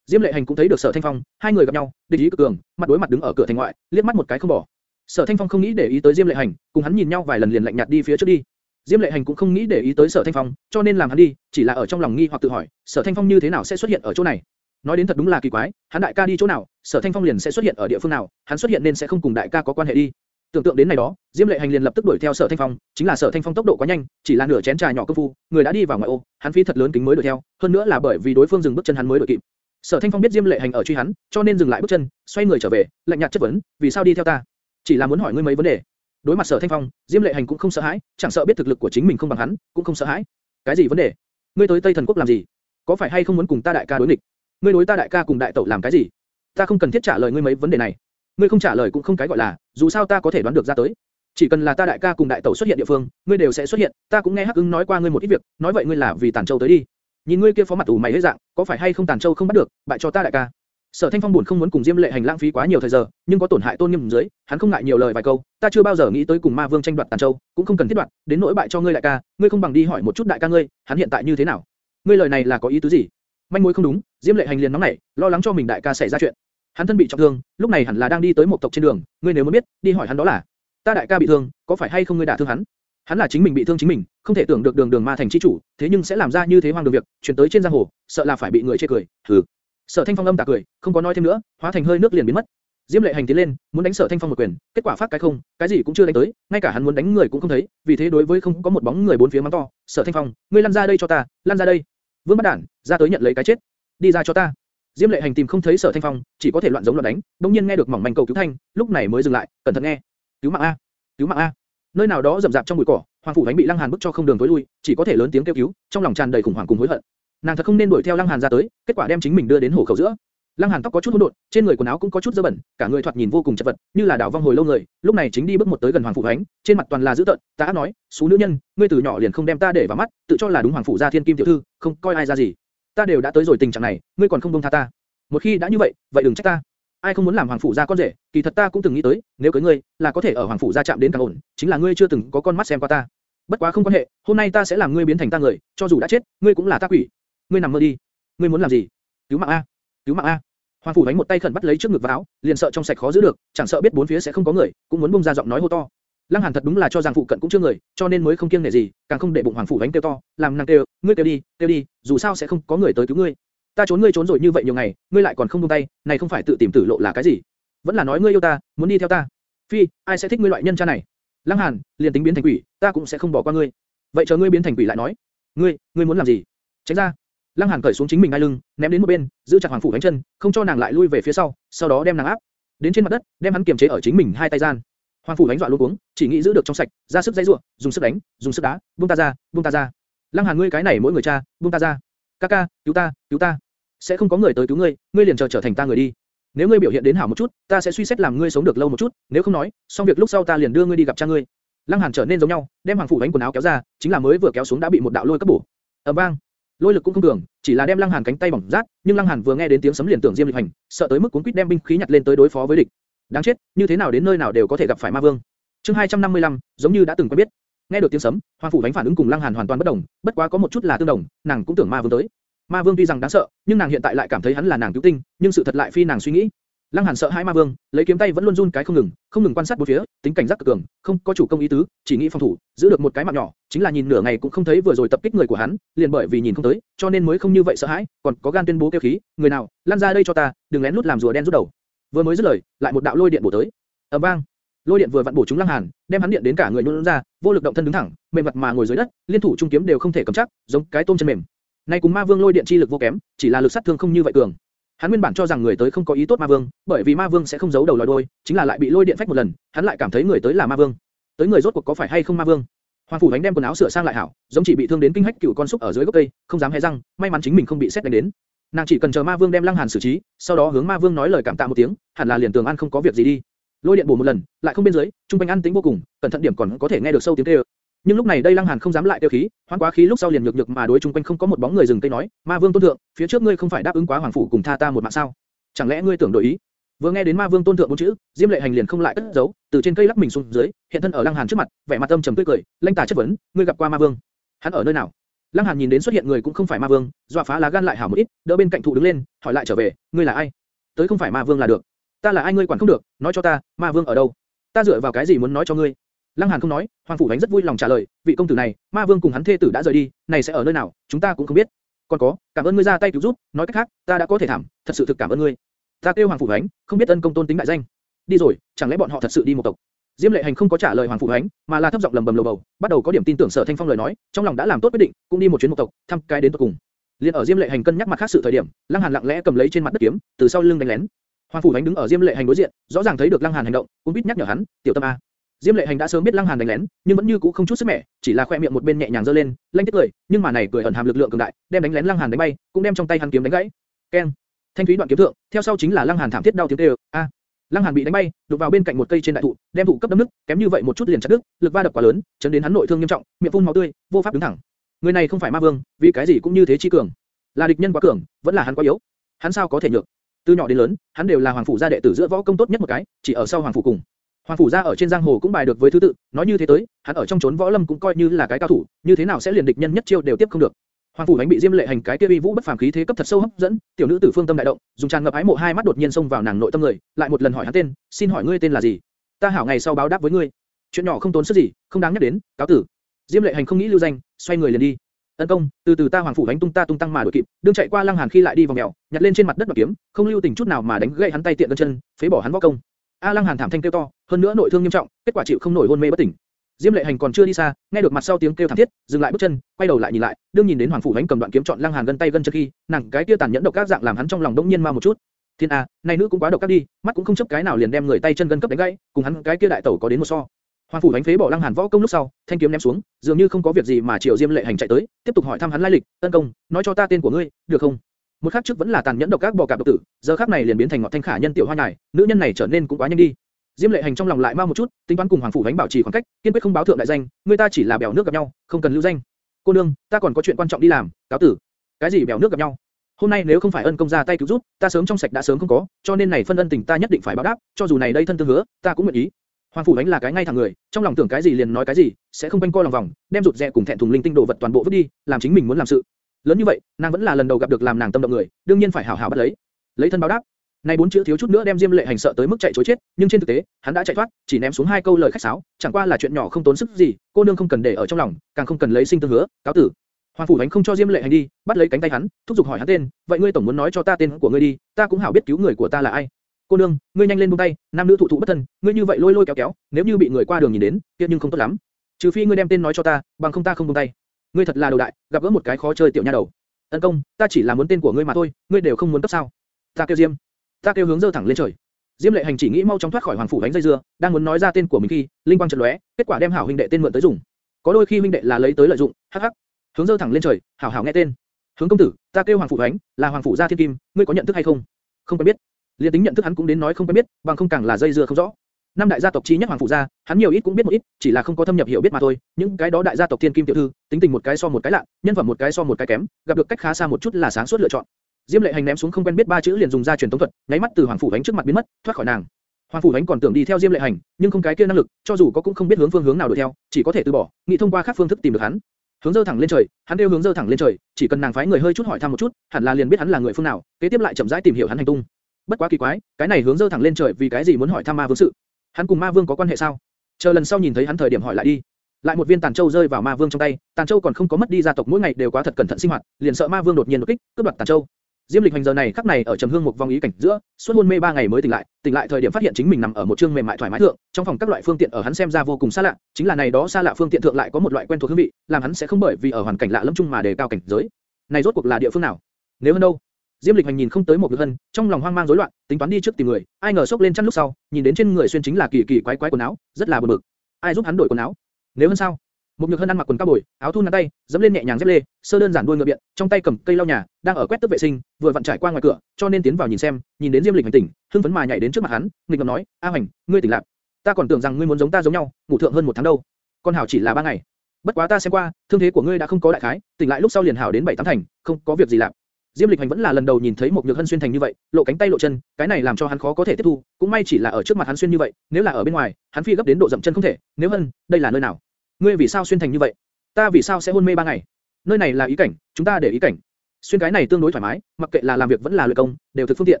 Diêm Lệ Hành cũng thấy được Sở Thanh Phong, hai người gặp nhau, địch ý cực cường, mặt đối mặt đứng ở cửa thành ngoại, liếc mắt một cái không bỏ. Sở Thanh Phong không nghĩ để ý tới Diêm Lệ Hành, cùng hắn nhìn nhau vài lần liền lạnh nhạt đi phía trước đi. Diêm Lệ Hành cũng không nghĩ để ý tới Sở Thanh Phong, cho nên làm hắn đi, chỉ là ở trong lòng nghi hoặc tự hỏi, Sở Thanh Phong như thế nào sẽ xuất hiện ở chỗ này? Nói đến thật đúng là kỳ quái, hắn đại ca đi chỗ nào, Sở Thanh Phong liền sẽ xuất hiện ở địa phương nào, hắn xuất hiện nên sẽ không cùng đại ca có quan hệ đi. Tưởng tượng đến này đó, Diêm Lệ Hành liền lập tức đuổi theo Sở Thanh Phong, chính là Sở Thanh Phong tốc độ quá nhanh, chỉ là nửa chén trà nhỏ cơ phu, người đã đi vào ngoại ô, hắn phí thật lớn kính mới đuổi theo, hơn nữa là bởi vì đối phương dừng bước chân hắn mới đuổi kịp. Sở Thanh Phong biết Diêm Lệ Hành ở truy hắn, cho nên dừng lại bước chân, xoay người trở về, lạnh nhạt chất vấn, vì sao đi theo ta? Chỉ là muốn hỏi ngươi mấy vấn đề. Đối mặt Sở Thanh Phong, Diêm Lệ Hành cũng không sợ hãi, chẳng sợ biết thực lực của chính mình không bằng hắn, cũng không sợ hãi. Cái gì vấn đề? Ngươi tới Tây Thần Quốc làm gì? Có phải hay không muốn cùng ta đại ca đối nghịch? Ngươi đối ta đại ca cùng đại tẩu làm cái gì? Ta không cần thiết trả lời ngươi mấy vấn đề này. Ngươi không trả lời cũng không cái gọi là, dù sao ta có thể đoán được ra tới. Chỉ cần là ta đại ca cùng đại tẩu xuất hiện địa phương, ngươi đều sẽ xuất hiện. Ta cũng nghe Hắc Ưng nói qua ngươi một ít việc, nói vậy ngươi là vì Tản Châu tới đi. Nhìn ngươi kia phó mặt ủ mày hết dạng, có phải hay không tàn Châu không bắt được, bại cho ta đại ca. Sở Thanh Phong buồn không muốn cùng Diêm Lệ Hành lãng phí quá nhiều thời giờ, nhưng có tổn hại tôn nghiêm dưới, hắn không ngại nhiều lời vài câu, ta chưa bao giờ nghĩ tới cùng Ma Vương tranh đoạt Tàn Châu, cũng không cần thiết đoạt, đến nỗi bại cho ngươi đại ca, ngươi không bằng đi hỏi một chút đại ca ngươi, hắn hiện tại như thế nào? Ngươi lời này là có ý tứ gì? Manh mối không đúng, Diêm Lệ Hành liền nóng nảy, lo lắng cho mình đại ca xảy ra chuyện. Hắn thân bị trọng thương, lúc này hẳn là đang đi tới một tộc trên đường, ngươi nếu muốn biết, đi hỏi hắn đó là. Ta đại ca bị thương, có phải hay không ngươi đả thương hắn? Hắn là chính mình bị thương chính mình, không thể tưởng được đường đường ma thành chi chủ, thế nhưng sẽ làm ra như thế hoang đường việc, truyền tới trên giang hồ, sợ là phải bị người chê cười. Hừ. Sở Thanh Phong âm tà cười, không có nói thêm nữa, hóa thành hơi nước liền biến mất. Diêm Lệ Hành tiến lên, muốn đánh Sở Thanh Phong một quyền, kết quả phát cái không, cái gì cũng chưa đánh tới, ngay cả hắn muốn đánh người cũng không thấy, vì thế đối với không có một bóng người bốn phía mắng to, Sở Thanh Phong, ngươi lăn ra đây cho ta, lăn ra đây. Vương Bất Đản, ra tới nhận lấy cái chết, đi ra cho ta. Diêm Lệ Hành tìm không thấy Sở Thanh Phong, chỉ có thể loạn giống loạn đánh, đống nhiên nghe được mỏng manh cầu cứu thanh, lúc này mới dừng lại, cẩn thận nghe, cứu mạng a, cứu mạng a. Nơi nào đó rậm rạp trong bụi cỏ, Hoàng phủ Thánh bị Lăng Hàn bức cho không đường tối lui, chỉ có thể lớn tiếng kêu cứu, trong lòng tràn đầy khủng hoảng cùng hối hận. Nàng thật không nên đuổi theo Lăng Hàn ra tới, kết quả đem chính mình đưa đến hổ khẩu giữa. Lăng Hàn tóc có chút hỗn độn, trên người quần áo cũng có chút dơ bẩn, cả người thoạt nhìn vô cùng chật vật, như là đào vong hồi lâu người. Lúc này chính đi bước một tới gần Hoàng phủ Thánh, trên mặt toàn là dữ tợn, ta nói, xú nữ nhân, ngươi từ nhỏ liền không đem ta để vào mắt, tự cho là đúng Hoàng phủ gia thiên kim tiểu thư, không coi ai ra gì. Ta đều đã tới rồi tình trạng này, ngươi còn không buông tha ta. Một khi đã như vậy, vậy đừng trách ta. Ai không muốn làm Hoàng phủ gia con rể, kỳ thật ta cũng từng nghĩ tới, nếu cưới ngươi, là có thể ở Hoàng phủ gia chạm đến càng ổn, chính là ngươi chưa từng có con mắt xem qua ta. Bất quá không quan hệ, hôm nay ta sẽ làm ngươi biến thành ta người, cho dù đã chết, ngươi cũng là ta quỷ. Ngươi nằm mơ đi. Ngươi muốn làm gì? Cứu mạng a, cứu mạng a. Hoàng phủ đánh một tay khẩn bắt lấy trước ngực và áo, liền sợ trong sạch khó giữ được, chẳng sợ biết bốn phía sẽ không có người, cũng muốn bung ra giọng nói hô to. Lăng Hàn thật đúng là cho rằng phụ cận cũng chưa người, cho nên mới không kiêng nể gì, càng không để bụng Hoàng phủ đánh kêu to, làm nàng kêu, ngươi kêu đi, kêu đi, dù sao sẽ không có người tới cứu ngươi. Ta trốn ngươi trốn rồi như vậy nhiều ngày, ngươi lại còn không buông tay, này không phải tự tìm tử lộ là cái gì? Vẫn là nói ngươi yêu ta, muốn đi theo ta. Phi, ai sẽ thích ngươi loại nhân cha này? Lăng Hàn, liền tính biến thành quỷ, ta cũng sẽ không bỏ qua ngươi. Vậy chờ ngươi biến thành quỷ lại nói. Ngươi, ngươi muốn làm gì? Tránh ra. Lăng Hàn cởi xuống chính mình ngay lưng, ném đến một bên, giữ chặt Hoàng phủ cánh chân, không cho nàng lại lui về phía sau, sau đó đem nàng áp đến trên mặt đất, đem hắn kiềm chế ở chính mình hai tay gian. Hoàng phủ đánh dọa luôn cuống, chỉ nghĩ giữ được trong sạch, ra sức dây rủa, dùng sức đánh, dùng sức đá, buông ta ra, buông ta ra. Lăng Hàn ngươi cái này mỗi người cha, buông ta ra. Ca ca, cứu ta, cứu ta. Sẽ không có người tới cứu ngươi, ngươi liền chờ trở thành ta người đi. Nếu ngươi biểu hiện đến hảo một chút, ta sẽ suy xét làm ngươi sống được lâu một chút, nếu không nói, xong việc lúc sau ta liền đưa ngươi đi gặp cha ngươi. Lăng Hàn trở nên giống nhau, đem Hoàng phủ đánh quần áo kéo ra, chính là mới vừa kéo xuống đã bị một đạo lôi cấp bổ. ầm vang, lôi lực cũng không cường, chỉ là đem Lăng Hàn cánh tay bỏng rát, nhưng Lăng Hàn vừa nghe đến tiếng sấm liền tưởng Diêm Lịch Hành, sợ tới mức cuốn quýt đem binh khí nhặt lên tới đối phó với địch. Đáng chết, như thế nào đến nơi nào đều có thể gặp phải ma vương. Chương 255, giống như đã từng quen biết. Nghe được tiếng sấm, Hoàng phủ đánh phản ứng cùng Lăng Hàn hoàn toàn bất đồng, bất quá có một chút là tương đồng, nàng cũng tưởng ma vương tới. Ma vương tuy rằng đáng sợ, nhưng nàng hiện tại lại cảm thấy hắn là nàng cứu tinh, nhưng sự thật lại phi nàng suy nghĩ. Lăng Hàn sợ hai ma vương, lấy kiếm tay vẫn luôn run cái không ngừng, không ngừng quan sát bốn phía, tính cảnh giác cực cường, không có chủ công ý tứ, chỉ nghĩ phòng thủ, giữ được một cái mạng nhỏ, chính là nhìn nửa ngày cũng không thấy vừa rồi tập kích người của hắn, liền bởi vì nhìn không tới, cho nên mới không như vậy sợ hãi, còn có gan tuyên bố kêu khí, người nào, lăn ra đây cho ta, đừng lén lút làm rùa đen rút đầu. Vừa mới dứt lời, lại một đạo lôi điện bổ tới, ầm vang, lôi điện vừa vặn bổ trúng Lăng Hàn, đem hắn điện đến cả người nhũn ra, vô lực động thân đứng thẳng, mềm mặt mà ngồi dưới đất, liên thủ trung kiếm đều không thể cầm chắc, giống cái tôm chân mềm. Nay cùng ma vương lôi điện chi lực vô kém, chỉ là lực sát thương không như vậy cường. Hắn nguyên bản cho rằng người tới không có ý tốt ma vương, bởi vì ma vương sẽ không giấu đầu lòi đuôi, chính là lại bị lôi điện phách một lần, hắn lại cảm thấy người tới là ma vương. Tới người rốt cuộc có phải hay không ma vương? Hoàng phủ đánh đem quần áo sửa sang lại hảo, giống chỉ bị thương đến kinh hách cựu con súc ở dưới gốc cây, không dám hé răng, may mắn chính mình không bị xét đánh đến. Nàng chỉ cần chờ Ma Vương đem Lăng Hàn xử trí, sau đó hướng Ma Vương nói lời cảm tạ một tiếng, hẳn là liền tường an không có việc gì đi. Lôi điện bổ một lần, lại không bên dưới, trung quanh an tĩnh vô cùng, cẩn thận điểm còn có thể nghe được sâu tiếng kêu. Nhưng lúc này đây Lăng Hàn không dám lại tiêu khí, hoán quá khí lúc sau liền nhược nhược mà đối chung quanh không có một bóng người dừng tay nói, Ma Vương tôn thượng, phía trước ngươi không phải đáp ứng quá hoàng phủ cùng tha ta một mạng sao? Chẳng lẽ ngươi tưởng đổi ý? Vừa nghe đến Ma Vương tôn thượng bốn chữ, Diêm Lệ Hành liền không lại cất giấu, từ trên cây lắc mình xuống dưới, hiện thân ở Lăng Hàn trước mặt, vẻ mặt âm trầm tươi cười, lanh tà chất vấn, ngươi gặp qua Ma Vương? Hắn ở nơi nào? Lăng Hàn nhìn đến xuất hiện người cũng không phải Ma Vương, dọa phá lá gan lại hảo một ít, đỡ bên cạnh thụ đứng lên, hỏi lại trở về, ngươi là ai? Tới không phải Ma Vương là được. Ta là ai ngươi quản không được, nói cho ta, Ma Vương ở đâu? Ta dựa vào cái gì muốn nói cho ngươi? Lăng Hàn không nói, Hoàng phủ đánh rất vui lòng trả lời, vị công tử này, Ma Vương cùng hắn thê tử đã rời đi, này sẽ ở nơi nào, chúng ta cũng không biết. Còn có, cảm ơn ngươi ra tay cứu giúp, nói cách khác, ta đã có thể thảm, thật sự thực cảm ơn ngươi. Ta kêu Hoàng phủ đánh, không biết ân công tôn tính đại danh. Đi rồi, chẳng lẽ bọn họ thật sự đi một tộc? Diêm Lệ Hành không có trả lời Hoàng phủ đánh, mà là thấp giọng lầm bầm lầu bầu, bắt đầu có điểm tin tưởng Sở Thanh Phong lời nói, trong lòng đã làm tốt quyết định, cũng đi một chuyến một tộc, thăm cái đến tận cùng. Liên ở Diêm Lệ Hành cân nhắc mặt khác sự thời điểm, Lăng Hàn lặng lẽ cầm lấy trên mặt đất kiếm, từ sau lưng đánh lén. Hoàng phủ đánh đứng ở Diêm Lệ Hành đối diện, rõ ràng thấy được Lăng Hàn hành động, cũng biết nhắc nhở hắn, tiểu tâm a. Diêm Lệ Hành đã sớm biết Lăng Hàn đánh lén, nhưng vẫn như cũ không chút sức mẻ, chỉ là khoe miệng một bên nhẹ nhàng giơ lên, lanh tiếc cười, nhưng mà này cười ẩn hàm lực lượng cường đại, đem đánh lén Lăng Hàn đánh bay, cũng đem trong tay hắn kiếm đánh gãy. Keng. Thanh thúy đoạn kiếm thượng, theo sau chính là Lăng Hàn thảm thiết đau tiếng kêu, a. Lăng Hàn bị đánh bay, đụng vào bên cạnh một cây trên đại thụ, đem thụ cấp đâm nứt, kém như vậy một chút liền chặt đứt, lực va đập quá lớn, chấn đến hắn nội thương nghiêm trọng, miệng phun máu tươi, vô pháp đứng thẳng. Người này không phải ma vương, vì cái gì cũng như thế chi cường. Là địch nhân quá cường, vẫn là hắn quá yếu. Hắn sao có thể nhược? Từ nhỏ đến lớn, hắn đều là hoàng phủ gia đệ tử giữa võ công tốt nhất một cái, chỉ ở sau hoàng phủ cùng. Hoàng phủ gia ở trên giang hồ cũng bài được với thứ tự, nói như thế tới, hắn ở trong chốn võ lâm cũng coi như là cái cao thủ, như thế nào sẽ liền địch nhân nhất chiêu đều tiếp không được. Hoàng phủ đánh bị Diêm Lệ Hành cái kia uy vũ bất phàm khí thế cấp thật sâu hấp dẫn, tiểu nữ tử phương tâm đại động, dùng tràn ngập ái mộ hai mắt đột nhiên xông vào nàng nội tâm người, lại một lần hỏi hắn tên, xin hỏi ngươi tên là gì? Ta hảo ngày sau báo đáp với ngươi. Chuyện nhỏ không tốn sức gì, không đáng nhắc đến, cáo tử. Diêm Lệ Hành không nghĩ lưu danh, xoay người liền đi. Tấn công, từ từ ta hoàng phủ đánh tung ta tung tăng mà đuổi kịp, đương chạy qua Lăng Hàn khi lại đi vòng mèo, nhặt lên trên mặt đất đoạt kiếm, không lưu tình chút nào mà đánh gãy hắn tay tiện gân chân, phế bỏ hắn võ công. A Lăng Hàn thảm thanh kêu to, hơn nữa nội thương nghiêm trọng, kết quả chịu không nổi hôn mê bất tỉnh. Diêm Lệ Hành còn chưa đi xa, nghe được mặt sau tiếng kêu thảm thiết, dừng lại bước chân, quay đầu lại nhìn lại, đương nhìn đến Hoàng phủ Hánh cầm đoạn kiếm chọn Lăng Hàn gần tay gần chân khi, nàng cái kia tàn nhẫn độc các dạng làm hắn trong lòng đống nhiên ma một chút. Thiên a, này nữ cũng quá độc các đi, mắt cũng không chấp cái nào liền đem người tay chân gần cấp đánh gãy, cùng hắn cái kia đại tẩu có đến một so. Hoàng phủ đánh phế bỏ Lăng Hàn võ công lúc sau, thanh kiếm ném xuống, dường như không có việc gì mà Triệu Diêm Lệ Hành chạy tới, tiếp tục hỏi thăm hắn lai lịch, "Tân công, nói cho ta tên của ngươi, được không?" Một khắc trước vẫn là tàn nhẫn độc các bò cạp độc tử, giờ khắc này liền biến thành ngọt thanh khả nhân tiểu hoa nhài, nữ nhân này trở nên cũng quá nhanh đi. Diêm Lệ Hành trong lòng lại mau một chút, tính toán cùng Hoàng phủ đánh bảo trì khoảng cách, kiên quyết không báo thượng đại danh, người ta chỉ là bèo nước gặp nhau, không cần lưu danh. Cô nương, ta còn có chuyện quan trọng đi làm, cáo tử. Cái gì bèo nước gặp nhau? Hôm nay nếu không phải ân công ra tay cứu giúp, ta sớm trong sạch đã sớm không có, cho nên này phân ân tình ta nhất định phải báo đáp, cho dù này đây thân tương hứa, ta cũng nguyện ý. Hoàng phủ đánh là cái ngay thẳng người, trong lòng tưởng cái gì liền nói cái gì, sẽ không quanh co lòng vòng, đem rụt rè cùng thẹn thùng linh tinh đồ vật toàn bộ vứt đi, làm chính mình muốn làm sự. Lớn như vậy, nàng vẫn là lần đầu gặp được làm nàng tâm động người, đương nhiên phải hảo hảo bắt lấy. Lấy thân báo đáp. Này bốn chữ thiếu chút nữa đem Diêm Lệ Hành sợ tới mức chạy trối chết, nhưng trên thực tế, hắn đã chạy thoát, chỉ ném xuống hai câu lời khách sáo, chẳng qua là chuyện nhỏ không tốn sức gì, cô nương không cần để ở trong lòng, càng không cần lấy sinh tương hứa, cáo tử. Hoàng phủ thánh không cho Diêm Lệ Hành đi, bắt lấy cánh tay hắn, thúc giục hỏi hắn tên, vậy ngươi tổng muốn nói cho ta tên của ngươi đi, ta cũng hảo biết cứu người của ta là ai. Cô nương, ngươi nhanh lên buông tay, nam nữ thụ thụ bất thân, ngươi như vậy lôi lôi kéo kéo, nếu như bị người qua đường nhìn đến, kia nhưng không tốt lắm. Trừ phi ngươi đem tên nói cho ta, bằng không ta không buông tay. Ngươi thật là đầu đại, gặp gỡ một cái khó chơi tiểu nha đầu. Ân công, ta chỉ là muốn tên của ngươi mà thôi, ngươi đều không muốn cấp sao? Ta kêu Diêm ta kêu hướng dơ thẳng lên trời. Diêm Lệ Hành chỉ nghĩ mau chóng thoát khỏi hoàng phủ đánh dây dưa, đang muốn nói ra tên của mình khi, linh quang chợt lóe, kết quả đem hảo huynh đệ tên mượn tới dùng. Có đôi khi huynh đệ là lấy tới lợi dụng, hắc hắc. Hướng dơ thẳng lên trời, hảo hảo nghe tên. Hướng công tử, ta kêu hoàng phủ đánh, là hoàng phủ gia thiên kim, ngươi có nhận thức hay không? Không quen biết. Liên tính nhận thức hắn cũng đến nói không quen biết, bằng không càng là dây dưa không rõ. Năm đại gia tộc chi nhất hoàng phủ gia, hắn nhiều ít cũng biết một ít, chỉ là không có thâm nhập hiểu biết mà thôi. Những cái đó đại gia tộc thiên kim tiểu thư, tính tình một cái so một cái lạ, nhân phẩm một cái so một cái kém, gặp được cách khá xa một chút là sáng suốt lựa chọn. Diêm Lệ Hành ném xuống không quen biết ba chữ liền dùng ra truyền tống thuật, nháy mắt từ Hoàng phủ đánh trước mặt biến mất, thoát khỏi nàng. Hoàng phủ đánh còn tưởng đi theo Diêm Lệ Hành, nhưng không cái kia năng lực, cho dù có cũng không biết hướng phương hướng nào đuổi theo, chỉ có thể từ bỏ, nghĩ thông qua khác phương thức tìm được hắn. Hướng dơ thẳng lên trời, hắn đều hướng dơ thẳng lên trời, chỉ cần nàng phái người hơi chút hỏi thăm một chút, hẳn là liền biết hắn là người phương nào, kế tiếp lại chậm rãi tìm hiểu hắn hành tung. Bất quá kỳ quái, cái này hướng dơ thẳng lên trời vì cái gì muốn hỏi thăm ma vương sự? Hắn cùng ma vương có quan hệ sao? Chờ lần sau nhìn thấy hắn thời điểm hỏi lại đi. Lại một viên tàn châu rơi vào ma vương trong tay, tàn châu còn không có mất đi gia tộc mỗi ngày đều quá thật cẩn thận sinh hoạt, liền sợ ma vương đột nhiên đột kích, cướp đoạt tàn châu. Diêm Lịch hành giờ này khắc này ở trầm hương một vòng ý cảnh giữa, suốt hôn mê ba ngày mới tỉnh lại, tỉnh lại thời điểm phát hiện chính mình nằm ở một trương mềm mại thoải mái thượng, trong phòng các loại phương tiện ở hắn xem ra vô cùng xa lạ, chính là này đó xa lạ phương tiện thượng lại có một loại quen thuộc hương vị, làm hắn sẽ không bởi vì ở hoàn cảnh lạ lẫm chung mà đề cao cảnh giới. Này rốt cuộc là địa phương nào? Nếu hơn đâu? Diêm Lịch hành nhìn không tới một lực hân, trong lòng hoang mang rối loạn, tính toán đi trước tìm người, ai ngờ sốc lên chăn lúc sau, nhìn đến trên người xuyên chính là kỳ kỳ quái quái quần áo, rất là buồn bực. Ai giúp hắn đổi quần áo? Nếu hơn sao? Một nhược hân ăn mặc quần cao bồi, áo thun ngắn tay, dẫm lên nhẹ nhàng dép lê, sơ đơn giản đuôi ngựa biện, trong tay cầm cây lau nhà, đang ở quét tước vệ sinh, vừa vặn trải qua ngoài cửa, cho nên tiến vào nhìn xem, nhìn đến Diêm Lịch hành tỉnh, hưng phấn mà nhảy đến trước mặt hắn, nghịch ngợm nói, A Hành, ngươi tỉnh lại, Ta còn tưởng rằng ngươi muốn giống ta giống nhau, ngủ thượng hơn một tháng đâu. Con hảo chỉ là ba ngày. Bất quá ta xem qua, thương thế của ngươi đã không có đại khái, tỉnh lại lúc sau liền hảo đến bảy tám thành, không có việc gì làm. Diêm Lịch Hành vẫn là lần đầu nhìn thấy một nhược hân xuyên thành như vậy, lộ cánh tay lộ chân, cái này làm cho hắn khó có thể tiếp thu, cũng may chỉ là ở trước mặt hắn xuyên như vậy, nếu là ở bên ngoài, hắn phi gấp đến độ dậm chân không thể. Nếu hân, đây là nơi nào? Ngươi vì sao xuyên thành như vậy? Ta vì sao sẽ hôn mê ba ngày? Nơi này là ý cảnh, chúng ta để ý cảnh. Xuyên cái này tương đối thoải mái, mặc kệ là làm việc vẫn là luyện công, đều thực phương tiện.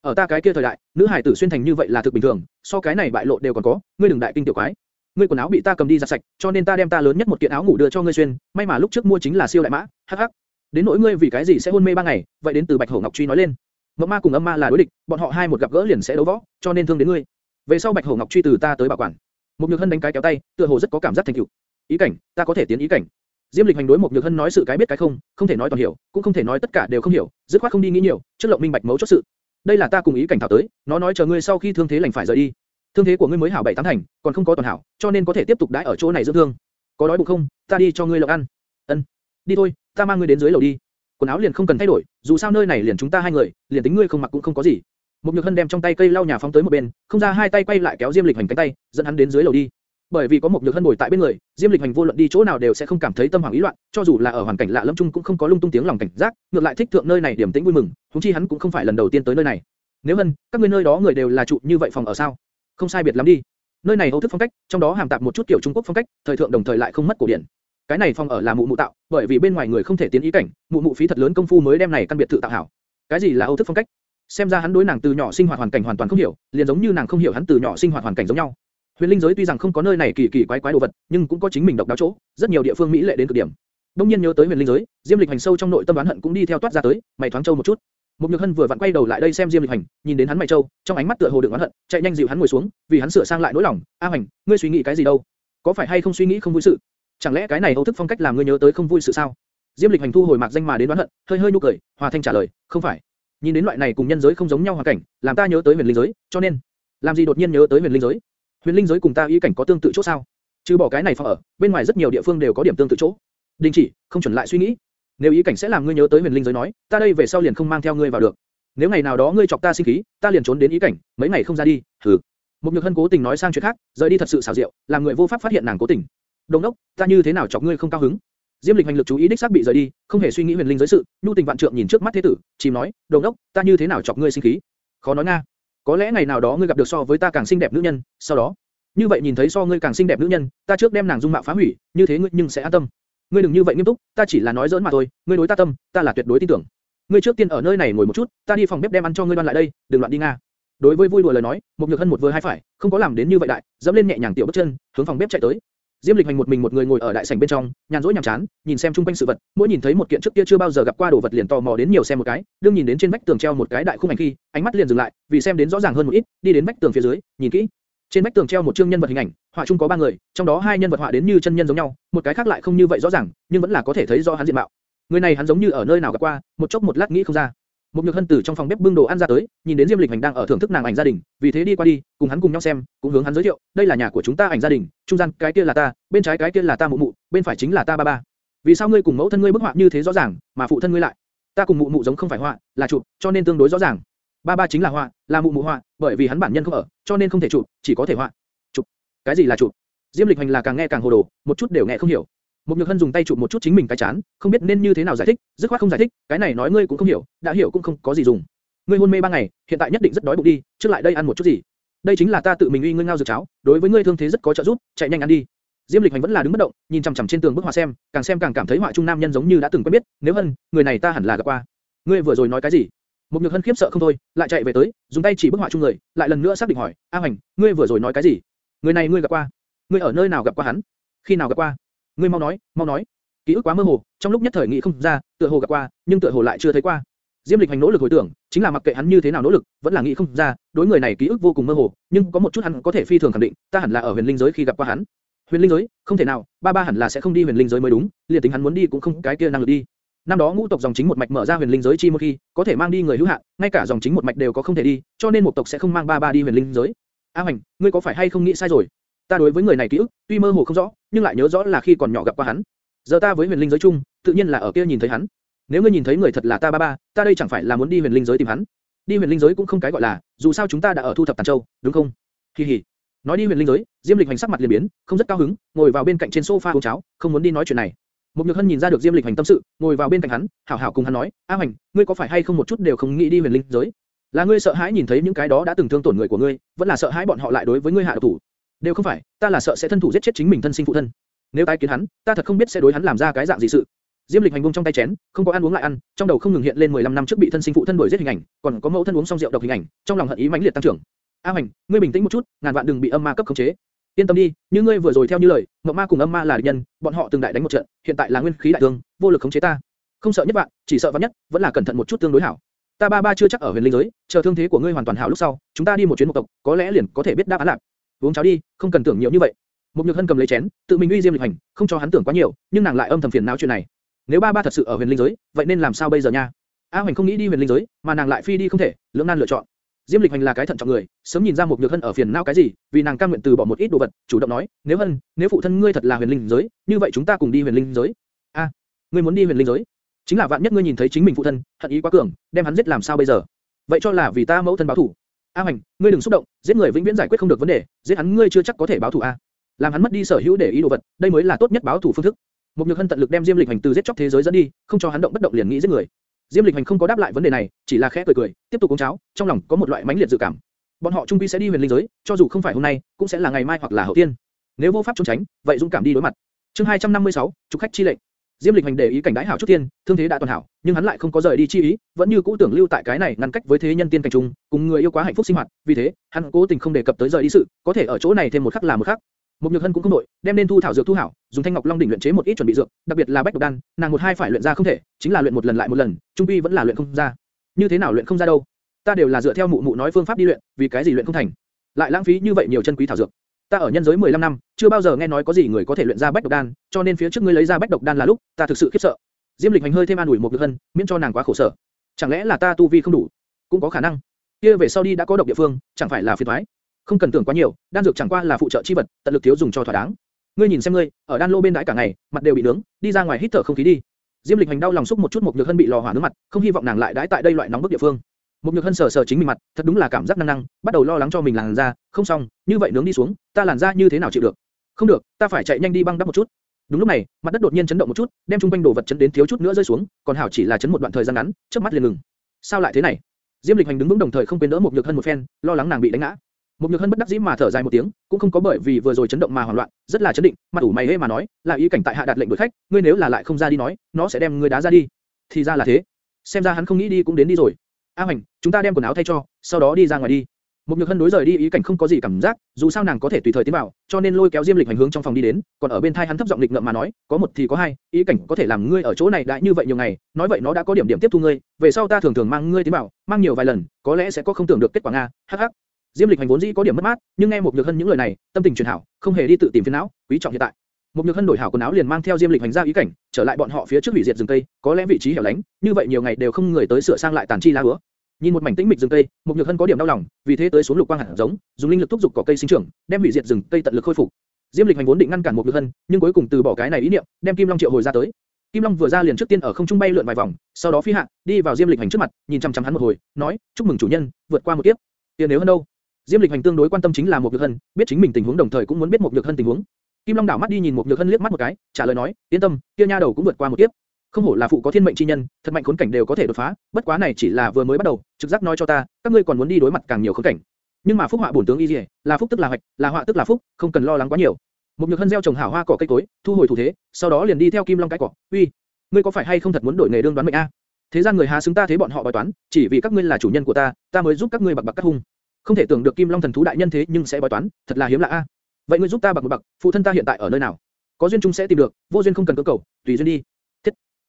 Ở ta cái kia thời đại, nữ hải tử xuyên thành như vậy là thực bình thường, so cái này bại lộ đều còn có, ngươi đừng đại kinh tiểu quái. Ngươi quần áo bị ta cầm đi giặt sạch, cho nên ta đem ta lớn nhất một kiện áo ngủ đưa cho ngươi xuyên, may mà lúc trước mua chính là siêu đại mã, hắc hắc. Đến nỗi ngươi vì cái gì sẽ hôn mê ba ngày, vậy đến từ Bạch Hổ Ngọc Truy nói lên. Mộng ma cùng âm ma là đối địch, bọn họ hai một gặp gỡ liền sẽ đấu võ, cho nên thương đến ngươi. Về sau Bạch Hổ Ngọc Truy từ ta tới bảo quản. Một Nhược Hân đánh cái kéo tay, tựa hồ rất có cảm giác thành tựu. Ý cảnh, ta có thể tiến ý cảnh. Diêm Lịch hành đối một Nhược Hân nói sự cái biết cái không, không thể nói toàn hiểu, cũng không thể nói tất cả đều không hiểu, dứt khoát không đi nghĩ nhiều, trước lộng minh bạch mấu chốt sự. Đây là ta cùng ý cảnh thảo tới, nó nói chờ ngươi sau khi thương thế lành phải rời đi. Thương thế của ngươi mới hảo bảy tám thành, còn không có toàn hảo, cho nên có thể tiếp tục đãi ở chỗ này dưỡng thương. Có đói bụng không? Ta đi cho ngươi lộc ăn. Ân. Đi thôi, ta mang ngươi đến dưới lầu đi quần áo liền không cần thay đổi, dù sao nơi này liền chúng ta hai người, liền tính ngươi không mặc cũng không có gì. Một Nhược Hân đem trong tay cây lau nhà phóng tới một bên, không ra hai tay quay lại kéo Diêm Lịch Hành cánh tay, dẫn hắn đến dưới lầu đi. Bởi vì có một Nhược Hân ngồi tại bên người, Diêm Lịch Hành vô luận đi chỗ nào đều sẽ không cảm thấy tâm hoảng ý loạn, cho dù là ở hoàn cảnh lạ lẫm chung cũng không có lung tung tiếng lòng cảnh giác, ngược lại thích thượng nơi này điểm tĩnh vui mừng, huống chi hắn cũng không phải lần đầu tiên tới nơi này. Nếu Hân, các ngươi nơi đó người đều là trụ như vậy phòng ở sao? Không sai biệt lắm đi. Nơi này hầu thức phong cách, trong đó hàm tạp một chút kiểu Trung Quốc phong cách, thời thượng đồng thời lại không mất cổ điển. Cái này phòng ở là mụ mụ tạo, bởi vì bên ngoài người không thể tiến ý cảnh, mụ mụ phí thật lớn công phu mới đem này căn biệt thự tạo hảo. Cái gì là Âu thức phong cách? Xem ra hắn đối nàng từ nhỏ sinh hoạt hoàn cảnh hoàn toàn không hiểu, liền giống như nàng không hiểu hắn từ nhỏ sinh hoạt hoàn cảnh giống nhau. Huyền linh giới tuy rằng không có nơi này kỳ kỳ quái quái đồ vật, nhưng cũng có chính mình độc đáo chỗ, rất nhiều địa phương mỹ lệ đến cực điểm. Đông nhiên nhớ tới huyền linh giới, Diêm Lịch hành sâu trong nội tâm đoán hận cũng đi theo toát ra tới, mày thoáng châu một chút. mục Nhược Hân vừa vặn quay đầu lại đây xem Diêm Lịch Hành, nhìn đến hắn mày châu, trong ánh mắt tựa hồ đựng oán hận, chạy nhanh dịu hắn ngồi xuống, vì hắn sửa sang lại nỗi lòng. A Hành, ngươi suy nghĩ cái gì đâu? Có phải hay không suy nghĩ không vui sự? Chẳng lẽ cái này Âu thức phong cách làm ngươi nhớ tới không vui sự sao? Diêm Lịch Hành thu hồi mạc danh mà đến đoán hận, hơi hơi nụ cười, hòa thanh trả lời, không phải. Nhìn đến loại này cùng nhân giới không giống nhau hoàn cảnh, làm ta nhớ tới huyền linh giới, cho nên, làm gì đột nhiên nhớ tới huyền linh giới? Huyền linh giới cùng ta ý cảnh có tương tự chỗ sao? Trừ bỏ cái này phòng ở, bên ngoài rất nhiều địa phương đều có điểm tương tự chỗ. Đình chỉ, không chuẩn lại suy nghĩ. Nếu ý cảnh sẽ làm ngươi nhớ tới huyền linh giới nói, ta đây về sau liền không mang theo ngươi vào được. Nếu ngày nào đó ngươi chọc ta sinh khí, ta liền trốn đến ý cảnh, mấy ngày không ra đi. Hừ. Một nhược hân cố tình nói sang chuyện khác, rời đi thật sự xảo diệu, làm người vô pháp phát hiện nàng cố tình. Đồng đốc, ta như thế nào chọc ngươi không cao hứng? Diêm Lịch hành lực chú ý đích xác bị rời đi, không hề suy nghĩ huyền linh giới sự, nhu tình vạn trượng nhìn trước mắt thế tử, chìm nói, đồng đốc, ta như thế nào chọc ngươi sinh khí? Khó nói nga. Có lẽ ngày nào đó ngươi gặp được so với ta càng xinh đẹp nữ nhân, sau đó, như vậy nhìn thấy so ngươi càng xinh đẹp nữ nhân, ta trước đem nàng dung mạo phá hủy, như thế ngươi nhưng sẽ an tâm. Ngươi đừng như vậy nghiêm túc, ta chỉ là nói giỡn mà thôi, ngươi đối ta tâm, ta là tuyệt đối tin tưởng. Ngươi trước tiên ở nơi này ngồi một chút, ta đi phòng bếp đem ăn cho ngươi đoan lại đây, đừng loạn đi nga. Đối với vui đùa lời nói, một nhược hân một vừa hai phải, không có làm đến như vậy đại, dẫm lên nhẹ nhàng tiểu bước chân, hướng phòng bếp chạy tới. Diêm Lịch Hành một mình một người ngồi ở đại sảnh bên trong, nhàn rỗi nhàm chán, nhìn xem chung quanh sự vật, mỗi nhìn thấy một kiện trước kia chưa bao giờ gặp qua đồ vật liền tò mò đến nhiều xem một cái, đương nhìn đến trên vách tường treo một cái đại khung ảnh khi, ánh mắt liền dừng lại, vì xem đến rõ ràng hơn một ít, đi đến vách tường phía dưới, nhìn kỹ. Trên vách tường treo một chương nhân vật hình ảnh, họa chung có ba người, trong đó hai nhân vật họa đến như chân nhân giống nhau, một cái khác lại không như vậy rõ ràng, nhưng vẫn là có thể thấy rõ hắn diện mạo. Người này hắn giống như ở nơi nào gặp qua, một chốc một lát nghĩ không ra. Một nhược hân từ trong phòng bếp bưng đồ ăn ra tới, nhìn đến Diêm Lịch Hành đang ở thưởng thức nàng ảnh gia đình, vì thế đi qua đi, cùng hắn cùng nhau xem, cũng hướng hắn giới thiệu, đây là nhà của chúng ta ảnh gia đình, trung gian cái kia là ta, bên trái cái kia là ta mụ mụ, bên phải chính là ta ba ba. Vì sao ngươi cùng mẫu thân ngươi bức họa như thế rõ ràng, mà phụ thân ngươi lại? Ta cùng mụ mụ giống không phải họa, là chụp, cho nên tương đối rõ ràng. Ba ba chính là họa, là mụ mụ họa, bởi vì hắn bản nhân không ở, cho nên không thể chụp, chỉ có thể họa. Chụp? Cái gì là chụp? Diêm Lịch Hành là càng nghe càng hồ đồ, một chút đều nghe không hiểu. Một Nhược Hân dùng tay chụp một chút chính mình cái chán, không biết nên như thế nào giải thích, dứt khoát không giải thích, cái này nói ngươi cũng không hiểu, đã hiểu cũng không có gì dùng. Ngươi hôn mê ba ngày, hiện tại nhất định rất đói bụng đi, trước lại đây ăn một chút gì. Đây chính là ta tự mình uy ngươi ngao dược cháo, đối với ngươi thương thế rất có trợ giúp, chạy nhanh ăn đi. Diêm Lịch Hành vẫn là đứng bất động, nhìn chằm chằm trên tường bức họa xem, càng xem càng cảm thấy họa trung nam nhân giống như đã từng quen biết, nếu hơn, người này ta hẳn là gặp qua. Ngươi vừa rồi nói cái gì? Một Nhược Hân khiếp sợ không thôi, lại chạy về tới, dùng tay chỉ bức họa trung người, lại lần nữa xác định hỏi, A Hành, ngươi vừa rồi nói cái gì? Người này ngươi gặp qua? Ngươi ở nơi nào gặp qua hắn? Khi nào gặp qua? Ngươi mau nói, mau nói. Ký ức quá mơ hồ, trong lúc nhất thời nghĩ không ra, tựa hồ gặp qua, nhưng tựa hồ lại chưa thấy qua. Diêm Lịch Hành nỗ lực hồi tưởng, chính là mặc kệ hắn như thế nào nỗ lực, vẫn là nghĩ không ra, đối người này ký ức vô cùng mơ hồ, nhưng có một chút hắn có thể phi thường khẳng định, ta hẳn là ở Huyền Linh giới khi gặp qua hắn. Huyền Linh giới, không thể nào, ba ba hẳn là sẽ không đi Huyền Linh giới mới đúng, liền tính hắn muốn đi cũng không cái kia năng lực đi. Năm đó ngũ tộc dòng chính một mạch mở ra Huyền Linh giới chi một khi, có thể mang đi người hữu hạn, ngay cả dòng chính một mạch đều có không thể đi, cho nên một tộc sẽ không mang ba ba đi Huyền Linh giới. A Hoành, ngươi có phải hay không nghĩ sai rồi? Ta đối với người này ký ức, tuy mơ hồ không rõ, nhưng lại nhớ rõ là khi còn nhỏ gặp qua hắn. Giờ ta với huyền linh giới chung, tự nhiên là ở kia nhìn thấy hắn. Nếu ngươi nhìn thấy người thật là ta ba ba, ta đây chẳng phải là muốn đi huyền linh giới tìm hắn. Đi huyền linh giới cũng không cái gọi là, dù sao chúng ta đã ở thu thập tàn châu, đúng không? Kỳ hỉ. Nói đi huyền linh giới, Diêm Lịch Hành sắc mặt liền biến, không rất cao hứng, ngồi vào bên cạnh trên sofa uống cháo, không muốn đi nói chuyện này. Một Nhược Hân nhìn ra được Diêm Lịch Hành tâm sự, ngồi vào bên cạnh hắn, hảo hảo cùng hắn nói, A Hành, ngươi có phải hay không một chút đều không nghĩ đi huyền linh giới? Là ngươi sợ hãi nhìn thấy những cái đó đã từng thương tổn người của ngươi, vẫn là sợ hãi bọn họ lại đối với ngươi hạ độc thủ? Đều không phải, ta là sợ sẽ thân thủ giết chết chính mình thân sinh phụ thân. Nếu tái kiến hắn, ta thật không biết sẽ đối hắn làm ra cái dạng gì sự. Diêm Lịch hành buông trong tay chén, không có ăn uống lại ăn, trong đầu không ngừng hiện lên 15 năm trước bị thân sinh phụ thân đuổi giết hình ảnh, còn có mẫu thân uống xong rượu độc hình ảnh, trong lòng hận ý mãnh liệt tăng trưởng. A Hành, ngươi bình tĩnh một chút, ngàn vạn đừng bị âm ma cấp khống chế. Yên tâm đi, như ngươi vừa rồi theo như lời, Ngọc Ma cùng âm ma là địch nhân, bọn họ từng đại đánh một trận, hiện tại là nguyên khí đại thương, vô lực khống chế ta. Không sợ nhất vạn, chỉ sợ vạn nhất, vẫn là cẩn thận một chút tương đối hảo. Ta ba ba chưa chắc ở huyền linh giới, chờ thương thế của ngươi hoàn toàn hảo lúc sau, chúng ta đi một chuyến một tộc, có lẽ liền có thể biết đáp án lạc. Uống cháo đi, không cần tưởng nhiều như vậy. Mục Nhược Hân cầm lấy chén, tự mình uy diêm lịch hành, không cho hắn tưởng quá nhiều, nhưng nàng lại âm thầm phiền não chuyện này. Nếu ba ba thật sự ở huyền linh giới, vậy nên làm sao bây giờ nha? A Hoành không nghĩ đi huyền linh giới, mà nàng lại phi đi không thể, lưỡng nan lựa chọn. Diêm Lịch Hành là cái thận trọng người, sớm nhìn ra một nhược hân ở phiền não cái gì, vì nàng cam nguyện từ bỏ một ít đồ vật, chủ động nói, nếu hân, nếu phụ thân ngươi thật là huyền linh giới, như vậy chúng ta cùng đi huyền linh giới. A, ngươi muốn đi huyền linh giới? Chính là vạn nhất ngươi nhìn thấy chính mình phụ thân, hận ý quá cường, đem hắn giết làm sao bây giờ? Vậy cho là vì ta mẫu thân báo thù. A Hoành, ngươi đừng xúc động, giết người vĩnh viễn giải quyết không được vấn đề, giết hắn ngươi chưa chắc có thể báo thù a. Làm hắn mất đi sở hữu để ý đồ vật, đây mới là tốt nhất báo thù phương thức. Một nhược hân tận lực đem Diêm Lịch Hành từ giết chóc thế giới dẫn đi, không cho hắn động bất động liền nghĩ giết người. Diêm Lịch Hành không có đáp lại vấn đề này, chỉ là khẽ cười cười, tiếp tục uống cháo, trong lòng có một loại mãnh liệt dự cảm. Bọn họ trung quy sẽ đi huyền linh giới, cho dù không phải hôm nay, cũng sẽ là ngày mai hoặc là hậu tiên. Nếu vô pháp trốn tránh, vậy dũng cảm đi đối mặt. Chương 256, trục khách chi lệnh. Diêm Lịch Hành để ý cảnh đái hảo chút tiên, thương thế đã toàn hảo, nhưng hắn lại không có rời đi chi ý, vẫn như cũ tưởng lưu tại cái này ngăn cách với thế nhân tiên cảnh trung, cùng người yêu quá hạnh phúc sinh hoạt, vì thế, hắn cố tình không đề cập tới rời đi sự, có thể ở chỗ này thêm một khắc là một khắc. Mục Nhược Hân cũng không đổi, đem nên thu thảo dược thu hảo, dùng thanh ngọc long đỉnh luyện chế một ít chuẩn bị dược, đặc biệt là bách độc đan, nàng một hai phải luyện ra không thể, chính là luyện một lần lại một lần, trung quy vẫn là luyện không ra. Như thế nào luyện không ra đâu? Ta đều là dựa theo mụ mụ nói phương pháp đi luyện, vì cái gì luyện không thành? Lại lãng phí như vậy nhiều chân quý thảo dược. Ta ở nhân giới 15 năm, chưa bao giờ nghe nói có gì người có thể luyện ra bách độc đan, cho nên phía trước ngươi lấy ra bách độc đan là lúc, ta thực sự khiếp sợ. Diêm Lịch hành hơi thêm an ủi một lực Hân, miễn cho nàng quá khổ sở. Chẳng lẽ là ta tu vi không đủ? Cũng có khả năng. Kia về sau đi đã có độc địa phương, chẳng phải là phiền toái. Không cần tưởng quá nhiều, đan dược chẳng qua là phụ trợ chi vật, tận lực thiếu dùng cho thỏa đáng. Ngươi nhìn xem ngươi, ở đan lô bên đãi cả ngày, mặt đều bị nướng, đi ra ngoài hít thở không khí đi. Diêm Lịch hành đau lòng xúc một chút một nhược hân bị lò hỏa nướng mặt, không hy vọng nàng lại đãi tại đây loại nóng bức địa phương. Một nhược hân sờ sờ chính mình mặt, thật đúng là cảm giác năng năng, bắt đầu lo lắng cho mình làn da, không xong, như vậy nướng đi xuống, ta làn da như thế nào chịu được? Không được, ta phải chạy nhanh đi băng đắp một chút. Đúng lúc này, mặt đất đột nhiên chấn động một chút, đem trung quanh đồ vật chấn đến thiếu chút nữa rơi xuống, còn hảo chỉ là chấn một đoạn thời gian ngắn, chớp mắt liền ngừng. Sao lại thế này? Diêm Lịch hành đứng vững đồng thời không quên đỡ một nhược hân một phen, lo lắng nàng bị đánh ngã. Một nhược hân bất đắc dĩ mà thở dài một tiếng, cũng không có bởi vì vừa rồi chấn động mà hoảng loạn, rất là chấn định, mặt ủ mày hê mà nói, là ý cảnh tại hạ đạt lệnh đuổi khách, ngươi nếu là lại không ra đi nói, nó sẽ đem ngươi đá ra đi. Thì ra là thế, xem ra hắn không nghĩ đi cũng đến đi rồi. A Hoành, chúng ta đem quần áo thay cho, sau đó đi ra ngoài đi. Một nhược hân đối rời đi ý cảnh không có gì cảm giác, dù sao nàng có thể tùy thời tiến vào, cho nên lôi kéo Diêm Lịch hành hướng trong phòng đi đến, còn ở bên thai hắn thấp giọng lịch ngậm mà nói, có một thì có hai, ý cảnh có thể làm ngươi ở chỗ này đại như vậy nhiều ngày, nói vậy nó đã có điểm điểm tiếp thu ngươi, về sau ta thường thường mang ngươi tiến vào, mang nhiều vài lần, có lẽ sẽ có không tưởng được kết quả nga, hắc hắc. Diêm Lịch Hành vốn dĩ có điểm mất mát, nhưng nghe một Nhược Hân những lời này, tâm tình chuyển hảo, không hề đi tự tìm phiền não, quý trọng hiện tại. Một Nhược Hân đổi hảo quần áo liền mang theo Diêm Lịch Hành ra ý cảnh, trở lại bọn họ phía trước hủy diệt rừng cây, có lẽ vị trí hẻo lánh, như vậy nhiều ngày đều không người tới sửa sang lại tàn chi lá úa. Nhìn một mảnh tĩnh mịch rừng cây, một Nhược Hân có điểm đau lòng, vì thế tới xuống lục quang hạt giống, dùng linh lực thúc giục cỏ cây sinh trưởng, đem hủy diệt rừng cây tận lực khôi phục. Diêm Lịch Hành vốn định ngăn cản một Nhược Hân, nhưng cuối cùng từ bỏ cái này ý niệm, đem Kim Long triệu hồi ra tới. Kim Long vừa ra liền trước tiên ở không trung bay lượn vài vòng, sau đó phi hạ, đi vào Diêm Lịch Hành trước mặt, nhìn chăm chăm hắn một hồi, nói: "Chúc mừng chủ nhân, vượt qua một kiếp." Tiền nếu hơn đâu? Diêm Lịch Hành tương đối quan tâm chính là một Nhược Hân, biết chính mình tình huống đồng thời cũng muốn biết một Nhược Hân tình huống. Kim Long đảo mắt đi nhìn một Nhược Hân liếc mắt một cái, trả lời nói, yên tâm, kia nha đầu cũng vượt qua một kiếp. Không hổ là phụ có thiên mệnh chi nhân, thật mạnh khốn cảnh đều có thể đột phá, bất quá này chỉ là vừa mới bắt đầu, trực giác nói cho ta, các ngươi còn muốn đi đối mặt càng nhiều khốn cảnh. Nhưng mà phúc họa bổn tướng y liễu, là phúc tức là hoạch, là họa tức là phúc, không cần lo lắng quá nhiều. Một Nhược Hân gieo trồng hảo hoa cỏ cây cối, thu hồi thủ thế, sau đó liền đi theo Kim Long cái cỏ. Uy, ngươi có phải hay không thật muốn đổi nghề đương đoán mệnh a? Thế gian người há xứng ta thế bọn họ bói toán, chỉ vì các ngươi là chủ nhân của ta, ta mới giúp các ngươi bạc bạc cắt hung. Không thể tưởng được Kim Long thần thú đại nhân thế nhưng sẽ bói toán, thật là hiếm lạ a. Vậy ngươi giúp ta bạc một bạc, phụ thân ta hiện tại ở nơi nào? Có duyên chung sẽ tìm được, vô duyên không cần cưỡng cầu, tùy duyên đi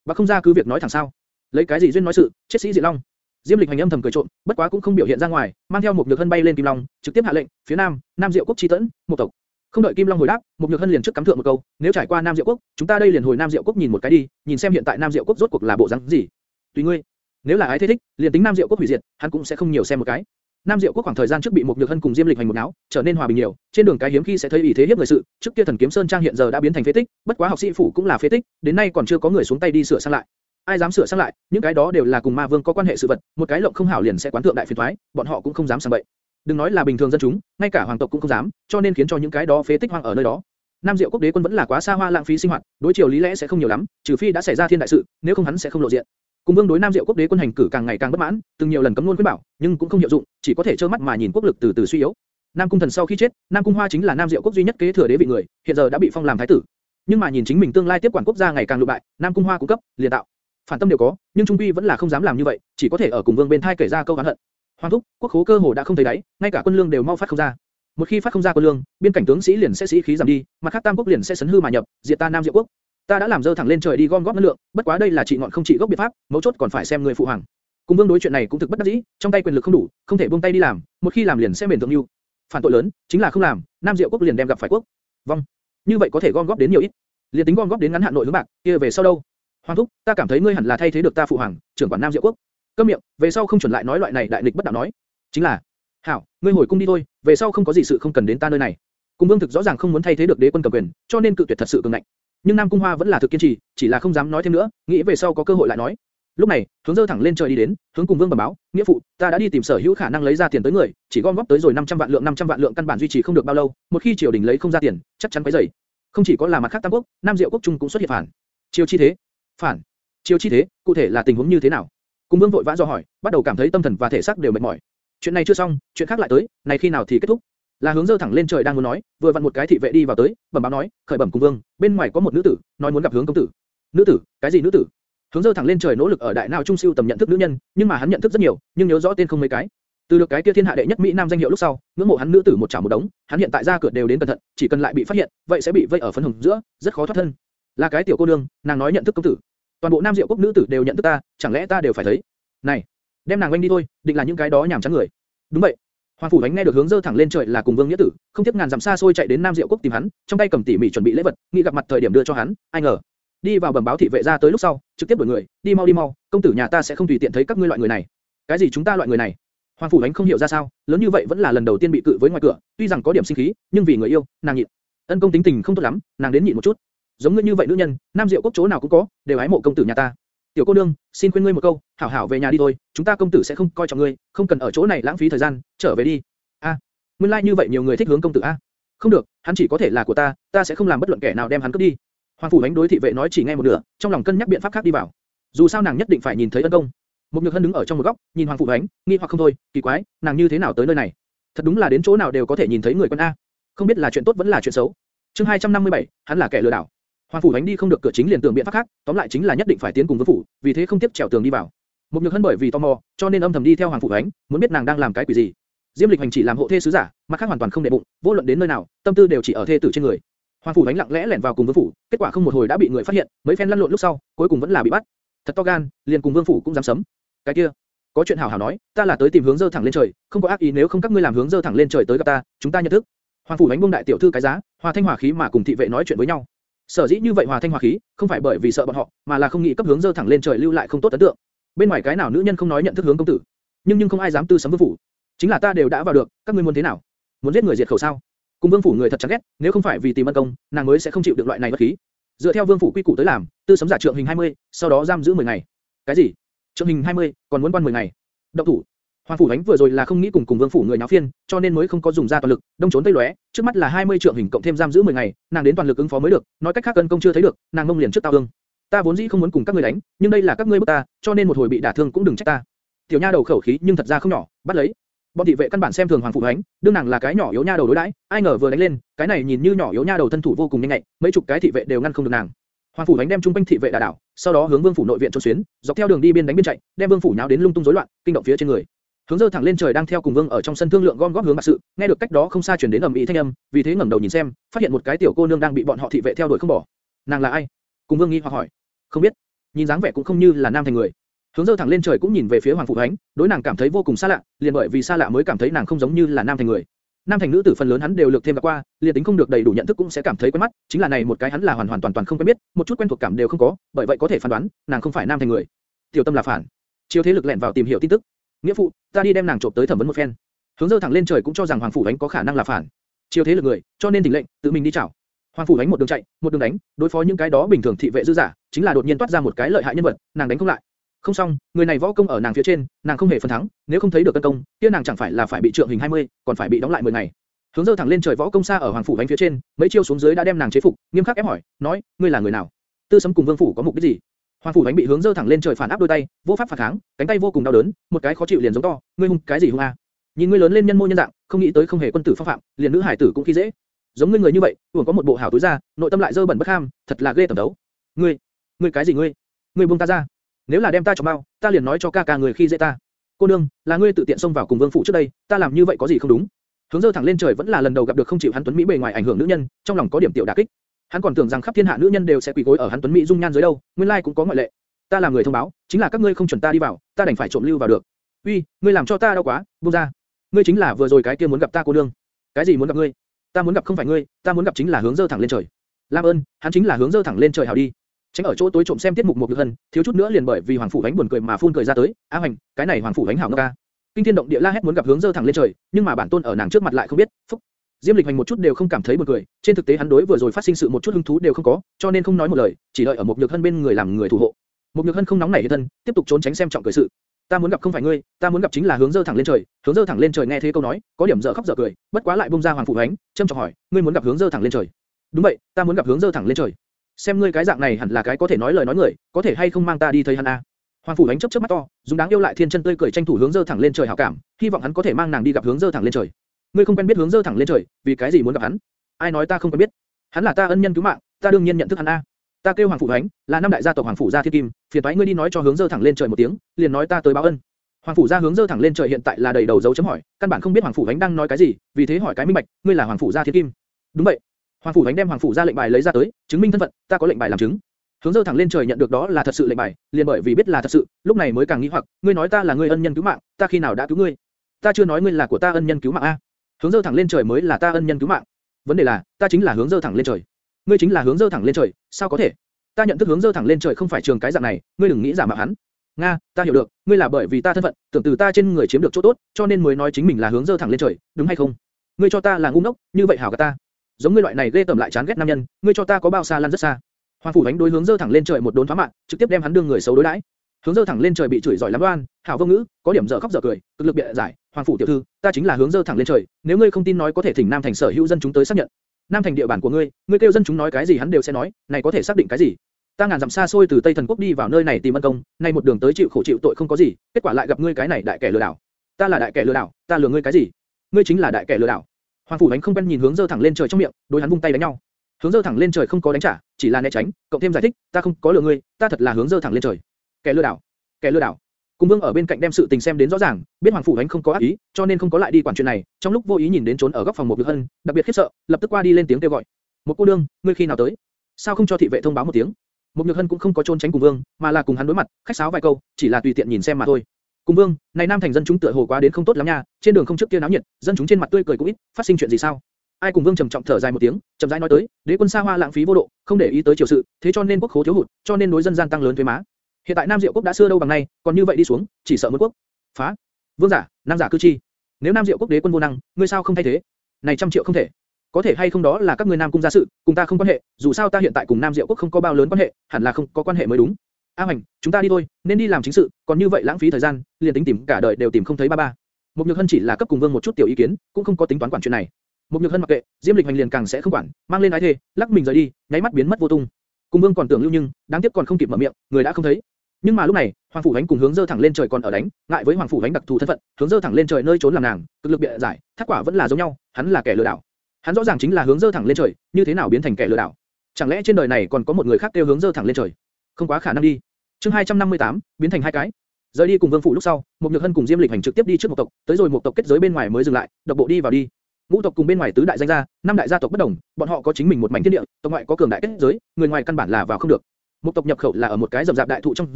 bác không ra cứ việc nói thẳng sao? Lấy cái gì duyên nói sự, chết sĩ Diệt Long. Diêm Lịch hành âm thầm cười trộm, bất quá cũng không biểu hiện ra ngoài, mang theo một nhược hân bay lên Kim Long, trực tiếp hạ lệnh, phía nam, Nam Diệu quốc chi tẫn, một tộc. Không đợi Kim Long hồi đáp, một nhược hân liền trước cắm thượng một câu, nếu trải qua Nam Diệu quốc, chúng ta đây liền hồi Nam Diệu quốc nhìn một cái đi, nhìn xem hiện tại Nam Diệu quốc rốt cuộc là bộ dáng gì. Tùy ngươi. Nếu là ái thế thích, liền tính Nam Diệu quốc hủy diệt, hắn cũng sẽ không nhiều xem một cái. Nam Diệu quốc khoảng thời gian trước bị một nhược hân cùng Diêm Lịch hành một náo, trở nên hòa bình nhiều, trên đường cái hiếm khi sẽ thấy ủy thế hiếp người sự, trước kia thần kiếm sơn trang hiện giờ đã biến thành phế tích, bất quá học sĩ phủ cũng là phế tích, đến nay còn chưa có người xuống tay đi sửa sang lại. Ai dám sửa sang lại, những cái đó đều là cùng ma vương có quan hệ sự vật, một cái lộng không hảo liền sẽ quán thượng đại phiền toái, bọn họ cũng không dám sang bậy. Đừng nói là bình thường dân chúng, ngay cả hoàng tộc cũng không dám, cho nên khiến cho những cái đó phế tích hoang ở nơi đó. Nam Diệu quốc đế quân vẫn là quá xa hoa lãng phí sinh hoạt, đối chiều lý lẽ sẽ không nhiều lắm, trừ phi đã xảy ra thiên đại sự, nếu không hắn sẽ không lộ diện. Cùng Vương đối Nam Diệu quốc đế quân hành cử càng ngày càng bất mãn, từng nhiều lần cấm luôn khuyên bảo, nhưng cũng không hiệu dụng, chỉ có thể trơ mắt mà nhìn quốc lực từ từ suy yếu. Nam Cung Thần sau khi chết, Nam Cung Hoa chính là Nam Diệu quốc duy nhất kế thừa đế vị người, hiện giờ đã bị phong làm thái tử. Nhưng mà nhìn chính mình tương lai tiếp quản quốc gia ngày càng lụ bại, Nam Cung Hoa cũng cấp, liền tạo. Phản tâm đều có, nhưng trung quy vẫn là không dám làm như vậy, chỉ có thể ở cùng Vương bên thai kể ra câu oán hận. Hoàng thúc, quốc khố cơ hồ đã không thấy đáy, ngay cả quân lương đều mau phát không ra. Một khi phát không ra quân lương, biên cảnh tướng sĩ liền sẽ sĩ khí giảm đi, mặt khác Tam quốc liền sẽ sấn hư mà nhập, diệt ta Nam Diệu quốc. Ta đã làm dơ thẳng lên trời đi gom góp năng lượng, bất quá đây là trị ngọn không trị gốc biện pháp, mấu chốt còn phải xem người phụ hoàng. Cùng Vương đối chuyện này cũng thực bất đắc dĩ, trong tay quyền lực không đủ, không thể buông tay đi làm, một khi làm liền sẽ mền thượng lưu. Phản tội lớn, chính là không làm, Nam Diệu quốc liền đem gặp phải quốc. Vâng. Như vậy có thể gom góp đến nhiều ít. Liên tính gom góp đến ngắn hạn nội hướng bạc, kia về sau đâu? Hoàng thúc, ta cảm thấy ngươi hẳn là thay thế được ta phụ hoàng, trưởng quản Nam Diệu quốc. Câm miệng, về sau không chuẩn lại nói loại này đại nghịch bất đạo nói. Chính là, hảo, ngươi hồi cung đi thôi, về sau không có gì sự không cần đến ta nơi này. Cung Vương thực rõ ràng không muốn thay thế được đế quân cầm quyền, cho nên cự tuyệt thật sự cường ngạnh. Nhưng Nam Cung Hoa vẫn là thực kiên trì, chỉ là không dám nói thêm nữa, nghĩ về sau có cơ hội lại nói. Lúc này, hướng dơ thẳng lên trời đi đến, hướng cùng Vương bẩm báo, nghĩa phụ, ta đã đi tìm sở hữu khả năng lấy ra tiền tới người, chỉ gom góp tới rồi 500 vạn lượng 500 vạn lượng căn bản duy trì không được bao lâu, một khi triều đình lấy không ra tiền, chắc chắn quấy rầy. Không chỉ có là mặt khác tam quốc, Nam Diệu quốc trung cũng xuất hiện phản. Triều chi thế? Phản. Triều chi thế, cụ thể là tình huống như thế nào? Cùng Vương vội vã do hỏi, bắt đầu cảm thấy tâm thần và thể xác đều mệt mỏi. Chuyện này chưa xong, chuyện khác lại tới, này khi nào thì kết thúc? Là hướng dơ thẳng lên trời đang muốn nói, vừa vặn một cái thị vệ đi vào tới, bẩm báo nói, khởi bẩm cung vương, bên ngoài có một nữ tử, nói muốn gặp hướng công tử. Nữ tử, cái gì nữ tử? Hướng dơ thẳng lên trời nỗ lực ở đại nào trung siêu tầm nhận thức nữ nhân, nhưng mà hắn nhận thức rất nhiều, nhưng nhớ rõ tên không mấy cái. Từ được cái kia thiên hạ đệ nhất mỹ nam danh hiệu lúc sau, ngưỡng mộ hắn nữ tử một trả một đống, hắn hiện tại ra cửa đều đến cẩn thận, chỉ cần lại bị phát hiện, vậy sẽ bị vây ở phấn hồng giữa, rất khó thoát thân. Là cái tiểu cô nương, nàng nói nhận thức công tử. Toàn bộ nam diệu quốc nữ tử đều nhận thức ta, chẳng lẽ ta đều phải thấy? Này, đem nàng quanh đi thôi, định là những cái đó nhảm chán người. Đúng vậy. Hoàng phủ Ánh nghe được hướng dơ thẳng lên trời là cùng Vương Nghĩa Tử, không tiếc ngàn dặm xa xôi chạy đến Nam Diệu Quốc tìm hắn, trong tay cầm tỉ mỉ chuẩn bị lễ vật, nghĩ gặp mặt thời điểm đưa cho hắn, ai ngờ đi vào bẩm báo thị vệ ra tới lúc sau, trực tiếp đuổi người, đi mau đi mau, công tử nhà ta sẽ không tùy tiện thấy các ngươi loại người này. Cái gì chúng ta loại người này? Hoàng phủ Ánh không hiểu ra sao, lớn như vậy vẫn là lần đầu tiên bị cự với ngoài cửa, tuy rằng có điểm sinh khí, nhưng vì người yêu, nàng nhịn. Ân công tính tình không tốt lắm, nàng đến nhịn một chút. Giống ngươi như vậy nữ nhân, Nam Diệu Quốc chỗ nào cũng có, đều ái mộ công tử nhà ta. Tiểu cô nương, xin khuyên ngươi một câu, hảo hảo về nhà đi thôi, chúng ta công tử sẽ không coi trọng ngươi, không cần ở chỗ này lãng phí thời gian, trở về đi. A, nguyên lai like như vậy nhiều người thích hướng công tử a. Không được, hắn chỉ có thể là của ta, ta sẽ không làm bất luận kẻ nào đem hắn cướp đi. Hoàng phủ ánh đối thị vệ nói chỉ nghe một nửa, trong lòng cân nhắc biện pháp khác đi vào. Dù sao nàng nhất định phải nhìn thấy ân công. Một nhược hân đứng ở trong một góc, nhìn hoàng phủ ánh, nghi hoặc không thôi, kỳ quái, nàng như thế nào tới nơi này? Thật đúng là đến chỗ nào đều có thể nhìn thấy người quân a. Không biết là chuyện tốt vẫn là chuyện xấu. Chương 257, hắn là kẻ lừa đảo. Hoàng phủ ánh đi không được cửa chính liền tưởng biện pháp khác, tóm lại chính là nhất định phải tiến cùng với phủ, vì thế không tiếp trèo tường đi vào. Một nhược hân bởi vì tò mò, cho nên âm thầm đi theo hoàng phủ ánh, muốn biết nàng đang làm cái quỷ gì. Diêm Lịch Hành chỉ làm hộ thê sứ giả, mặt khác hoàn toàn không để bụng, vô luận đến nơi nào, tâm tư đều chỉ ở thê tử trên người. Hoàng phủ đánh lặng lẽ lẻn vào cùng vương phủ, kết quả không một hồi đã bị người phát hiện, mấy phen lăn lộn lúc sau, cuối cùng vẫn là bị bắt. Thật to gan, liền cùng vương phủ cũng dám sấm. Cái kia, có chuyện hảo hảo nói, ta là tới tìm hướng dơ thẳng lên trời, không có ác ý nếu không các ngươi làm hướng dơ thẳng lên trời tới gặp ta, chúng ta nhận thức. Hoàng phủ đánh buông đại tiểu thư cái giá, hòa thanh hòa khí mà cùng thị vệ nói chuyện với nhau. Sở dĩ như vậy hòa thanh hòa khí, không phải bởi vì sợ bọn họ, mà là không nghĩ cấp hướng dơ thẳng lên trời lưu lại không tốt ấn tượng. Bên ngoài cái nào nữ nhân không nói nhận thức hướng công tử, nhưng nhưng không ai dám tư sấm vương phủ. Chính là ta đều đã vào được, các ngươi muốn thế nào? Muốn giết người diệt khẩu sao? Cùng vương phủ người thật chán ghét, nếu không phải vì tìm ân công, nàng mới sẽ không chịu được loại này bất khí. Dựa theo vương phủ quy củ tới làm, tư sấm giả trượng hình 20, sau đó giam giữ 10 ngày. Cái gì? Trượng hình 20, còn muốn quan 10 ngày? Động thủ. Hoàng phủ đánh vừa rồi là không nghĩ cùng cùng vương phủ người náo phiên, cho nên mới không có dùng ra toàn lực, đông trốn tây lóe, trước mắt là 20 trượng hình cộng thêm giam giữ 10 ngày, nàng đến toàn lực ứng phó mới được, nói cách khác cân công chưa thấy được, nàng mông liền trước tao ương. Ta vốn dĩ không muốn cùng các ngươi đánh, nhưng đây là các ngươi bức ta, cho nên một hồi bị đả thương cũng đừng trách ta. Tiểu nha đầu khẩu khí nhưng thật ra không nhỏ, bắt lấy. Bọn thị vệ căn bản xem thường hoàng phủ Thánh, đương nàng là cái nhỏ yếu nha đầu đối đãi, ai ngờ vừa đánh lên, cái này nhìn như nhỏ yếu nha đầu thân thủ vô cùng nhanh nhạy, mấy chục cái thị vệ đều ngăn không được nàng. Hoàng phủ đánh đem trung quanh thị vệ đả đảo, sau đó hướng vương phủ nội viện trốn xuyến, dọc theo đường đi biên đánh biên chạy, đem vương phủ nháo đến lung tung rối loạn, kinh động phía trên người. Hướng dơ thẳng lên trời đang theo cùng vương ở trong sân thương lượng gom góp hướng bạc sự, nghe được cách đó không xa truyền đến ầm ĩ thanh âm, vì thế ngẩng đầu nhìn xem, phát hiện một cái tiểu cô nương đang bị bọn họ thị vệ theo đuổi không bỏ. Nàng là ai? Cùng vương nghi hoặc hỏi. Không biết. Nhìn dáng vẻ cũng không như là nam thành người. Hướng dơ thẳng lên trời cũng nhìn về phía Hoàng Phụ Ánh, đối nàng cảm thấy vô cùng xa lạ, liền bởi vì xa lạ mới cảm thấy nàng không giống như là nam thành người. Nam thành nữ tử phần lớn hắn đều lược thêm gặp qua, liền tính không được đầy đủ nhận thức cũng sẽ cảm thấy quen mắt, chính là này một cái hắn là hoàn hoàn toàn toàn không quen biết, một chút quen thuộc cảm đều không có, bởi vậy có thể phán đoán, nàng không phải nam thành người. Tiểu tâm là phản. Chiêu thế lực lẹn vào tìm hiểu tin tức. Nghĩa phụ, ta đi đem nàng trộm tới thẩm vấn một phen. hướng dơ thẳng lên trời cũng cho rằng hoàng phủ Đánh có khả năng là phản. Chiêu thế lực người, cho nên tỉnh lệnh, tự mình đi chảo. Hoàng phủ Đánh một đường chạy, một đường đánh, đối phó những cái đó bình thường thị vệ dư giả, chính là đột nhiên toát ra một cái lợi hại nhân vật, nàng đánh không lại. Không xong, người này võ công ở nàng phía trên, nàng không hề phần thắng, nếu không thấy được cân công, kia nàng chẳng phải là phải bị trượng hình 20, còn phải bị đóng lại 10 ngày. Hướng dơ thẳng lên trời võ công xa ở hoàng phủ Đánh phía trên, mấy chiêu xuống dưới đã đem nàng chế phục, nghiêm khắc ép hỏi, nói, ngươi là người nào? Tư Sấm cùng Vương phủ có mục đích gì? Hoàng phủ ánh bị hướng dơ thẳng lên trời phản áp đôi tay, vô pháp phản kháng, cánh tay vô cùng đau đớn, một cái khó chịu liền giống to, ngươi hung cái gì hung a? Nhìn ngươi lớn lên nhân mô nhân dạng, không nghĩ tới không hề quân tử phong phạm, liền nữ hải tử cũng khi dễ. Giống ngươi người như vậy, tưởng có một bộ hảo túi ra, nội tâm lại dơ bẩn bất ham, thật là ghê tởm đấu. Ngươi, ngươi cái gì ngươi? Ngươi buông ta ra. Nếu là đem ta cho bao, ta liền nói cho ca ca người khi dễ ta. Cô nương, là ngươi tự tiện xông vào cùng vương phủ trước đây, ta làm như vậy có gì không đúng? Hướng dơ thẳng lên trời vẫn là lần đầu gặp được không chịu hắn tuấn mỹ bề ngoài ảnh hưởng nữ nhân, trong lòng có điểm tiểu đả kích. Hắn còn tưởng rằng khắp thiên hạ nữ nhân đều sẽ quỳ gối ở hắn tuấn mỹ dung nhan dưới đâu, nguyên lai cũng có ngoại lệ. Ta làm người thông báo, chính là các ngươi không chuẩn ta đi vào, ta đành phải trộm lưu vào được. Uy, ngươi làm cho ta đau quá, buông ra. Ngươi chính là vừa rồi cái kia muốn gặp ta cô nương. Cái gì muốn gặp ngươi? Ta muốn gặp không phải ngươi, ta muốn gặp chính là hướng dơ thẳng lên trời. Lam ơn, hắn chính là hướng dơ thẳng lên trời hảo đi. Tránh ở chỗ tối trộm xem tiết mục một nhược hân, thiếu chút nữa liền bởi vì hoàng phủ ánh buồn cười mà phun cười ra tới. Á hoành cái này hoàng phủ ánh hảo ngốc ca. Kinh thiên động địa la hét muốn gặp hướng dơ thẳng lên trời, nhưng mà bản tôn ở nàng trước mặt lại không biết. Phúc. Diêm Lịch Hành một chút đều không cảm thấy buồn cười, trên thực tế hắn đối vừa rồi phát sinh sự một chút hứng thú đều không có, cho nên không nói một lời, chỉ đợi ở một nhược hân bên người làm người thủ hộ. Một nhược hân không nóng nảy thân, tiếp tục trốn tránh xem trọng cười sự. Ta muốn gặp không phải ngươi, ta muốn gặp chính là hướng dơ thẳng lên trời, hướng dơ thẳng lên trời nghe thế câu nói, có điểm dở khóc dở cười, bất quá lại bung ra hoàng phủ ánh, châm trọng hỏi, ngươi muốn gặp hướng dơ thẳng lên trời? Đúng vậy, ta muốn gặp hướng dơ thẳng lên trời. Xem ngươi cái dạng này hẳn là cái có thể nói lời nói người, có thể hay không mang ta đi thấy hắn a? Hoàng phủ ánh chớp chớp mắt to, dùng đáng yêu lại thiên chân tươi cười tranh thủ hướng dơ thẳng lên trời hảo cảm, hy vọng hắn có thể mang nàng đi gặp hướng dơ thẳng lên trời. Ngươi không quen biết hướng dơ thẳng lên trời, vì cái gì muốn gặp hắn? Ai nói ta không quen biết? Hắn là ta ân nhân cứu mạng, ta đương nhiên nhận thức hắn a. Ta kêu Hoàng phủ thánh là năm đại gia tộc Hoàng phủ gia thiên kim, phiền toái ngươi đi nói cho hướng dơ thẳng lên trời một tiếng, liền nói ta tới báo ân. Hoàng phủ gia hướng dơ thẳng lên trời hiện tại là đầy đầu dấu chấm hỏi, căn bản không biết Hoàng phủ thánh đang nói cái gì, vì thế hỏi cái minh bạch, ngươi là Hoàng phủ gia thiên kim. Đúng vậy. Hoàng phủ thánh đem Hoàng phủ gia lệnh bài lấy ra tới, chứng minh thân phận, ta có lệnh bài làm chứng. Hướng dơ thẳng lên trời nhận được đó là thật sự lệnh bài, liền bởi vì biết là thật sự, lúc này mới càng nghĩ hoặc, ngươi nói ta là ngươi ân nhân cứu mạng, ta khi nào đã cứu ngươi? Ta chưa nói ngươi là của ta ân nhân cứu mạng a. Hướng dơ thẳng lên trời mới là ta ân nhân cứu mạng. Vấn đề là, ta chính là hướng dơ thẳng lên trời. Ngươi chính là hướng dơ thẳng lên trời, sao có thể? Ta nhận thức hướng dơ thẳng lên trời không phải trường cái dạng này, ngươi đừng nghĩ giả mạo hắn. Nga, ta hiểu được, ngươi là bởi vì ta thân phận, tưởng từ ta trên người chiếm được chỗ tốt, cho nên mới nói chính mình là hướng dơ thẳng lên trời, đúng hay không? Ngươi cho ta là ngu ngốc, như vậy hảo cả ta. Giống ngươi loại này ghê tởm lại chán ghét nam nhân, ngươi cho ta có bao xa lăn rất xa. Hoàng phủ đánh đối hướng dơ thẳng lên trời một đốn phá mạng, trực tiếp đem hắn đương người xấu đối đãi. Hướng dơ thẳng lên trời bị chửi giỏi lắm đoan, hảo vô ngữ, có điểm dở khóc dở cười, cực lực biện giải. Hoàng phủ tiểu thư, ta chính là hướng dơ thẳng lên trời, nếu ngươi không tin nói có thể thỉnh Nam thành sở hữu dân chúng tới xác nhận. Nam thành địa bàn của ngươi, ngươi kêu dân chúng nói cái gì hắn đều sẽ nói, này có thể xác định cái gì? Ta ngàn dặm xa xôi từ Tây Thần quốc đi vào nơi này tìm ân công, nay một đường tới chịu khổ chịu tội không có gì, kết quả lại gặp ngươi cái này đại kẻ lừa đảo. Ta là đại kẻ lừa đảo, ta lừa ngươi cái gì? Ngươi chính là đại kẻ lừa đảo. Hoàng phủ đánh không quen nhìn hướng dơ thẳng lên trời trong miệng, đối hắn vung tay đánh nhau. Hướng dơ thẳng lên trời không có đánh trả, chỉ là né tránh, cộng thêm giải thích, ta không có lừa ngươi, ta thật là hướng dơ thẳng lên trời. Kẻ lừa đảo, kẻ lừa đảo. Cung Vương ở bên cạnh đem sự tình xem đến rõ ràng, biết Hoàng phủ đánh không có ác ý, cho nên không có lại đi quản chuyện này. Trong lúc vô ý nhìn đến trốn ở góc phòng một Nhược Hân, đặc biệt khiếp sợ, lập tức qua đi lên tiếng kêu gọi. Một cô đương, ngươi khi nào tới? Sao không cho thị vệ thông báo một tiếng? Một Nhược Hân cũng không có trốn tránh Cung Vương, mà là cùng hắn đối mặt, khách sáo vài câu, chỉ là tùy tiện nhìn xem mà thôi. Cung Vương, này Nam thành dân chúng tựa hồ quá đến không tốt lắm nha, trên đường không trước kia náo nhiệt, dân chúng trên mặt tươi cười cũng ít, phát sinh chuyện gì sao? Ai cùng Vương trầm trọng thở dài một tiếng, chậm rãi nói tới, đế quân xa hoa lãng phí vô độ, không để ý tới triều sự, thế cho nên quốc khố thiếu hụt, cho nên đối dân gian tăng lớn thuế má. Hiện tại Nam Diệu quốc đã xưa đâu bằng nay, còn như vậy đi xuống, chỉ sợ muốn quốc phá. Vương giả, Nam giả cư chi. Nếu Nam Diệu quốc đế quân vô năng, ngươi sao không thay thế? Này trăm triệu không thể. Có thể hay không đó là các ngươi Nam cung gia sự, cùng ta không quan hệ, dù sao ta hiện tại cùng Nam Diệu quốc không có bao lớn quan hệ, hẳn là không có quan hệ mới đúng. A Hoành, chúng ta đi thôi, nên đi làm chính sự, còn như vậy lãng phí thời gian, liền tính tìm cả đời đều tìm không thấy ba ba. Một Nhược Hân chỉ là cấp cùng Vương một chút tiểu ý kiến, cũng không có tính toán quản chuyện này. Một Nhược Hân mặc kệ, Diêm Lịch Hành liền càng sẽ không quản, mang lên ái thề, lắc mình rời đi, nháy mắt biến mất vô tung. Cùng Vương còn tưởng lưu nhưng, đáng tiếc còn không kịp mở miệng, người đã không thấy. Nhưng mà lúc này, Hoàng phủ Hánh cùng hướng dơ thẳng lên trời còn ở đánh, ngại với Hoàng phủ Hánh đặc thù thân phận, hướng dơ thẳng lên trời nơi trốn làm nàng, cực lực bịa giải, thác quả vẫn là giống nhau, hắn là kẻ lừa đảo. Hắn rõ ràng chính là hướng dơ thẳng lên trời, như thế nào biến thành kẻ lừa đảo? Chẳng lẽ trên đời này còn có một người khác kêu hướng dơ thẳng lên trời? Không quá khả năng đi. Chương 258, biến thành hai cái. Rời đi cùng Vương phủ lúc sau, một Nhược Hân cùng Diêm Lịch hành trực tiếp đi trước một tộc, tới rồi một tộc kết giới bên ngoài mới dừng lại, độc bộ đi vào đi. Ngũ tộc cùng bên ngoài tứ đại danh gia, năm đại gia tộc bất đồng, bọn họ có chính mình một mảnh thiên địa, tộc ngoại có cường đại kết giới, người ngoài căn bản là vào không được. Một tộc nhập khẩu là ở một cái rậm rạp đại thụ trong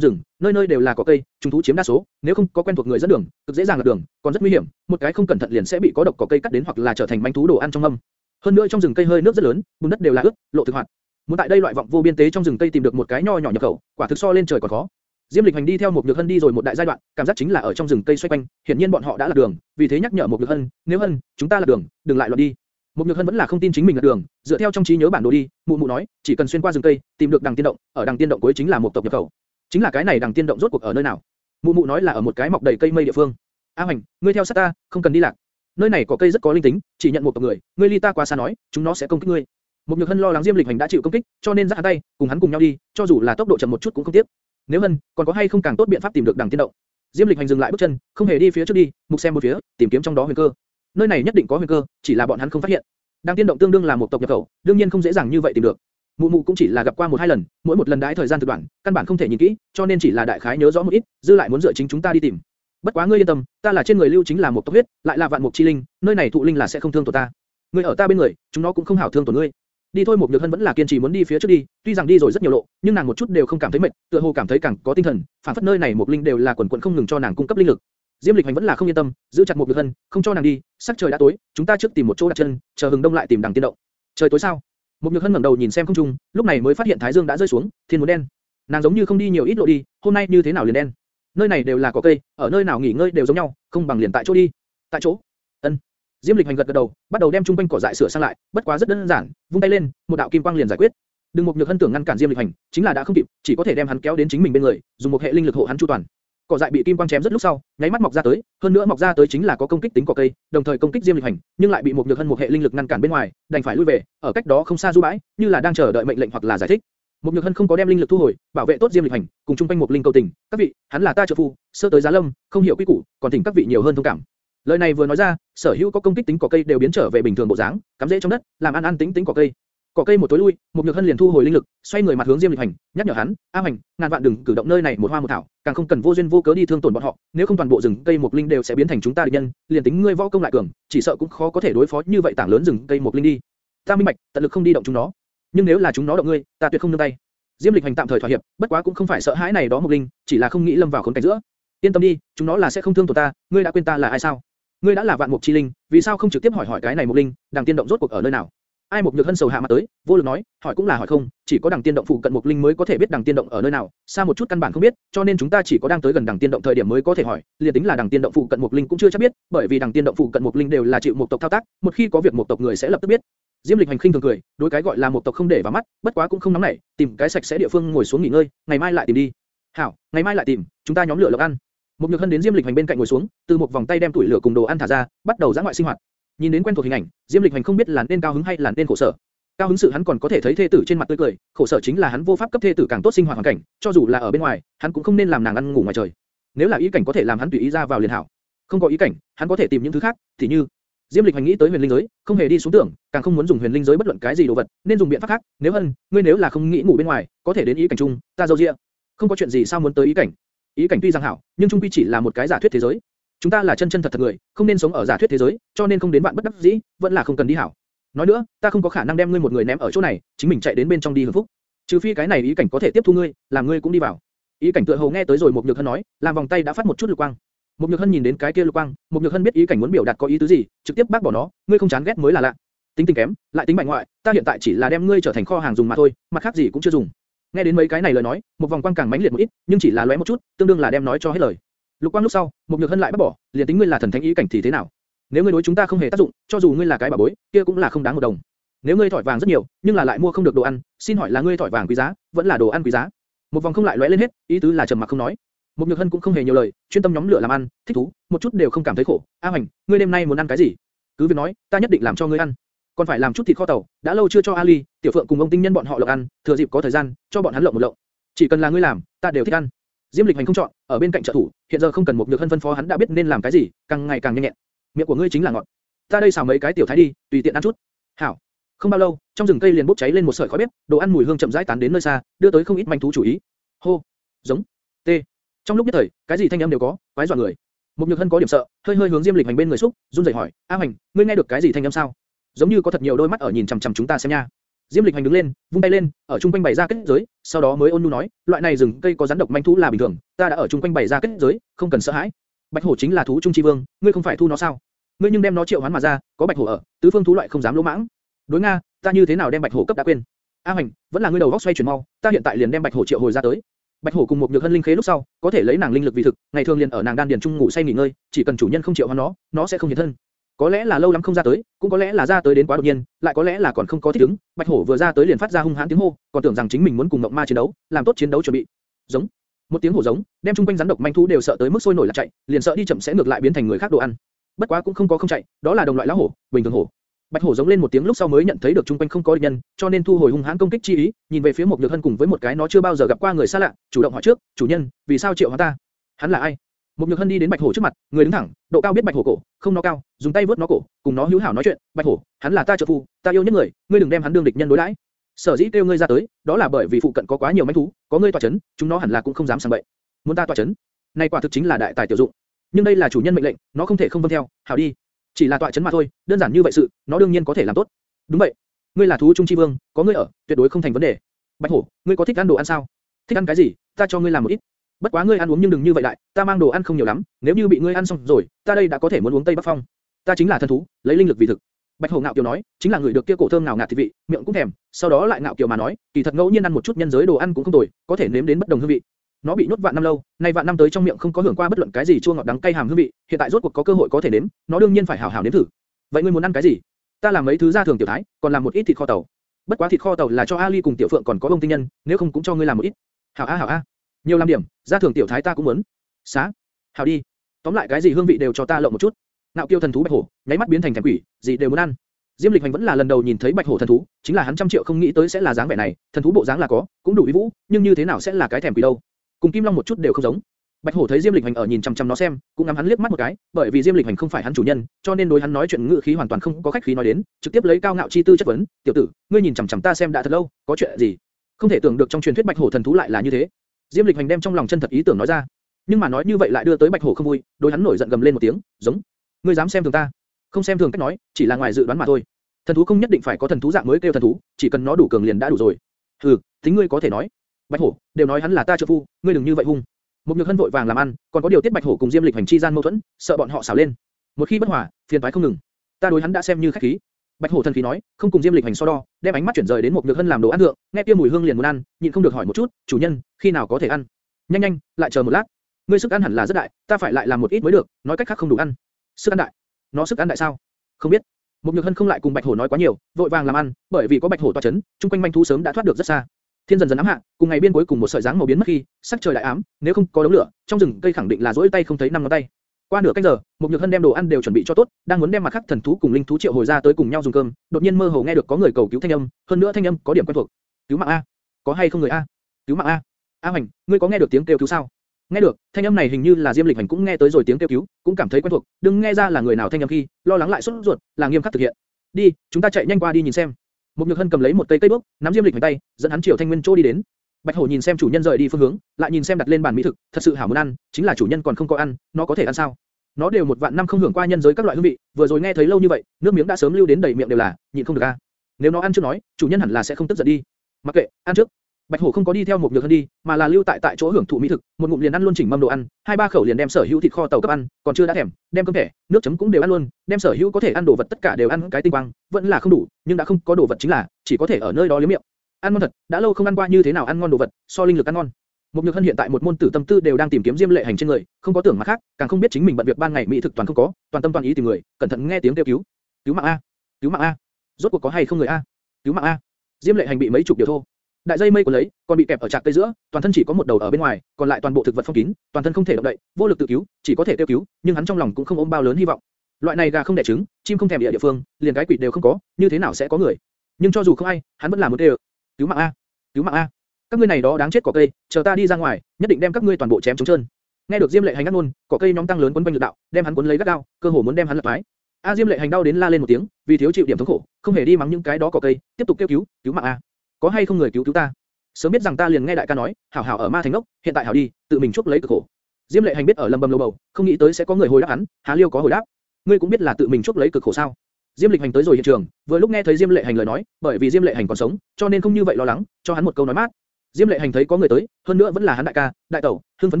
rừng, nơi nơi đều là có cây, trùng thú chiếm đa số, nếu không có quen thuộc người dẫn đường, cực dễ dàng lạc đường, còn rất nguy hiểm, một cái không cẩn thận liền sẽ bị có độc có cây cắt đến hoặc là trở thành manh thú đồ ăn trong mâm. Hơn nữa trong rừng cây hơi nước rất lớn, bùn đất đều là ướt, lộ thực hoạt. Muốn tại đây loại vọng vô biên tế trong rừng cây tìm được một cái nho nhỏ nhập khẩu, quả thực so lên trời còn khó. Diêm Lịch Hành đi theo một Nhược Hân đi rồi một đại giai đoạn, cảm giác chính là ở trong rừng cây xoay quanh, hiển nhiên bọn họ đã lạc đường, vì thế nhắc nhở một Nhược Hân, nếu Hân, chúng ta lạc đường, đừng lại loạn đi. Một Nhược Hân vẫn là không tin chính mình lạc đường, dựa theo trong trí nhớ bản đồ đi, mụ mụ nói, chỉ cần xuyên qua rừng cây, tìm được đằng tiên động, ở đằng tiên động cuối chính là một tộc nhập khẩu. Chính là cái này đằng tiên động rốt cuộc ở nơi nào? Mụ mụ nói là ở một cái mọc đầy cây mây địa phương. A Hoành, ngươi theo sát ta, không cần đi lạc. Nơi này có cây rất có linh tính, chỉ nhận một tộc người, ngươi ly ta qua xa nói, chúng nó sẽ công kích ngươi. Một Nhược Hân lo lắng Diêm Lịch Hành đã chịu công kích, cho nên giắt tay, cùng hắn cùng nhau đi, cho dù là tốc độ chậm một chút cũng không tiếc. Nếu Hân, còn có hay không càng tốt biện pháp tìm được đằng tiên động? Diêm Lịch Hành dừng lại bước chân, không hề đi phía trước đi, mục xem một phía, tìm kiếm trong đó huyền cơ. Nơi này nhất định có huyền cơ, chỉ là bọn hắn không phát hiện. Đằng tiên động tương đương là một tộc nhập khẩu, đương nhiên không dễ dàng như vậy tìm được. Mụ mụ cũng chỉ là gặp qua một hai lần, mỗi một lần đãi thời gian thực đoạn, căn bản không thể nhìn kỹ, cho nên chỉ là đại khái nhớ rõ một ít, dư lại muốn dựa chính chúng ta đi tìm. Bất quá ngươi yên tâm, ta là trên người lưu chính là một tộc huyết, lại là vạn mục chi linh, nơi này thụ linh là sẽ không thương tổn ta. Ngươi ở ta bên người, chúng nó cũng không hảo thương tổn ngươi. Đi thôi một nhược hân vẫn là kiên trì muốn đi phía trước đi, tuy rằng đi rồi rất nhiều lộ, nhưng nàng một chút đều không cảm thấy mệt, tựa hồ cảm thấy càng có tinh thần, phản phất nơi này một linh đều là quần quần không ngừng cho nàng cung cấp linh lực. Diêm Lịch Hành vẫn là không yên tâm, giữ chặt một nhược hân, không cho nàng đi, sắc trời đã tối, chúng ta trước tìm một chỗ đặt chân, chờ hừng đông lại tìm đằng tiên động. Trời tối sao? Một nhược hân ngẩng đầu nhìn xem không trung, lúc này mới phát hiện thái dương đã rơi xuống, thiên muốn đen. Nàng giống như không đi nhiều ít lộ đi, hôm nay như thế nào liền đen? Nơi này đều là có cây, ở nơi nào nghỉ ngơi đều giống nhau, không bằng liền tại chỗ đi. Tại chỗ? Ân. Diêm Lịch Hành gật gật đầu, bắt đầu đem trung quanh cỏ dại sửa sang lại, bất quá rất đơn giản, vung tay lên, một đạo kim quang liền giải quyết. Đừng một nhược hân tưởng ngăn cản Diêm Lịch Hành, chính là đã không kịp, chỉ có thể đem hắn kéo đến chính mình bên người, dùng một hệ linh lực hộ hắn chu toàn. Cỏ dại bị kim quang chém rất lúc sau, nháy mắt mọc ra tới, hơn nữa mọc ra tới chính là có công kích tính cỏ cây, đồng thời công kích Diêm Lịch Hành, nhưng lại bị một nhược hân một hệ linh lực ngăn cản bên ngoài, đành phải lui về, ở cách đó không xa du bãi, như là đang chờ đợi mệnh lệnh hoặc là giải thích. Một nhược hân không có đem linh lực thu hồi, bảo vệ tốt Diêm Lịch Hành, cùng trung quanh một linh cầu tình, các vị, hắn là ta trợ phu, sơ tới giá lâm, không hiểu quy củ, còn thỉnh các vị nhiều hơn thông cảm. Lời này vừa nói ra, sở hữu có công kích tính cỏ cây đều biến trở về bình thường bộ dáng, cắm rễ trong đất, làm ăn ăn tính tính cỏ cây. Cỏ cây một tối lui, một nhược hân liền thu hồi linh lực, xoay người mặt hướng Diêm Lịch Hành, nhắc nhở hắn, A Hành, ngàn vạn đừng cử động nơi này một hoa một thảo, càng không cần vô duyên vô cớ đi thương tổn bọn họ, nếu không toàn bộ rừng cây một linh đều sẽ biến thành chúng ta địch nhân, liền tính ngươi võ công lại cường, chỉ sợ cũng khó có thể đối phó như vậy tảng lớn rừng cây một linh đi. Ta minh bạch, tận lực không đi động chúng nó, nhưng nếu là chúng nó động ngươi, ta tuyệt không nương tay. Diêm Lịch Hành tạm thời thỏa hiệp, bất quá cũng không phải sợ hãi này đó một linh, chỉ là không nghĩ lâm vào khốn cảnh giữa. Yên tâm đi, chúng nó là sẽ không thương tổn ta, ngươi đã quên ta là ai sao? Ngươi đã là vạn mục chi linh, vì sao không trực tiếp hỏi hỏi cái này một linh, đằng tiên động rốt cuộc ở nơi nào? Ai một nhược hân sầu hạ mặt tới, vô lực nói, hỏi cũng là hỏi không, chỉ có đằng tiên động phụ cận một linh mới có thể biết đằng tiên động ở nơi nào, xa một chút căn bản không biết, cho nên chúng ta chỉ có đang tới gần đằng tiên động thời điểm mới có thể hỏi, liền tính là đằng tiên động phụ cận một linh cũng chưa chắc biết, bởi vì đằng tiên động phụ cận một linh đều là chịu một tộc thao tác, một khi có việc một tộc người sẽ lập tức biết. Diêm Lịch hành khinh thường cười, đối cái gọi là một tộc không để vào mắt, bất quá cũng không nóng nảy, tìm cái sạch sẽ địa phương ngồi xuống nghỉ ngơi, ngày mai lại tìm đi. Hảo, ngày mai lại tìm, chúng ta nhóm lửa lộc ăn. Một nhược hân đến Diêm Lịch hành bên cạnh ngồi xuống, từ một vòng tay đem tuổi lửa cùng đồ ăn thả ra, bắt đầu giã ngoại sinh hoạt. Nhìn đến quen thuộc hình ảnh, Diêm Lịch hành không biết là nên cao hứng hay là nên khổ sở. Cao hứng sự hắn còn có thể thấy thê tử trên mặt tươi cười, khổ sở chính là hắn vô pháp cấp thê tử càng tốt sinh hoạt hoàn cảnh, cho dù là ở bên ngoài, hắn cũng không nên làm nàng ăn ngủ ngoài trời. Nếu là ý cảnh có thể làm hắn tùy ý ra vào liền hảo. Không có ý cảnh, hắn có thể tìm những thứ khác, thì như Diêm Lịch hành nghĩ tới huyền linh giới, không hề đi xuống tưởng, càng không muốn dùng huyền linh giới bất luận cái gì đồ vật, nên dùng biện pháp khác. Nếu hân, ngươi nếu là không nghĩ ngủ bên ngoài, có thể đến ý cảnh chung, ta dâu dịa. Không có chuyện gì sao muốn tới ý cảnh? Ý cảnh tuy rằng hảo, nhưng chung quy chỉ là một cái giả thuyết thế giới. Chúng ta là chân chân thật thật người, không nên sống ở giả thuyết thế giới, cho nên không đến bạn bất đắc dĩ, vẫn là không cần đi hảo. Nói nữa, ta không có khả năng đem ngươi một người ném ở chỗ này, chính mình chạy đến bên trong đi hưởng phúc. Trừ phi cái này ý cảnh có thể tiếp thu ngươi, làm ngươi cũng đi vào. Ý cảnh tựa hồ nghe tới rồi một nhược hân nói, làm vòng tay đã phát một chút lục quang. Một nhược hân nhìn đến cái kia lục quang, một nhược hân biết ý cảnh muốn biểu đạt có ý tứ gì, trực tiếp bác bỏ nó, ngươi không chán ghét mới là lạ. Tính tình kém, lại tính mạnh ngoại, ta hiện tại chỉ là đem ngươi trở thành kho hàng dùng mà thôi, mặt khác gì cũng chưa dùng. Nghe đến mấy cái này lời nói, một vòng quang càng mãnh liệt một ít, nhưng chỉ là lóe một chút, tương đương là đem nói cho hết lời. Lục quang lúc sau, một nhược hân lại bắt bỏ, liền tính ngươi là thần thánh ý cảnh thì thế nào? Nếu ngươi đối chúng ta không hề tác dụng, cho dù ngươi là cái bà bối, kia cũng là không đáng một đồng. Nếu ngươi thỏi vàng rất nhiều, nhưng là lại mua không được đồ ăn, xin hỏi là ngươi thỏi vàng quý giá, vẫn là đồ ăn quý giá? Một vòng không lại lóe lên hết, ý tứ là trầm mặc không nói. Một nhược hân cũng không hề nhiều lời, chuyên tâm nhóm lửa làm ăn, thích thú, một chút đều không cảm thấy khổ. A Hoành, ngươi đêm nay muốn ăn cái gì? Cứ việc nói, ta nhất định làm cho ngươi ăn. Còn phải làm chút thịt kho tàu, đã lâu chưa cho Ali, Tiểu Phượng cùng ông tinh nhân bọn họ lộng ăn, thừa dịp có thời gian, cho bọn hắn lộng một lộng. Chỉ cần là ngươi làm, ta đều thích ăn. Diêm Lịch Hành không chọn, ở bên cạnh trợ thủ, hiện giờ không cần một nhược hân phân phó hắn đã biết nên làm cái gì, càng ngày càng nhanh nhẹn. Miệng của ngươi chính là ngọt. Ta đây xào mấy cái tiểu thái đi, tùy tiện ăn chút. Hảo. Không bao lâu, trong rừng cây liền bốc cháy lên một sợi khói bếp, đồ ăn mùi hương chậm rãi tán đến nơi xa, đưa tới không ít manh thú chú ý. Hô, giống, tê. Trong lúc nhất thời, cái gì thanh âm đều có, quái dọa người. Một Nhược Hân có điểm sợ, hơi hơi hướng Diêm Lịch Hành bên người xúc, run rẩy hỏi, A Hành, ngươi nghe được cái gì thanh âm sao? Giống như có thật nhiều đôi mắt ở nhìn chằm chằm chúng ta xem nha. Diêm Lịch Hành đứng lên, vung tay lên, ở trung quanh bày ra kết giới, sau đó mới ôn nhu nói, loại này rừng cây có rắn độc manh thú là bình thường, ta đã ở trung quanh bày ra kết giới, không cần sợ hãi. Bạch hổ chính là thú trung chi vương, ngươi không phải thu nó sao? Ngươi nhưng đem nó triệu hoán mà ra, có bạch hổ ở, tứ phương thú loại không dám lỗ mãng. Đối nga, ta như thế nào đem bạch hổ cấp đã quên? A Hành, vẫn là ngươi đầu góc xoay chuyển mau, ta hiện tại liền đem bạch hổ triệu hồi ra tới. Bạch hổ cùng một nhược hân linh khế lúc sau, có thể lấy nàng linh lực vì thực, ngày thường liền ở nàng đan điền trung ngủ say nghỉ ngơi, chỉ cần chủ nhân không triệu hoán nó, nó sẽ không hiện thân. Có lẽ là lâu lắm không ra tới, cũng có lẽ là ra tới đến quá đột nhiên, lại có lẽ là còn không có thích ứng. Bạch hổ vừa ra tới liền phát ra hung hãn tiếng hô, còn tưởng rằng chính mình muốn cùng ngọc ma chiến đấu, làm tốt chiến đấu chuẩn bị. Giống. Một tiếng hổ giống, đem trung quanh rắn độc manh thú đều sợ tới mức sôi nổi là chạy, liền sợ đi chậm sẽ ngược lại biến thành người khác đồ ăn. Bất quá cũng không có không chạy, đó là đồng loại lão hổ, bình thường hổ. Bạch hổ giống lên một tiếng lúc sau mới nhận thấy được trung quanh không có địch nhân, cho nên thu hồi hung hãn công kích chi ý, nhìn về phía một nhược hân cùng với một cái nó chưa bao giờ gặp qua người xa lạ, chủ động hỏi trước, chủ nhân, vì sao triệu hóa ta? Hắn là ai? Một nhược hân đi đến bạch hổ trước mặt, người đứng thẳng, độ cao biết bạch hổ cổ, không nó cao, dùng tay vớt nó cổ, cùng nó hữu hảo nói chuyện. Bạch hổ, hắn là ta trợ phu, ta yêu nhất người, ngươi đừng đem hắn đương địch nhân đối đãi. Sở dĩ kêu ngươi ra tới, đó là bởi vì phụ cận có quá nhiều manh thú, có ngươi tỏa chấn, chúng nó hẳn là cũng không dám sang bậy. Muốn ta tỏa chấn, này quả thực chính là đại tài tiểu dụng. Nhưng đây là chủ nhân mệnh lệnh, nó không thể không vâng theo, hảo đi. Chỉ là tọa chấn mà thôi, đơn giản như vậy sự, nó đương nhiên có thể làm tốt. Đúng vậy, ngươi là thú trung chi vương, có ngươi ở, tuyệt đối không thành vấn đề. Bạch hổ, ngươi có thích ăn đồ ăn sao? Thích ăn cái gì? Ta cho ngươi làm một ít. Bất quá ngươi ăn uống nhưng đừng như vậy lại, ta mang đồ ăn không nhiều lắm, nếu như bị ngươi ăn xong rồi, ta đây đã có thể muốn uống tây bắc phong. Ta chính là thần thú, lấy linh lực vì thực. Bạch hổ ngạo kiều nói, chính là người được kia cổ thơm ngào ngạt thịt vị, miệng cũng thèm, sau đó lại ngạo kiều mà nói, kỳ thật ngẫu nhiên ăn một chút nhân giới đồ ăn cũng không tồi, có thể nếm đến bất đồng hương vị. Nó bị nhốt vạn năm lâu, nay vạn năm tới trong miệng không có hưởng qua bất luận cái gì chua ngọt đắng cay hàm hương vị, hiện tại rốt cuộc có cơ hội có thể nếm, nó đương nhiên phải hảo hảo nếm thử. Vậy ngươi muốn ăn cái gì? Ta làm mấy thứ gia thường tiểu thái, còn làm một ít thịt kho tàu. Bất quá thịt kho tàu là cho Ali cùng Tiểu Phượng còn có ông tinh nhân, nếu không cũng cho ngươi làm một ít. Hảo a hảo a. Nhiều làm điểm, gia thường tiểu thái ta cũng muốn. Xá. Hảo đi. Tóm lại cái gì hương vị đều cho ta lộng một chút. Nạo kiêu thần thú bạch hổ, nháy mắt biến thành thèm quỷ, gì đều muốn ăn. Diêm Lịch Hành vẫn là lần đầu nhìn thấy bạch hổ thần thú, chính là hắn trăm triệu không nghĩ tới sẽ là dáng vẻ này, thần thú bộ dáng là có, cũng đủ uy vũ, nhưng như thế nào sẽ là cái thèm quỷ đâu? Cùng Kim Long một chút đều không giống. Bạch hổ thấy Diêm Lịch Hành ở nhìn chăm chăm nó xem, cũng ngắm hắn liếc mắt một cái, bởi vì Diêm Lịch Hành không phải hắn chủ nhân, cho nên đối hắn nói chuyện ngữ khí hoàn toàn không có khách khí nói đến, trực tiếp lấy cao ngạo chi tư chất vấn, "Tiểu tử, ngươi nhìn chăm chăm ta xem đã thật lâu, có chuyện gì?" Không thể tưởng được trong truyền thuyết Bạch hổ thần thú lại là như thế. Diêm Lịch Hành đem trong lòng chân thật ý tưởng nói ra, nhưng mà nói như vậy lại đưa tới Bạch hổ không vui, đối hắn nổi giận gầm lên một tiếng, "Giống, ngươi dám xem thường ta?" Không xem thường cách nói, chỉ là ngoài dự đoán mà thôi. Thần thú không nhất định phải có thần thú dạng mới kêu thần thú, chỉ cần nó đủ cường liền đã đủ rồi. Hừ, tính ngươi có thể nói. Bạch hổ, đều nói hắn là ta trợ phu, ngươi đừng như vậy hung. Một nhược hân vội vàng làm ăn, còn có điều tiết bạch hổ cùng diêm lịch hành chi gian mâu thuẫn, sợ bọn họ xảo lên. Một khi bất hòa, phiền toái không ngừng. Ta đối hắn đã xem như khách khí. Bạch hổ thần khí nói, không cùng diêm lịch hành so đo, đem ánh mắt chuyển rời đến một nhược hân làm đồ ăn thượng, nghe kia mùi hương liền muốn ăn, nhịn không được hỏi một chút, chủ nhân, khi nào có thể ăn? Nhanh nhanh, lại chờ một lát. Ngươi sức ăn hẳn là rất đại, ta phải lại làm một ít mới được, nói cách khác không đủ ăn. Sức ăn đại? Nó sức ăn đại sao? Không biết. Một nhược hân không lại cùng bạch hổ nói quá nhiều, vội vàng làm ăn, bởi vì có bạch hổ toa chấn, trung quanh manh thú sớm đã thoát được rất xa. Thiên dần dần ám hạ, cùng ngày biên cuối cùng một sợi dáng màu biến mất khi, sắc trời đại ám, nếu không có đống lửa, trong rừng cây khẳng định là rỗi tay không thấy năm ngón tay. Qua nửa canh giờ, một nhược hân đem đồ ăn đều chuẩn bị cho tốt, đang muốn đem mặt khác thần thú cùng linh thú triệu hồi ra tới cùng nhau dùng cơm, đột nhiên mơ hồ nghe được có người cầu cứu thanh âm, hơn nữa thanh âm có điểm quen thuộc. Cứu mạng a, có hay không người a? Cứu mạng a. A Hoành, ngươi có nghe được tiếng kêu cứu sao? Nghe được, thanh âm này hình như là Diêm Lịch Hành cũng nghe tới rồi tiếng kêu cứu, cũng cảm thấy quen thuộc, đừng nghe ra là người nào thanh âm khi, lo lắng lại sốt ruột, là nghiêm khắc thực hiện. Đi, chúng ta chạy nhanh qua đi nhìn xem. Một Nhược Hân cầm lấy một cây cây bước, nắm Diêm Lịch Hành tay, dẫn hắn chiều Thanh Nguyên Châu đi đến. Bạch Hổ nhìn xem chủ nhân rời đi phương hướng, lại nhìn xem đặt lên bàn mỹ thực, thật sự hảo muốn ăn, chính là chủ nhân còn không có ăn, nó có thể ăn sao? Nó đều một vạn năm không hưởng qua nhân giới các loại hương vị, vừa rồi nghe thấy lâu như vậy, nước miếng đã sớm lưu đến đầy miệng đều là, nhịn không được a. Nếu nó ăn trước nói, chủ nhân hẳn là sẽ không tức giận đi. Mặc kệ, ăn trước. Bạch Hổ không có đi theo một nhược hân đi, mà là lưu tại tại chỗ hưởng thụ mỹ thực, một ngụm liền ăn luôn chỉnh mâm đồ ăn, hai ba khẩu liền đem sở hữu thịt kho tàu cấp ăn, còn chưa đã thèm, đem cơm thẻ, nước chấm cũng đều ăn luôn, đem sở hữu có thể ăn đồ vật tất cả đều ăn cái tinh quang, vẫn là không đủ, nhưng đã không có đồ vật chính là, chỉ có thể ở nơi đó liếm miệng. Ăn ngon thật, đã lâu không ăn qua như thế nào ăn ngon đồ vật, so linh lực ăn ngon. Một nhược hân hiện tại một môn tử tâm tư đều đang tìm kiếm diêm lệ hành trên người, không có tưởng mà khác, càng không biết chính mình bận việc ban ngày mỹ thực toàn không có, toàn tâm toàn ý tìm người, cẩn thận nghe tiếng kêu cứu, cứu mạng a, cứu mạng a, rốt cuộc có hay không người a, cứu mạng a. Diêm lệ hành bị mấy chục điều thô, đại dây mây của lấy, còn bị kẹp ở trạc cây giữa, toàn thân chỉ có một đầu ở bên ngoài, còn lại toàn bộ thực vật phong kín, toàn thân không thể động đậy, vô lực tự cứu, chỉ có thể kêu cứu, nhưng hắn trong lòng cũng không ôm bao lớn hy vọng. Loại này gà không đẻ trứng, chim không thèm địa địa phương, liền cái quỷ đều không có, như thế nào sẽ có người? Nhưng cho dù không ai, hắn vẫn làm một đều, cứu mạng a, cứu mạng a, các ngươi này đó đáng chết cỏ cây, chờ ta đi ra ngoài, nhất định đem các ngươi toàn bộ chém trống trơn. Nghe được Diêm Lệ Hành ngắt luôn, cỏ cây nhóm tăng lớn quấn quanh lực đạo, đem hắn cuốn lấy gắt gao, cơ hồ muốn đem hắn lật phái. A Diêm Lệ Hành đau đến la lên một tiếng, vì thiếu chịu điểm thống khổ, không hề đi mắng những cái đó cỏ cây, tiếp tục kêu cứu, cứu mạng a, có hay không người cứu cứu ta? Sớm biết rằng ta liền nghe đại ca nói, hảo hảo ở ma thành ngốc, hiện tại hảo đi, tự mình chuốc lấy cực khổ. Diêm Lệ Hành biết ở lầm bầm lầu bầu, không nghĩ tới sẽ có người hồi đáp hắn, Há Liêu có hồi đáp. Ngươi cũng biết là tự mình chuốc lấy cực khổ sao? Diêm Lịch Hành tới rồi hiện trường, vừa lúc nghe thấy Diêm Lệ Hành lời nói, bởi vì Diêm Lệ Hành còn sống, cho nên không như vậy lo lắng, cho hắn một câu nói mát. Diêm Lệ Hành thấy có người tới, hơn nữa vẫn là hắn đại ca, đại tẩu, hưng phấn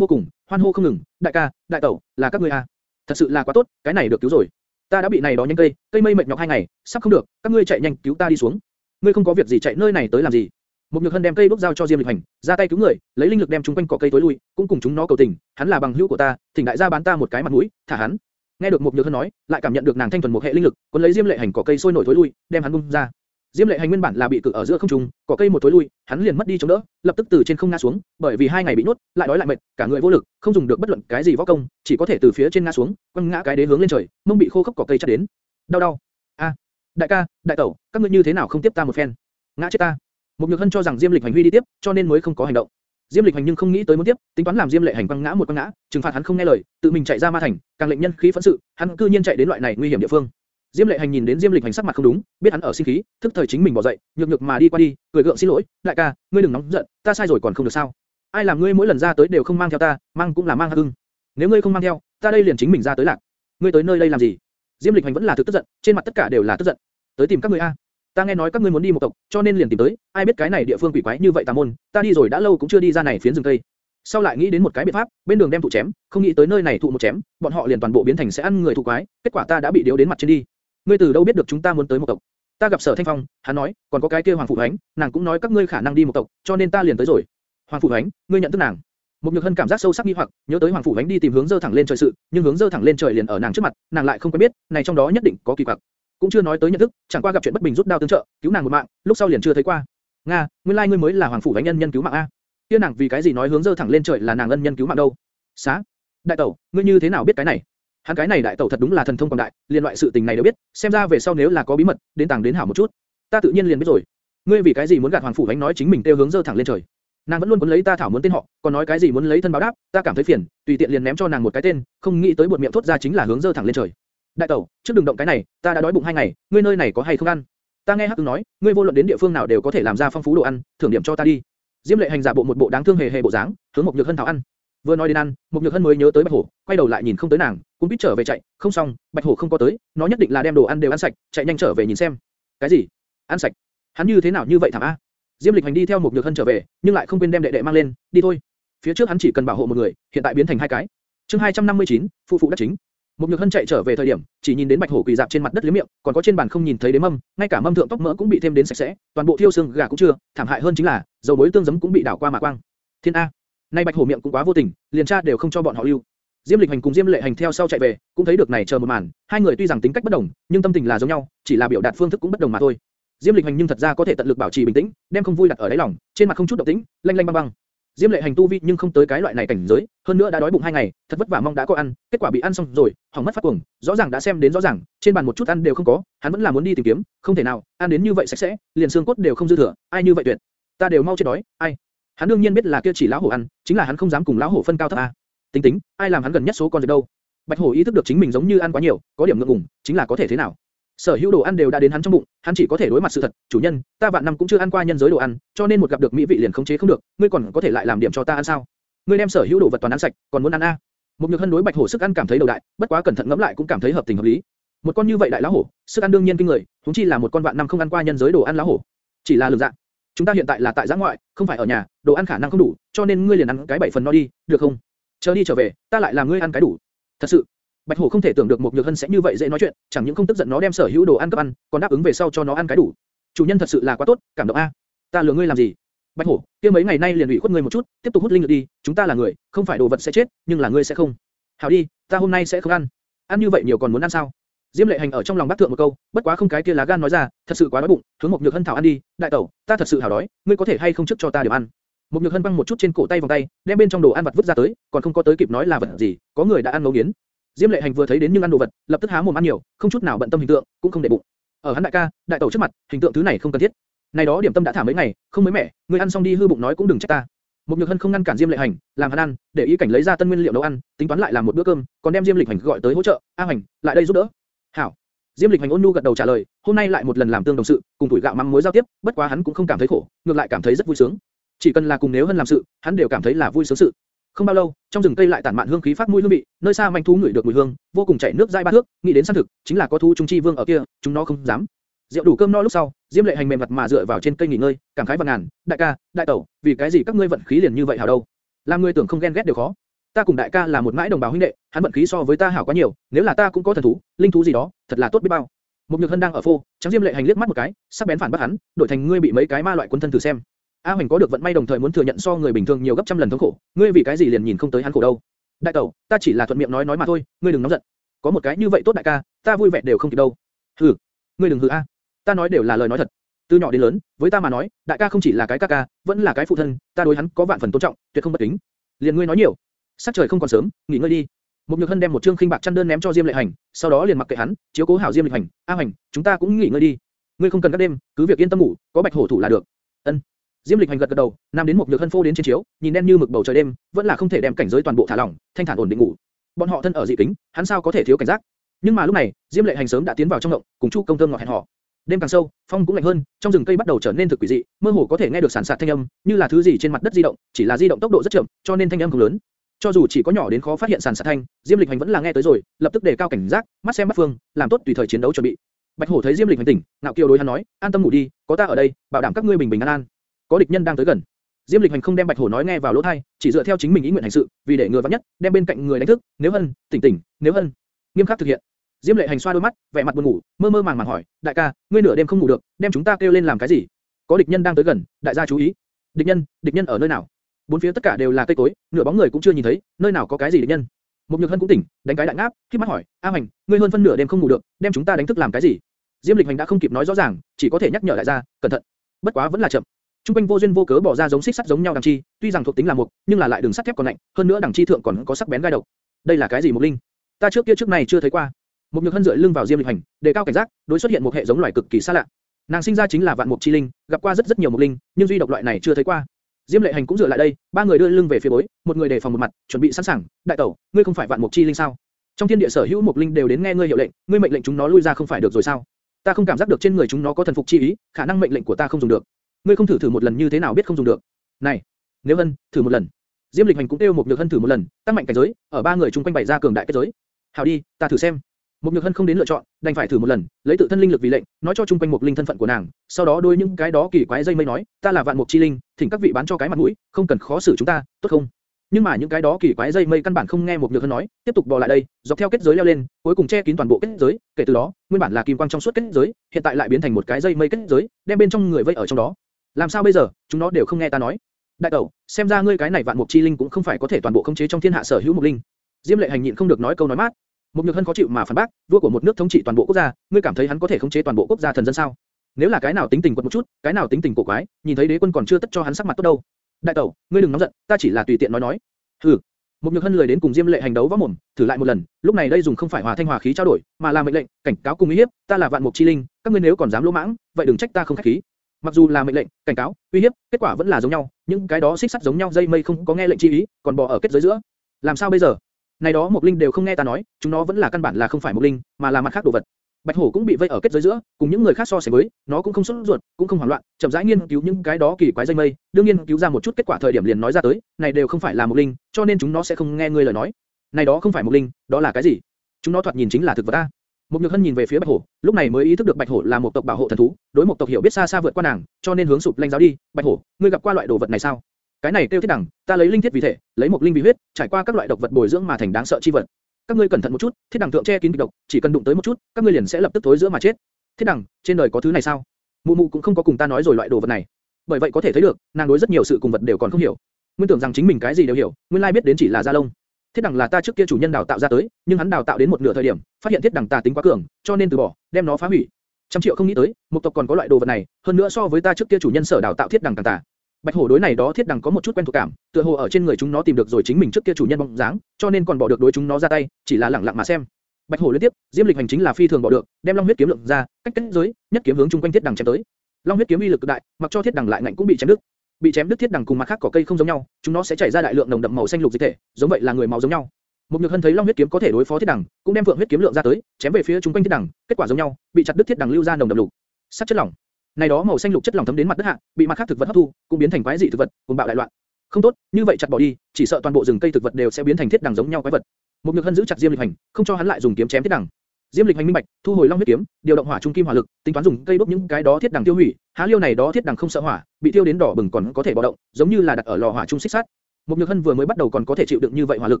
vô cùng, hoan hô không ngừng, đại ca, đại tẩu, là các ngươi à? Thật sự là quá tốt, cái này được cứu rồi. Ta đã bị này đó nhanh cây, cây mây mệt nhọc hai ngày, sắp không được, các ngươi chạy nhanh cứu ta đi xuống. Ngươi không có việc gì chạy nơi này tới làm gì? Một nhược hân đem cây đốt dao cho Diêm Lịch Hành, ra tay cứu người, lấy linh lực đem chúng quanh cỏ cây tối lui, cũng cùng chúng nó cầu tình, hắn là bằng hữu của ta, thỉnh đại gia bán ta một cái mặt mũi, thả hắn. Nghe được một nhược hân nói, lại cảm nhận được nàng thanh thuần một hệ linh lực, cuốn lấy Diêm Lệ Hành cỏ cây sôi nổi thối lui, đem hắn bung ra. Diêm Lệ Hành nguyên bản là bị cự ở giữa không trung, cỏ cây một thối lui, hắn liền mất đi chống đỡ, lập tức từ trên không ngã xuống, bởi vì hai ngày bị nuốt, lại đói lại mệt, cả người vô lực, không dùng được bất luận cái gì võ công, chỉ có thể từ phía trên ngã xuống, quăng ngã cái đế hướng lên trời, mông bị khô khốc cỏ cây chặt đến. Đau đau. A, đại ca, đại tẩu, các ngươi như thế nào không tiếp ta một phen? Ngã chết ta. Một Nhược Hân cho rằng Diêm Lịch Hành huy đi tiếp, cho nên mới không có hành động. Diêm Lịch Hành nhưng không nghĩ tới muốn tiếp, tính toán làm Diêm Lệ Hành quăng ngã một quăng ngã, trừng phạt hắn không nghe lời, tự mình chạy ra ma thành, càng lệnh nhân khí phẫn sự, hắn cư nhiên chạy đến loại này nguy hiểm địa phương. Diêm Lệ Hành nhìn đến Diêm Lịch Hành sắc mặt không đúng, biết hắn ở sinh khí, thức thời chính mình bỏ dậy, nhược nhược mà đi qua đi, cười gượng xin lỗi, đại ca, ngươi đừng nóng giận, ta sai rồi còn không được sao? Ai làm ngươi mỗi lần ra tới đều không mang theo ta, mang cũng là mang hưng. Nếu ngươi không mang theo, ta đây liền chính mình ra tới lạc. Ngươi tới nơi đây làm gì? Diêm Lịch Hành vẫn là thực tức giận, trên mặt tất cả đều là tức giận. Tới tìm các ngươi a. Ta nghe nói các ngươi muốn đi một tộc, cho nên liền tìm tới, ai biết cái này địa phương quỷ quái như vậy tà môn, ta đi rồi đã lâu cũng chưa đi ra này phiến rừng cây. Sau lại nghĩ đến một cái biện pháp, bên đường đem thụ chém, không nghĩ tới nơi này thụ một chém, bọn họ liền toàn bộ biến thành sẽ ăn người thụ quái, kết quả ta đã bị điếu đến mặt trên đi. Ngươi từ đâu biết được chúng ta muốn tới một tộc? Ta gặp Sở Thanh Phong, hắn nói, còn có cái kia Hoàng Phụ Hoánh, nàng cũng nói các ngươi khả năng đi một tộc, cho nên ta liền tới rồi. Hoàng Phụ Hoánh, ngươi nhận thức nàng? Một Nhược Hân cảm giác sâu sắc nghi hoặc, nhớ tới Hoàng Phủ Hoánh đi tìm hướng dơ thẳng lên trời sự, nhưng hướng dơ thẳng lên trời liền ở nàng trước mặt, nàng lại không quen biết, này trong đó nhất định có kỳ quặc. Cũng chưa nói tới nhận thức, chẳng qua gặp chuyện bất bình rút đao tương trợ, cứu nàng một mạng, lúc sau liền chưa thấy qua. Nga, nguyên lai like ngươi mới là Hoàng Phủ ánh nhân nhân cứu mạng a. Kia nàng vì cái gì nói hướng dơ thẳng lên trời là nàng ân nhân cứu mạng đâu? Xá, đại tẩu, ngươi như thế nào biết cái này? Hắn cái này đại tẩu thật đúng là thần thông quảng đại, liên loại sự tình này đều biết, xem ra về sau nếu là có bí mật, đến tàng đến hảo một chút. Ta tự nhiên liền biết rồi. Ngươi vì cái gì muốn gạt Hoàng phủ ánh nói chính mình tiêu hướng dơ thẳng lên trời? Nàng vẫn luôn muốn lấy ta thảo muốn tên họ, còn nói cái gì muốn lấy thân báo đáp, ta cảm thấy phiền, tùy tiện liền ném cho nàng một cái tên, không nghĩ tới buột miệng thốt ra chính là hướng dơ thẳng lên trời. Đại tẩu, trước đừng động cái này, ta đã đói bụng hai ngày, ngươi nơi này có hay không ăn? Ta nghe Hắc Ưng nói, ngươi vô luận đến địa phương nào đều có thể làm ra phong phú đồ ăn, thưởng điểm cho ta đi. Diêm Lệ Hành giả bộ một bộ đáng thương hề hề bộ dáng, hướng một nhược hân thảo ăn. Vừa nói đến ăn, một nhược hân mới nhớ tới bạch hổ, quay đầu lại nhìn không tới nàng, cũng biết trở về chạy, không xong, bạch hổ không có tới, nó nhất định là đem đồ ăn đều ăn sạch, chạy nhanh trở về nhìn xem. Cái gì? Ăn sạch? Hắn như thế nào như vậy thảm a? Diêm Lịch Hành đi theo một nhược hân trở về, nhưng lại không quên đem đệ đệ mang lên, đi thôi. Phía trước hắn chỉ cần bảo hộ một người, hiện tại biến thành hai cái. Chương 259, phụ phụ đắc chính. Một nhược hân chạy trở về thời điểm, chỉ nhìn đến bạch hổ quỳ dạp trên mặt đất liếm miệng, còn có trên bàn không nhìn thấy đế mâm, ngay cả mâm thượng tóc mỡ cũng bị thêm đến sạch sẽ, toàn bộ thiêu xương gà cũng chưa, thảm hại hơn chính là dầu muối tương giấm cũng bị đảo qua mà quang. Thiên a, nay bạch hổ miệng cũng quá vô tình, liền cha đều không cho bọn họ lưu. Diêm Lịch Hành cùng Diêm Lệ Hành theo sau chạy về, cũng thấy được này chờ một màn, hai người tuy rằng tính cách bất đồng, nhưng tâm tình là giống nhau, chỉ là biểu đạt phương thức cũng bất đồng mà thôi. Diêm Lịch Hành nhưng thật ra có thể tận lực bảo trì bình tĩnh, đem không vui đặt ở đáy lòng, trên mặt không chút động tĩnh, lanh lanh băng băng. Diêm Lệ Hành tu vi nhưng không tới cái loại này cảnh giới, hơn nữa đã đói bụng hai ngày, thật vất vả mong đã có ăn, kết quả bị ăn xong rồi, hỏng mất phát cuồng, rõ ràng đã xem đến rõ ràng, trên bàn một chút ăn đều không có, hắn vẫn là muốn đi tìm kiếm, không thể nào, ăn đến như vậy sạch sẽ, liền xương cốt đều không dư thừa, ai như vậy tuyệt, ta đều mau chết đói, ai? Hắn đương nhiên biết là kia chỉ lão hổ ăn, chính là hắn không dám cùng lão hổ phân cao thấp a. Tính tính, ai làm hắn gần nhất số con rồi đâu? Bạch hổ ý thức được chính mình giống như ăn quá nhiều, có điểm ngượng ngùng, chính là có thể thế nào? Sở hữu đồ ăn đều đã đến hắn trong bụng, hắn chỉ có thể đối mặt sự thật, chủ nhân, ta vạn năm cũng chưa ăn qua nhân giới đồ ăn, cho nên một gặp được mỹ vị liền khống chế không được, ngươi còn có thể lại làm điểm cho ta ăn sao? Ngươi đem sở hữu đồ vật toàn ăn sạch, còn muốn ăn a? Một nhược hân đối bạch hổ sức ăn cảm thấy đầu đại, bất quá cẩn thận ngẫm lại cũng cảm thấy hợp tình hợp lý. Một con như vậy đại lão hổ, sức ăn đương nhiên kinh người, chúng chi là một con vạn năm không ăn qua nhân giới đồ ăn lão hổ. Chỉ là lừa dạng. Chúng ta hiện tại là tại giã ngoại, không phải ở nhà, đồ ăn khả năng không đủ, cho nên ngươi liền ăn cái bảy phần no đi, được không? Chờ đi trở về, ta lại làm ngươi ăn cái đủ. Thật sự, Bạch Hổ không thể tưởng được một Nhược Hân sẽ như vậy dễ nói chuyện, chẳng những không tức giận nó đem sở hữu đồ ăn cấp ăn, còn đáp ứng về sau cho nó ăn cái đủ. Chủ nhân thật sự là quá tốt, cảm động a. Ta lừa ngươi làm gì? Bạch Hổ, kia mấy ngày nay liền ủy khuất ngươi một chút, tiếp tục hút linh lực đi, chúng ta là người, không phải đồ vật sẽ chết, nhưng là ngươi sẽ không. Hảo đi, ta hôm nay sẽ không ăn. Ăn như vậy nhiều còn muốn ăn sao? Diêm Lệ Hành ở trong lòng bác thượng một câu, bất quá không cái kia lá gan nói ra, thật sự quá đói bụng, hướng một Nhược Hân thảo ăn đi, đại tẩu, ta thật sự hảo đói, ngươi có thể hay không trước cho ta điểm ăn? Một Nhược Hân băng một chút trên cổ tay vòng tay, đem bên trong đồ ăn vặt vứt ra tới, còn không có tới kịp nói là vật gì, có người đã ăn ngấu nghiến. Diêm Lệ Hành vừa thấy đến nhưng ăn đồ vật, lập tức há mồm ăn nhiều, không chút nào bận tâm hình tượng, cũng không để bụng. Ở hắn đại ca, đại tẩu trước mặt, hình tượng thứ này không cần thiết. Này đó điểm tâm đã thả mấy ngày, không mới mẻ, người ăn xong đi hư bụng nói cũng đừng trách ta. Mục Nhược Hân không ngăn cản Diêm Lệ Hành, làm hắn ăn, để ý cảnh lấy ra tân nguyên liệu nấu ăn, tính toán lại làm một bữa cơm, còn đem Diêm Lịch Hành gọi tới hỗ trợ, A Hành, lại đây giúp đỡ. Hảo. Diêm Lịch Hành ôn nhu gật đầu trả lời, hôm nay lại một lần làm tương đồng sự, cùng tuổi gạo mắm muối giao tiếp, bất quá hắn cũng không cảm thấy khổ, ngược lại cảm thấy rất vui sướng. Chỉ cần là cùng nếu hơn làm sự, hắn đều cảm thấy là vui sướng sự. Không bao lâu, trong rừng cây lại tản mạn hương khí phát mũi hương vị, nơi xa manh thú ngửi được mùi hương, vô cùng chảy nước dai ba thước, nghĩ đến săn thực, chính là có thú trung chi vương ở kia, chúng nó không dám. Rượu đủ cơm no lúc sau, Diêm Lệ Hành mềm mặt mà dựa vào trên cây nghỉ ngơi, cảm khái và ngàn, đại ca, đại tẩu, vì cái gì các ngươi vận khí liền như vậy hảo đâu? Làm ngươi tưởng không ghen ghét đều khó. Ta cùng đại ca là một mãi đồng bào huynh đệ, hắn vận khí so với ta hảo quá nhiều, nếu là ta cũng có thần thú, linh thú gì đó, thật là tốt biết bao. Một Nhược Hân đang ở phô, trắng Diêm Lệ Hành liếc mắt một cái, sắc bén phản bác hắn, đổi thành ngươi bị mấy cái ma loại quân thân thử xem. A Hoành có được vận may đồng thời muốn thừa nhận so người bình thường nhiều gấp trăm lần thống khổ, ngươi vì cái gì liền nhìn không tới hắn khổ đâu? Đại tẩu, ta chỉ là thuận miệng nói nói mà thôi, ngươi đừng nóng giận. Có một cái như vậy tốt đại ca, ta vui vẻ đều không kịp đâu. Hừ, ngươi đừng hừ a. Ta nói đều là lời nói thật. Từ nhỏ đến lớn, với ta mà nói, đại ca không chỉ là cái ca ca, vẫn là cái phụ thân, ta đối hắn có vạn phần tôn trọng, tuyệt không bất kính. Liền ngươi nói nhiều. Sắp trời không còn sớm, nghỉ ngơi đi. Một Nhược Hân đem một trương khinh bạc chăn đơn ném cho Diêm Lệ Hành, sau đó liền mặc kệ hắn, chiếu cố hảo Diêm Lệ Hành. A Hành, chúng ta cũng nghỉ ngơi đi. Ngươi không cần các đêm, cứ việc yên tâm ngủ, có bạch hổ thủ là được. Ân. Diêm Lịch Hành gật gật đầu, nam đến một nhược hân phô đến trên chiếu, nhìn đen như mực bầu trời đêm, vẫn là không thể đem cảnh giới toàn bộ thả lỏng, thanh thản ổn định ngủ. Bọn họ thân ở dị kính, hắn sao có thể thiếu cảnh giác? Nhưng mà lúc này, Diêm Lệ Hành sớm đã tiến vào trong động, cùng Chu Công Thơm ngọt hẹn hò. Đêm càng sâu, phong cũng lạnh hơn, trong rừng cây bắt đầu trở nên thực quỷ dị, mơ hồ có thể nghe được sản sạt thanh âm, như là thứ gì trên mặt đất di động, chỉ là di động tốc độ rất chậm, cho nên thanh âm không lớn. Cho dù chỉ có nhỏ đến khó phát hiện sản sạt thanh, Diêm Lịch Hành vẫn là nghe tới rồi, lập tức đề cao cảnh giác, mắt xem bắt phương, làm tốt tùy thời chiến đấu chuẩn bị. Bạch Hổ thấy Diêm Lịch Hành tỉnh, ngạo kiều đối hắn nói, an tâm ngủ đi, có ta ở đây, bảo đảm các ngươi bình bình an an. Có địch nhân đang tới gần. Diêm Lịch Hành không đem Bạch Hổ nói nghe vào lỗ tai, chỉ dựa theo chính mình ý nguyện hành sự, vì để người vắng nhất, đem bên cạnh người đánh thức, nếu hân, tỉnh tỉnh, nếu hân, nghiêm khắc thực hiện. Diêm Lệ Hành xoa đôi mắt, vẻ mặt buồn ngủ, mơ mơ màng màng hỏi, đại ca, ngươi nửa đêm không ngủ được, đem chúng ta kêu lên làm cái gì? Có địch nhân đang tới gần, đại gia chú ý. Địch nhân, địch nhân ở nơi nào? Bốn phía tất cả đều là cây cối, nửa bóng người cũng chưa nhìn thấy, nơi nào có cái gì địch nhân? Một Nhược Hân cũng tỉnh, đánh cái đại ngáp, khi mắt hỏi, A Hành, ngươi hơn phân nửa đêm không ngủ được, đem chúng ta đánh thức làm cái gì? Diêm Lịch Hành đã không kịp nói rõ ràng, chỉ có thể nhắc nhở đại gia, cẩn thận. Bất quá vẫn là chậm. Trung quanh vô duyên vô cớ bỏ ra giống xích sắt giống nhau đằng chi, tuy rằng thuộc tính là mục, nhưng là lại đường sắt thép còn lạnh, hơn nữa đằng chi thượng còn có sắc bén gai độc. Đây là cái gì mục linh? Ta trước kia trước này chưa thấy qua. Một nhược hân dựa lưng vào diêm lịch hành, đề cao cảnh giác, đối xuất hiện một hệ giống loài cực kỳ xa lạ. Nàng sinh ra chính là vạn mục chi linh, gặp qua rất rất nhiều mục linh, nhưng duy độc loại này chưa thấy qua. Diêm lệ hành cũng dựa lại đây, ba người đưa lưng về phía bối, một người đề phòng một mặt, chuẩn bị sẵn sàng. Đại tẩu, ngươi không phải vạn mục chi linh sao? Trong thiên địa sở hữu mục linh đều đến nghe ngươi hiệu lệnh, ngươi mệnh lệnh chúng nó lui ra không phải được rồi sao? Ta không cảm giác được trên người chúng nó có thần phục chi ý, khả năng mệnh lệnh của ta không dùng được ngươi không thử thử một lần như thế nào biết không dùng được? Này, nếu hân, thử một lần. Diêm Lịch Hành cũng kêu một nhược hân thử một lần, tăng mạnh cảnh giới, ở ba người chung quanh bày ra cường đại kết giới. Hảo đi, ta thử xem. Một nhược hân không đến lựa chọn, đành phải thử một lần, lấy tự thân linh lực vì lệnh, nói cho chung quanh một linh thân phận của nàng, sau đó đôi những cái đó kỳ quái dây mây nói, ta là vạn mục chi linh, thỉnh các vị bán cho cái mặt mũi, không cần khó xử chúng ta, tốt không? Nhưng mà những cái đó kỳ quái dây mây căn bản không nghe một nhược hân nói, tiếp tục bò lại đây, dọc theo kết giới leo lên, cuối cùng che kín toàn bộ kết giới. Kể từ đó, nguyên bản là kim quang trong suốt kết giới, hiện tại lại biến thành một cái dây mây kết giới, đem bên trong người vây ở trong đó. Làm sao bây giờ, chúng nó đều không nghe ta nói. Đại tẩu, xem ra ngươi cái này vạn mục chi linh cũng không phải có thể toàn bộ khống chế trong thiên hạ sở hữu mục linh. Diêm lệ hành nhịn không được nói câu nói mát. mục nhược hân khó chịu mà phản bác, vua của một nước thống trị toàn bộ quốc gia, ngươi cảm thấy hắn có thể khống chế toàn bộ quốc gia thần dân sao? Nếu là cái nào tính tình quật một chút, cái nào tính tình cổ quái, nhìn thấy đế quân còn chưa tất cho hắn sắc mặt tốt đâu. Đại tẩu, ngươi đừng nóng giận, ta chỉ là tùy tiện nói nói. Hừ. mục nhược hân lười đến cùng Diêm lệ hành đấu võ mồm, thử lại một lần, lúc này đây dùng không phải hòa thanh hòa khí trao đổi, mà là mệnh lệnh, cảnh cáo cùng uy hiếp, ta là vạn mục chi linh, các ngươi nếu còn dám lỗ mãng, vậy đừng trách ta không khách khí. Mặc dù là mệnh lệnh, cảnh cáo, uy hiếp, kết quả vẫn là giống nhau, những cái đó xích sắt giống nhau dây mây không có nghe lệnh chi ý, còn bò ở kết giới giữa. Làm sao bây giờ? Này đó một linh đều không nghe ta nói, chúng nó vẫn là căn bản là không phải một linh, mà là mặt khác đồ vật. Bạch hổ cũng bị vây ở kết giới giữa, cùng những người khác so sánh với, nó cũng không sốt ruột, cũng không hoảng loạn, chậm rãi nghiên cứu những cái đó kỳ quái dây mây, đương nhiên cứu ra một chút kết quả thời điểm liền nói ra tới, này đều không phải là một linh, cho nên chúng nó sẽ không nghe ngươi lời nói. Này đó không phải một linh, đó là cái gì? Chúng nó thoạt nhìn chính là thực vật a. Một Nhược Hân nhìn về phía Bạch Hổ, lúc này mới ý thức được Bạch Hổ là một tộc bảo hộ thần thú, đối một tộc hiểu biết xa xa vượt qua nàng, cho nên hướng sụp lanh giáo đi. Bạch Hổ, ngươi gặp qua loại đồ vật này sao? Cái này tiêu thiết đẳng, ta lấy linh thiết vì thể, lấy một linh vì huyết, trải qua các loại độc vật bồi dưỡng mà thành đáng sợ chi vật. Các ngươi cẩn thận một chút, thiết đẳng thượng che kín kịch độc, chỉ cần đụng tới một chút, các ngươi liền sẽ lập tức thối giữa mà chết. Thiết đẳng, trên đời có thứ này sao? Mụ mụ cũng không có cùng ta nói rồi loại đồ vật này. Bởi vậy có thể thấy được, nàng đối rất nhiều sự cùng vật đều còn không hiểu. Nguyên tưởng rằng chính mình cái gì đều hiểu, nguyên lai biết đến chỉ là da lông. Thiết đẳng là ta trước kia chủ nhân đào tạo ra tới, nhưng hắn đào tạo đến một nửa thời điểm, phát hiện thiết đẳng tà tính quá cường, cho nên từ bỏ, đem nó phá hủy. Trăm triệu không nghĩ tới, một tộc còn có loại đồ vật này, hơn nữa so với ta trước kia chủ nhân sở đào tạo thiết đẳng càng tà. Bạch hổ đối này đó thiết đẳng có một chút quen thuộc cảm, tựa hồ ở trên người chúng nó tìm được rồi chính mình trước kia chủ nhân bóng dáng, cho nên còn bỏ được đối chúng nó ra tay, chỉ là lẳng lặng mà xem. Bạch hổ liên tiếp, diêm lịch hành chính là phi thường bỏ được, đem long huyết kiếm lượng ra, cách kết giới, nhất kiếm hướng chung quanh thiết đẳng chém tới. Long huyết kiếm uy lực cực đại, mặc cho thiết đẳng lại ngạnh cũng bị chém đứt. Bị chém đứt thiết đẳng cùng mặt khác cỏ cây không giống nhau, chúng nó sẽ chảy ra đại lượng nồng đậm màu xanh lục dịch thể, giống vậy là người máu giống nhau. Một nhược hân thấy long huyết kiếm có thể đối phó thiết đẳng, cũng đem vượng huyết kiếm lượng ra tới, chém về phía chúng quanh thiết đẳng, kết quả giống nhau, bị chặt đứt thiết đẳng lưu ra nồng đậm lục. Sắc chất lỏng. Này đó màu xanh lục chất lỏng thấm đến mặt đất hạ, bị mặt khác thực vật hấp thu, cũng biến thành quái dị thực vật, cuồng bạo đại loạn. Không tốt, như vậy chặt bỏ đi, chỉ sợ toàn bộ rừng cây thực vật đều sẽ biến thành thiết đẳng giống nhau quái vật. Một nhược hân giữ chặt Diêm Lịch Hành, không cho hắn lại dùng kiếm chém thiết đẳng. Diêm Lịch Hành minh bạch, thu hồi long huyết kiếm, điều động hỏa trung kim hỏa lực, tính toán dùng cây đốt những cái đó thiết đằng tiêu hủy. Há liêu này đó thiết đằng không sợ hỏa, bị tiêu đến đỏ bừng còn có thể bạo động, giống như là đặt ở lò hỏa trung xích sát. Một Nhược Hân vừa mới bắt đầu còn có thể chịu đựng như vậy hỏa lực,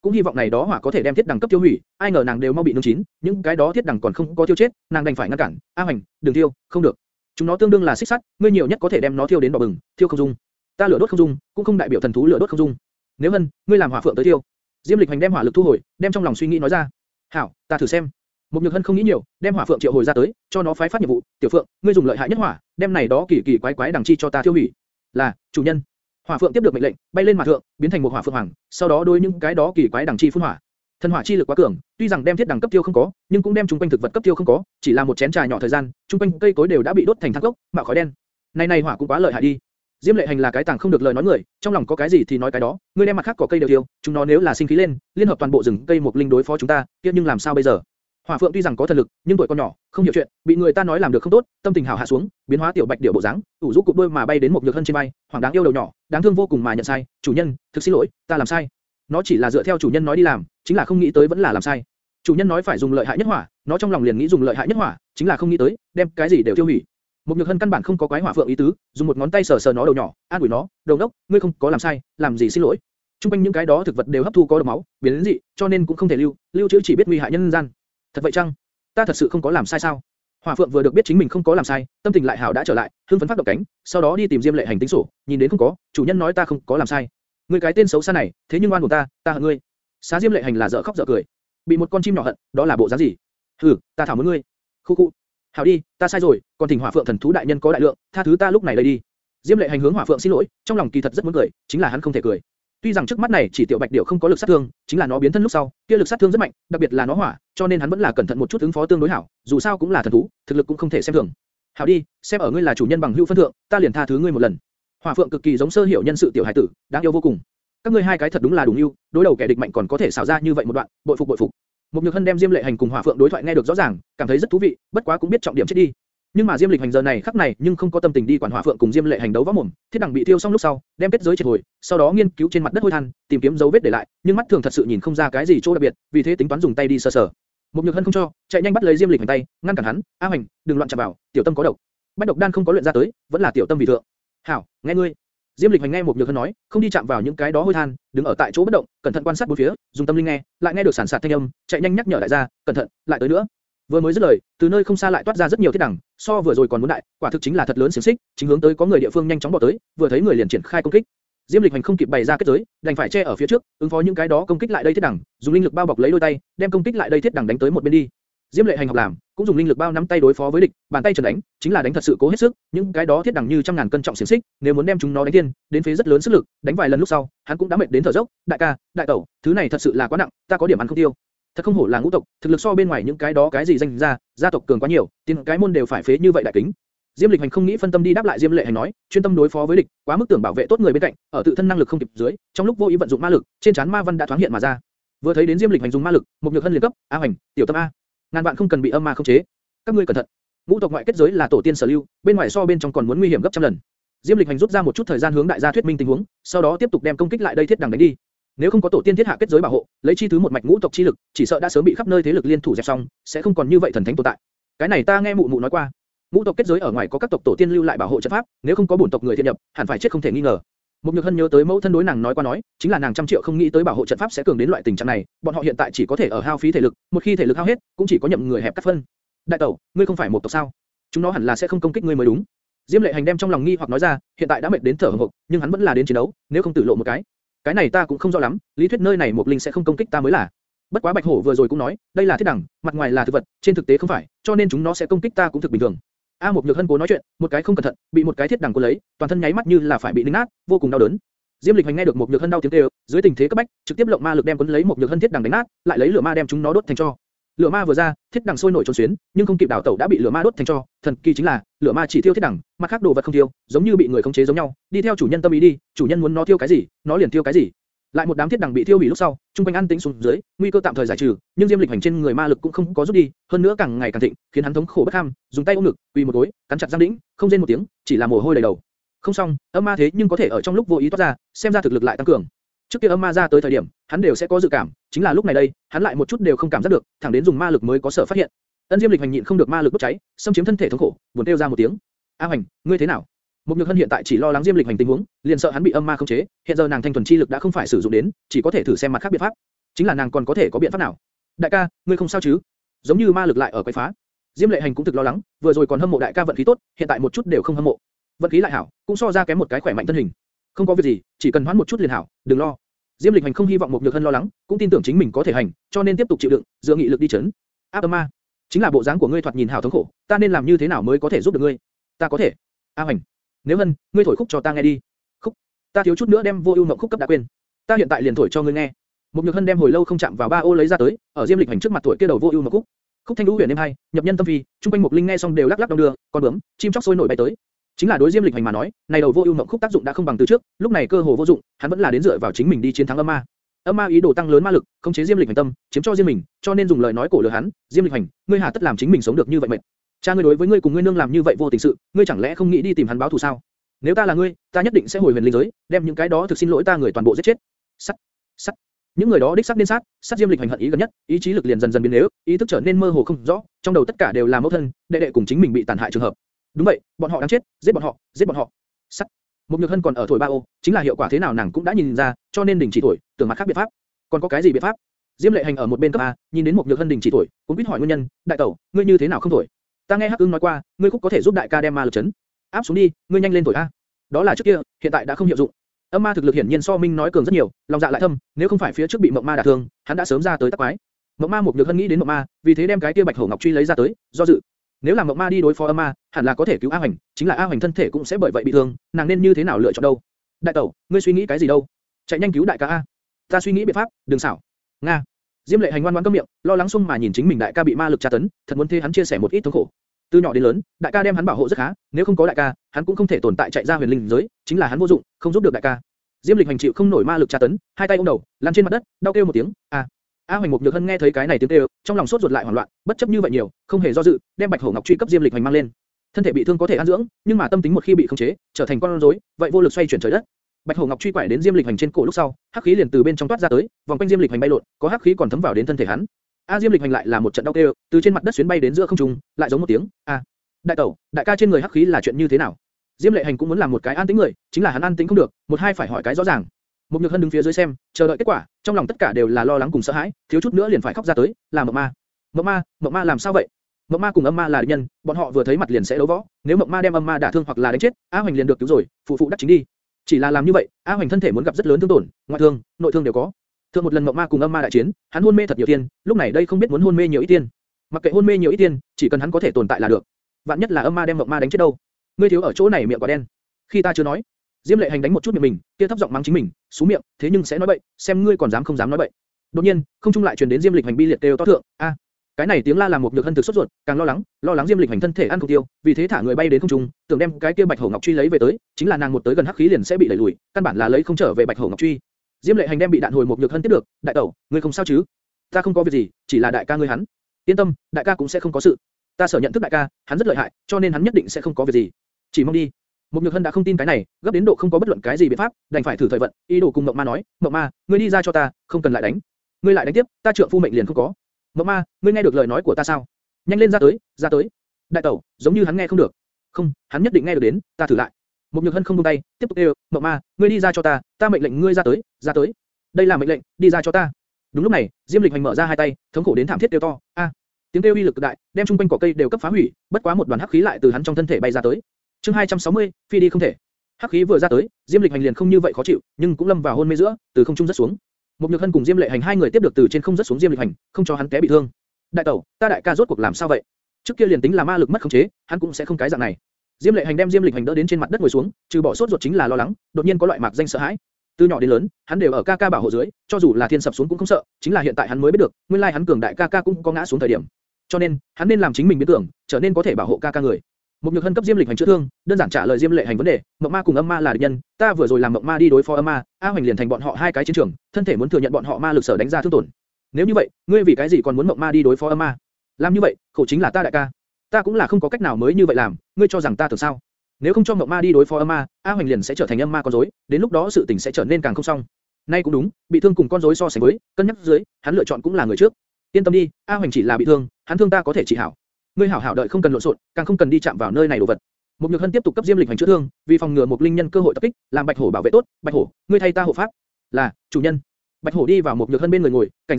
cũng hy vọng này đó hỏa có thể đem thiết đằng cấp tiêu hủy, ai ngờ nàng đều mau bị nung chín, những cái đó thiết đằng còn không có tiêu chết, nàng đành phải ngăn cản. A Hoành, đừng tiêu, không được. Chúng nó tương đương là xích sắt, ngươi nhiều nhất có thể đem nó thiêu đến đỏ bừng, thiêu không dung. ta lửa đốt không dung, cũng không đại biểu thần thú lửa đốt không dung. Nếu hân, ngươi làm hỏa phượng tới tiêu. Diêm Lịch Hành đem hỏa lực thu hồi, đem trong lòng suy nghĩ nói ra. Hảo, ta thử xem. Một Nhược Hân không nghĩ nhiều, đem hỏa phượng triệu hồi ra tới, cho nó phái phát nhiệm vụ. Tiểu phượng, ngươi dùng lợi hại nhất hỏa, đem này đó kỳ kỳ quái quái đằng chi cho ta tiêu hủy. Là, chủ nhân. Hỏa phượng tiếp được mệnh lệnh, bay lên mặt thượng, biến thành một hỏa phượng hoàng, sau đó đối những cái đó kỳ quái đằng chi phun hỏa. Thần hỏa chi lực quá cường, tuy rằng đem thiết đẳng cấp tiêu không có, nhưng cũng đem trung quanh thực vật cấp tiêu không có, chỉ là một chén trà nhỏ thời gian, trung quanh cây cối đều đã bị đốt thành than gốc, mạo khói đen. Này này hỏa cũng quá lợi hại đi. Diêm Lệ Hành là cái tàng không được lời nói người, trong lòng có cái gì thì nói cái đó, ngươi đem mặt khác cỏ cây đều tiêu, chúng nó nếu là sinh khí lên, liên hợp toàn bộ rừng cây một linh đối phó chúng ta, kia nhưng làm sao bây giờ? Hỏa Phượng tuy rằng có thần lực, nhưng tuổi còn nhỏ, không hiểu chuyện, bị người ta nói làm được không tốt, tâm tình hảo hạ xuống, biến hóa tiểu bạch điểu bộ dáng, ủ rũ cục đôi mà bay đến một nhược thân trên bay, hoàng đáng yêu đầu nhỏ, đáng thương vô cùng mà nhận sai, chủ nhân, thực xin lỗi, ta làm sai. Nó chỉ là dựa theo chủ nhân nói đi làm, chính là không nghĩ tới vẫn là làm sai. Chủ nhân nói phải dùng lợi hại nhất hỏa, nó trong lòng liền nghĩ dùng lợi hại nhất hỏa, chính là không nghĩ tới, đem cái gì đều tiêu hủy. Một nhược hân căn bản không có quái hỏa phượng ý tứ, dùng một ngón tay sờ sờ nó đầu nhỏ, an ủi nó, đầu đốc, ngươi không có làm sai, làm gì xin lỗi. Trung quanh những cái đó thực vật đều hấp thu có độc máu, biến đến dị, cho nên cũng không thể lưu, lưu trữ chỉ biết nguy hại nhân gian. Thật vậy chăng? Ta thật sự không có làm sai sao? Hỏa Phượng vừa được biết chính mình không có làm sai, tâm tình lại hảo đã trở lại, hưng phấn phát động cánh, sau đó đi tìm Diêm Lệ hành tính sổ, nhìn đến không có, chủ nhân nói ta không có làm sai. Ngươi cái tên xấu xa này, thế nhưng oan của ta, ta hận ngươi. Xá Diêm Lệ hành là dở khóc dở cười, bị một con chim nhỏ hận, đó là bộ dáng gì? Hừ, ta thảo muốn ngươi. Khu khu. Hảo đi, ta sai rồi, còn thỉnh Hỏa Phượng thần thú đại nhân có đại lượng, tha thứ ta lúc này đây đi. Diêm Lệ hành hướng Hỏa Phượng xin lỗi, trong lòng kỳ thật rất muốn cười, chính là hắn không thể cười. Tuy rằng trước mắt này chỉ tiểu bạch điểu không có lực sát thương, chính là nó biến thân lúc sau, kia lực sát thương rất mạnh, đặc biệt là nó hỏa, cho nên hắn vẫn là cẩn thận một chút ứng phó tương đối hảo, dù sao cũng là thần thú, thực lực cũng không thể xem thường. Hảo đi, xem ở ngươi là chủ nhân bằng hữu phân thượng, ta liền tha thứ ngươi một lần. Hỏa Phượng cực kỳ giống sơ hiểu nhân sự tiểu hải tử, đáng yêu vô cùng. Các ngươi hai cái thật đúng là đủ yêu, đối đầu kẻ địch mạnh còn có thể xảo ra như vậy một đoạn, bội phục bội phục. Một Nhược Hân đem Diêm Lệ Hành cùng Hỏa Phượng đối thoại nghe được rõ ràng, cảm thấy rất thú vị, bất quá cũng biết trọng điểm chết đi. Nhưng mà Diêm Lịch Hành giờ này khắc này nhưng không có tâm tình đi quản Hỏa Phượng cùng Diêm Lệ Hành đấu võ mồm, thiết đẳng bị thiêu xong lúc sau, đem kết giới triệt hồi, sau đó nghiên cứu trên mặt đất hôi than, tìm kiếm dấu vết để lại, nhưng mắt thường thật sự nhìn không ra cái gì chỗ đặc biệt, vì thế tính toán dùng tay đi sờ sờ. Một Nhược Hân không cho, chạy nhanh bắt lấy Diêm Lịch Hành tay, ngăn cản hắn, "A Hành, đừng loạn chạm vào, tiểu tâm có độc." Bách độc đan không có luyện ra tới, vẫn là tiểu tâm vì thượng. "Hảo, nghe ngươi." Diêm Lịch Hành nghe một Nhược Hân nói, không đi chạm vào những cái đó hôi than, đứng ở tại chỗ bất động, cẩn thận quan sát bốn phía, dùng tâm linh nghe, lại nghe được sản sạt thanh âm, chạy nhanh nhắc nhở đại gia, "Cẩn thận, lại tới nữa." Vừa mới dứt lời, từ nơi không xa lại toát ra rất nhiều thiết đẳng, so vừa rồi còn muốn đại, quả thực chính là thật lớn xiển xích, chính hướng tới có người địa phương nhanh chóng bỏ tới, vừa thấy người liền triển khai công kích. Diêm Lịch Hành không kịp bày ra kết giới, đành phải che ở phía trước, ứng phó những cái đó công kích lại đây thiết đẳng, dùng linh lực bao bọc lấy đôi tay, đem công kích lại đây thiết đẳng đánh tới một bên đi. Diêm Lệ Hành học làm, cũng dùng linh lực bao nắm tay đối phó với địch, bàn tay trần đánh, chính là đánh thật sự cố hết sức, những cái đó thiết đẳng như trăm ngàn cân trọng xiển xích, nếu muốn đem chúng nó đánh tiên, đến phế rất lớn sức lực, đánh vài lần lúc sau, hắn cũng đã mệt đến thở dốc, đại ca, đại tẩu, thứ này thật sự là quá nặng, ta có điểm ăn không tiêu. Thật không hổ là ngũ tộc, thực lực so bên ngoài những cái đó cái gì danh ra, gia tộc cường quá nhiều, tiên cái môn đều phải phế như vậy đại kính. Diêm Lịch Hành không nghĩ phân tâm đi đáp lại Diêm Lệ Hành nói, chuyên tâm đối phó với địch, quá mức tưởng bảo vệ tốt người bên cạnh, ở tự thân năng lực không kịp dưới, trong lúc vô ý vận dụng ma lực, trên trán ma văn đã thoáng hiện mà ra. Vừa thấy đến Diêm Lịch Hành dùng ma lực, một nhược hân liền cấp, A Hành, tiểu tâm a, ngàn vạn không cần bị âm ma khống chế. Các ngươi cẩn thận. Ngũ tộc ngoại kết giới là tổ tiên sở lưu, bên ngoài so bên trong còn muốn nguy hiểm gấp trăm lần. Diêm Lịch Hành rút ra một chút thời gian hướng đại gia thuyết minh tình huống, sau đó tiếp tục đem công kích lại đây thiết đằng đánh đi. Nếu không có tổ tiên thiết hạ kết giới bảo hộ, lấy chi thứ một mạch ngũ tộc chi lực, chỉ sợ đã sớm bị khắp nơi thế lực liên thủ dẹp xong, sẽ không còn như vậy thần thánh tồn tại. Cái này ta nghe mụ mụ nói qua. Ngũ tộc kết giới ở ngoài có các tộc tổ tiên lưu lại bảo hộ trận pháp, nếu không có bổn tộc người thiện nhập, hẳn phải chết không thể nghi ngờ. Một Nhược Hân nhớ tới mẫu thân đối nàng nói qua nói, chính là nàng trăm triệu không nghĩ tới bảo hộ trận pháp sẽ cường đến loại tình trạng này, bọn họ hiện tại chỉ có thể ở hao phí thể lực, một khi thể lực hao hết, cũng chỉ có nhậm người hẹp cắt phân. Đại tẩu, ngươi không phải một tộc sao? Chúng nó hẳn là sẽ không công kích ngươi mới đúng. Diêm Lệ Hành đem trong lòng nghi hoặc nói ra, hiện tại đã mệt đến thở hổn hộc, nhưng hắn vẫn là đến chiến đấu, nếu không tử lộ một cái. Cái này ta cũng không rõ lắm, lý thuyết nơi này một linh sẽ không công kích ta mới là. Bất quá Bạch Hổ vừa rồi cũng nói, đây là thiết đẳng, mặt ngoài là thực vật, trên thực tế không phải, cho nên chúng nó sẽ công kích ta cũng thực bình thường. A một nhược hân cố nói chuyện, một cái không cẩn thận, bị một cái thiết đẳng cuốn lấy, toàn thân nháy mắt như là phải bị đinh nát, vô cùng đau đớn. Diêm Lịch Hành nghe được một nhược hân đau tiếng kêu, dưới tình thế cấp bách, trực tiếp lộng ma lực đem cuốn lấy một nhược hân thiết đằng đánh nát, lại lấy lửa ma đem chúng nó đốt thành tro. Lửa ma vừa ra, thiết đằng sôi nổi trốn xuyến, nhưng không kịp đảo tẩu đã bị lửa ma đốt thành tro. Thần kỳ chính là, lửa ma chỉ thiêu thiết đằng, mặt khác đồ vật không thiêu, giống như bị người khống chế giống nhau, đi theo chủ nhân tâm ý đi, chủ nhân muốn nó thiêu cái gì, nó liền thiêu cái gì. Lại một đám thiết đằng bị thiêu hủy lúc sau, trung quanh an tĩnh xuống dưới, nguy cơ tạm thời giải trừ, nhưng Diêm Lịch Hành trên người ma lực cũng không có rút đi, hơn nữa càng ngày càng thịnh, khiến hắn thống khổ bất ham, dùng tay ôm ngực, quỳ một gối, cắn chặt răng đĩnh, không rên một tiếng, chỉ là mồ hôi đầy đầu. Không xong, âm ma thế nhưng có thể ở trong lúc vô ý toát ra, xem ra thực lực lại tăng cường. Trước kia âm ma ra tới thời điểm, hắn đều sẽ có dự cảm, chính là lúc này đây, hắn lại một chút đều không cảm giác được, thẳng đến dùng ma lực mới có sở phát hiện. Ân Diêm Lịch hành nhịn không được ma lực bốc cháy, xâm chiếm thân thể thống khổ, buồn kêu ra một tiếng. A Hoành, ngươi thế nào? Mục Nhược Hân hiện tại chỉ lo lắng Diêm Lịch hành tình huống, liền sợ hắn bị âm ma khống chế, hiện giờ nàng thanh thuần chi lực đã không phải sử dụng đến, chỉ có thể thử xem mặt khác biện pháp. Chính là nàng còn có thể có biện pháp nào? Đại ca, ngươi không sao chứ? Giống như ma lực lại ở quấy phá. Diêm Lệ Hành cũng thực lo lắng, vừa rồi còn hâm mộ đại ca vận khí tốt, hiện tại một chút đều không hâm mộ. Vận khí lại hảo, cũng so ra kém một cái khỏe mạnh thân hình. Không có việc gì, chỉ cần hoãn một chút liền hảo, đừng lo. Diêm Lịch Hành không hy vọng một nhược hân lo lắng, cũng tin tưởng chính mình có thể hành, cho nên tiếp tục chịu đựng, dựa nghị lực đi chấn. Áp ma, chính là bộ dáng của ngươi thoạt nhìn hảo thống khổ, ta nên làm như thế nào mới có thể giúp được ngươi? Ta có thể. A Hành, nếu hân, ngươi thổi khúc cho ta nghe đi. Khúc, ta thiếu chút nữa đem vô ưu ngọc khúc cấp đã quên. Ta hiện tại liền thổi cho ngươi nghe. Một nhược hân đem hồi lâu không chạm vào ba ô lấy ra tới, ở Diêm Lịch Hành trước mặt thổi kia đầu vô ưu ngọc khúc. Khúc thanh đũ huyền êm hay, nhập nhân tâm vi, trung quanh một linh nghe xong đều lắc lắc đầu đưa, con bướm, chim chóc sôi nổi bay tới. Chính là đối Diêm Lịch Hành mà nói, này đầu vô ưu mộng khúc tác dụng đã không bằng từ trước, lúc này cơ hồ vô dụng, hắn vẫn là đến dựa vào chính mình đi chiến thắng âm ma. Âm ma ý đồ tăng lớn ma lực, khống chế Diêm Lịch Hành tâm, chiếm cho riêng mình, cho nên dùng lời nói cổ lừa hắn, Diêm Lịch Hành, ngươi hà tất làm chính mình sống được như vậy mệt. Cha ngươi đối với ngươi cùng ngươi nương làm như vậy vô tình sự, ngươi chẳng lẽ không nghĩ đi tìm hắn báo thù sao? Nếu ta là ngươi, ta nhất định sẽ hồi huyền linh giới, đem những cái đó thực xin lỗi ta người toàn bộ giết chết. Sắt, sắt. Những người đó đích xác điên sát, sát Diêm Lịch hành hận ý gần nhất, ý chí lực liền dần dần biến yếu, ý thức trở nên mơ hồ không rõ, trong đầu tất cả đều là mẫu thân, đệ đệ cùng chính mình bị tàn hại trường hợp. Đúng vậy, bọn họ đang chết, giết bọn họ, giết bọn họ. Sắt. Một nhược hân còn ở thổi ba ô, chính là hiệu quả thế nào nàng cũng đã nhìn ra, cho nên đình chỉ thổi, tưởng mặt khác biện pháp. Còn có cái gì biện pháp? Diêm Lệ Hành ở một bên cấp a, nhìn đến một nhược hân đình chỉ thổi, cũng biết hỏi nguyên nhân, đại tẩu, ngươi như thế nào không thổi? Ta nghe Hắc ương nói qua, ngươi cũng có thể giúp đại ca đem ma lực chấn. Áp xuống đi, ngươi nhanh lên thổi a. Đó là trước kia, hiện tại đã không hiệu dụng. Âm ma thực lực hiển nhiên so Minh nói cường rất nhiều, lòng dạ lại thâm, nếu không phải phía trước bị Mộng Ma đả thương, hắn đã sớm ra tới tắc quái. Mộng Ma một nhược hân nghĩ đến Mộng Ma, vì thế đem cái kia Bạch Hổ Ngọc truy lấy ra tới, do dự. Nếu làm Mộng Ma đi đối phó Âm Ma, hẳn là có thể cứu A Hoành, chính là A Hoành thân thể cũng sẽ bởi vậy bị thương, nàng nên như thế nào lựa chọn đâu? Đại tẩu, ngươi suy nghĩ cái gì đâu? Chạy nhanh cứu đại ca a. Ta suy nghĩ biện pháp, đừng xảo. Nga. Diêm Lệ Hành ngoan ngoãn câm miệng, lo lắng xung mà nhìn chính mình đại ca bị ma lực tra tấn, thật muốn thế hắn chia sẻ một ít thống khổ. Từ nhỏ đến lớn, đại ca đem hắn bảo hộ rất khá, nếu không có đại ca, hắn cũng không thể tồn tại chạy ra huyền linh giới, chính là hắn vô dụng, không giúp được đại ca. Diêm Lịch hành chịu không nổi ma lực tra tấn, hai tay ôm đầu, lăn trên mặt đất, đau kêu một tiếng, a. A Hoành Mục Nhược Hân nghe thấy cái này tiếng kêu, trong lòng sốt ruột lại hoảng loạn, bất chấp như vậy nhiều, không hề do dự, đem Bạch Hổ Ngọc truy cấp Diêm Lịch hoành mang lên. Thân thể bị thương có thể ăn dưỡng, nhưng mà tâm tính một khi bị khống chế, trở thành con rối, vậy vô lực xoay chuyển trời đất. Bạch Hổ Ngọc truy quải đến Diêm Lịch hoành trên cổ lúc sau, hắc khí liền từ bên trong toát ra tới, vòng quanh Diêm Lịch hoành bay lộn, có hắc khí còn thấm vào đến thân thể hắn. A Diêm Lịch hoành lại là một trận đau kêu, từ trên mặt đất xuyến bay đến giữa không trung, lại giống một tiếng, a. Đại tẩu, đại ca trên người hắc khí là chuyện như thế nào? Diêm Lệ Hành cũng muốn làm một cái an tĩnh người, chính là hắn an tĩnh không được, một hai phải hỏi cái rõ ràng. Một Nhược Hân đứng phía dưới xem, chờ đợi kết quả, trong lòng tất cả đều là lo lắng cùng sợ hãi, thiếu chút nữa liền phải khóc ra tới, là Mộng Ma. Mộng Ma, Mộng Ma làm sao vậy? Mộng Ma cùng Âm Ma là địch nhân, bọn họ vừa thấy mặt liền sẽ đấu võ, nếu Mộng Ma đem Âm Ma đả thương hoặc là đánh chết, A Hoành liền được cứu rồi, phụ phụ đắc chính đi. Chỉ là làm như vậy, A Hoành thân thể muốn gặp rất lớn thương tổn, ngoại thương, nội thương đều có. Thượng một lần Mộng Ma cùng Âm Ma đại chiến, hắn hôn mê thật nhiều tiên, lúc này đây không biết muốn hôn mê nhiều ít tiên. Mặc kệ hôn mê nhiều ít tiên, chỉ cần hắn có thể tồn tại là được. Vạn nhất là Âm Ma đem Mộng Ma đánh chết đâu? Ngươi thiếu ở chỗ này miệng quả đen. Khi ta chưa nói, Diêm Lệ Hành đánh một chút miệng mình, kia thấp giọng mắng chính mình, xuống miệng, thế nhưng sẽ nói bậy, xem ngươi còn dám không dám nói bậy. Đột nhiên, không trung lại truyền đến Diêm Lịch Hành bi liệt kêu to thượng, a, cái này tiếng la làm một nhược hân thực sốt ruột, càng lo lắng, lo lắng Diêm Lịch Hành thân thể ăn không tiêu, vì thế thả người bay đến không trung, tưởng đem cái kia Bạch Hổ Ngọc truy lấy về tới, chính là nàng một tới gần hắc khí liền sẽ bị đẩy lùi, căn bản là lấy không trở về Bạch Hổ Ngọc truy. Diêm Lệ Hành đem bị đạn hồi một nhược hân tiếp được, đại tẩu, ngươi không sao chứ? Ta không có việc gì, chỉ là đại ca ngươi hắn. Yên tâm, đại ca cũng sẽ không có sự. Ta sở nhận thức đại ca, hắn rất lợi hại, cho nên hắn nhất định sẽ không có việc gì. Chỉ mong đi. Mục Nhược Hân đã không tin cái này, gấp đến độ không có bất luận cái gì biện pháp, đành phải thử thời vận, ý đồ cùng Mộng Ma nói, Mộng Ma, ngươi đi ra cho ta, không cần lại đánh. Ngươi lại đánh tiếp, ta trượng phu mệnh liền không có. Mộng Ma, ngươi nghe được lời nói của ta sao? Nhanh lên ra tới, ra tới. Đại tẩu, giống như hắn nghe không được. Không, hắn nhất định nghe được đến, ta thử lại. Mục Nhược Hân không buông tay, tiếp tục kêu, Mộng Ma, ngươi đi ra cho ta, ta mệnh lệnh ngươi ra tới, ra tới. Đây là mệnh lệnh, đi ra cho ta. Đúng lúc này, Diêm Lịch Hành mở ra hai tay, thống khổ đến thảm thiết kêu to, a. Tiếng kêu uy lực cực đại, đem trung quanh cỏ cây đều cấp phá hủy, bất quá một đoàn hắc khí lại từ hắn trong thân thể bay ra tới. Chương 260, phi đi không thể. Hắc khí vừa ra tới, Diêm Lịch Hành liền không như vậy khó chịu, nhưng cũng lâm vào hôn mê giữa, từ không trung rất xuống. Một Nhược Hân cùng Diêm Lệ Hành hai người tiếp được từ trên không rất xuống Diêm Lịch Hành, không cho hắn té bị thương. Đại tẩu, ta đại ca rốt cuộc làm sao vậy? Trước kia liền tính là ma lực mất khống chế, hắn cũng sẽ không cái dạng này. Diêm Lệ Hành đem Diêm Lịch Hành đỡ đến trên mặt đất ngồi xuống, trừ bỏ sốt ruột chính là lo lắng, đột nhiên có loại mạc danh sợ hãi. Từ nhỏ đến lớn, hắn đều ở ca ca bảo hộ dưới, cho dù là thiên sập xuống cũng không sợ, chính là hiện tại hắn mới biết được, nguyên lai hắn cường đại ca ca cũng có ngã xuống thời điểm. Cho nên, hắn nên làm chính mình biến tưởng, trở nên có thể bảo hộ ca ca người. Một nhược hân cấp Diêm Lịch hành chữa thương, đơn giản trả lời Diêm Lệ hành vấn đề, Mộng Ma cùng Âm Ma là địch nhân, ta vừa rồi làm Mộng Ma đi đối phó Âm Ma, A Hoành liền thành bọn họ hai cái chiến trường, thân thể muốn thừa nhận bọn họ ma lực sở đánh ra thương tổn. Nếu như vậy, ngươi vì cái gì còn muốn Mộng Ma đi đối phó Âm Ma? Làm như vậy, khổ chính là ta đại ca. Ta cũng là không có cách nào mới như vậy làm, ngươi cho rằng ta tưởng sao? Nếu không cho Mộng Ma đi đối phó Âm Ma, A Hoành liền sẽ trở thành Âm Ma con rối, đến lúc đó sự tình sẽ trở nên càng không xong. Nay cũng đúng, bị thương cùng con rối so sánh với, cân nhắc dưới, hắn lựa chọn cũng là người trước. Yên tâm đi, A Hoành chỉ là bị thương, hắn thương ta có thể trị hảo. Ngươi hảo hảo đợi không cần lộn xộn, càng không cần đi chạm vào nơi này đồ vật. Mục Nhược Hân tiếp tục cấp Diêm Lịch hành chữa thương, vì phòng ngừa một linh nhân cơ hội tập kích, làm Bạch Hổ bảo vệ tốt. Bạch Hổ, ngươi thay ta hộ pháp. Là, chủ nhân. Bạch Hổ đi vào một Nhược Hân bên người ngồi, cảnh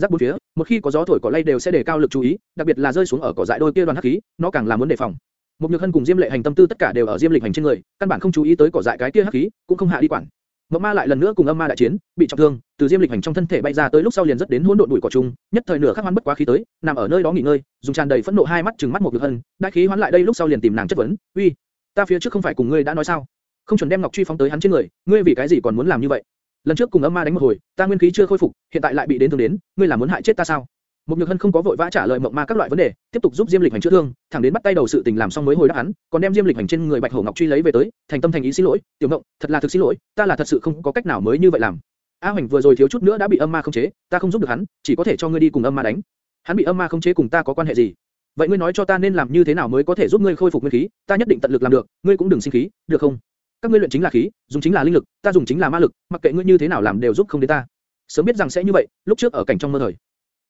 giác bốn phía, một khi có gió thổi cỏ lay đều sẽ đề cao lực chú ý, đặc biệt là rơi xuống ở cỏ dại đôi kia đoàn hắc khí, nó càng là muốn đề phòng. Một Nhược Hân cùng Diêm Lệ hành tâm tư tất cả đều ở Diêm Lịch hành trên người, căn bản không chú ý tới cỏ dại cái kia hắc khí, cũng không hạ đi quản. Mộng Ma lại lần nữa cùng âm ma đại chiến, bị trọng thương, từ diêm lịch hành trong thân thể bay ra tới lúc sau liền rất đến hỗn độn bụi cỏ trùng, nhất thời nửa khắc hoán bất quá khí tới, nằm ở nơi đó nghỉ ngơi, dùng tràn đầy phẫn nộ hai mắt trừng mắt một lực hân, đại khí hoán lại đây lúc sau liền tìm nàng chất vấn, uy, ta phía trước không phải cùng ngươi đã nói sao, không chuẩn đem ngọc truy phóng tới hắn trên người, ngươi vì cái gì còn muốn làm như vậy? Lần trước cùng âm ma đánh một hồi, ta nguyên khí chưa khôi phục, hiện tại lại bị đến thương đến, ngươi là muốn hại chết ta sao? Một Nhược Hân không có vội vã trả lời Mộng Ma các loại vấn đề, tiếp tục giúp Diêm Lịch Hành chữa thương, thẳng đến bắt tay đầu sự tình làm xong mới hồi đáp hắn, còn đem Diêm Lịch Hành trên người Bạch Hổ Ngọc truy lấy về tới, thành tâm thành ý xin lỗi, "Tiểu Ngộng, thật là thực xin lỗi, ta là thật sự không có cách nào mới như vậy làm." A Hoành vừa rồi thiếu chút nữa đã bị âm ma khống chế, ta không giúp được hắn, chỉ có thể cho ngươi đi cùng âm ma đánh. Hắn bị âm ma khống chế cùng ta có quan hệ gì? Vậy ngươi nói cho ta nên làm như thế nào mới có thể giúp ngươi khôi phục nguyên khí, ta nhất định tận lực làm được, ngươi cũng đừng sinh khí, được không? Các ngươi luyện chính là khí, dùng chính là linh lực, ta dùng chính là ma lực, mặc kệ ngươi như thế nào làm đều giúp không đến ta. Sớm biết rằng sẽ như vậy, lúc trước ở cảnh trong mơ thời,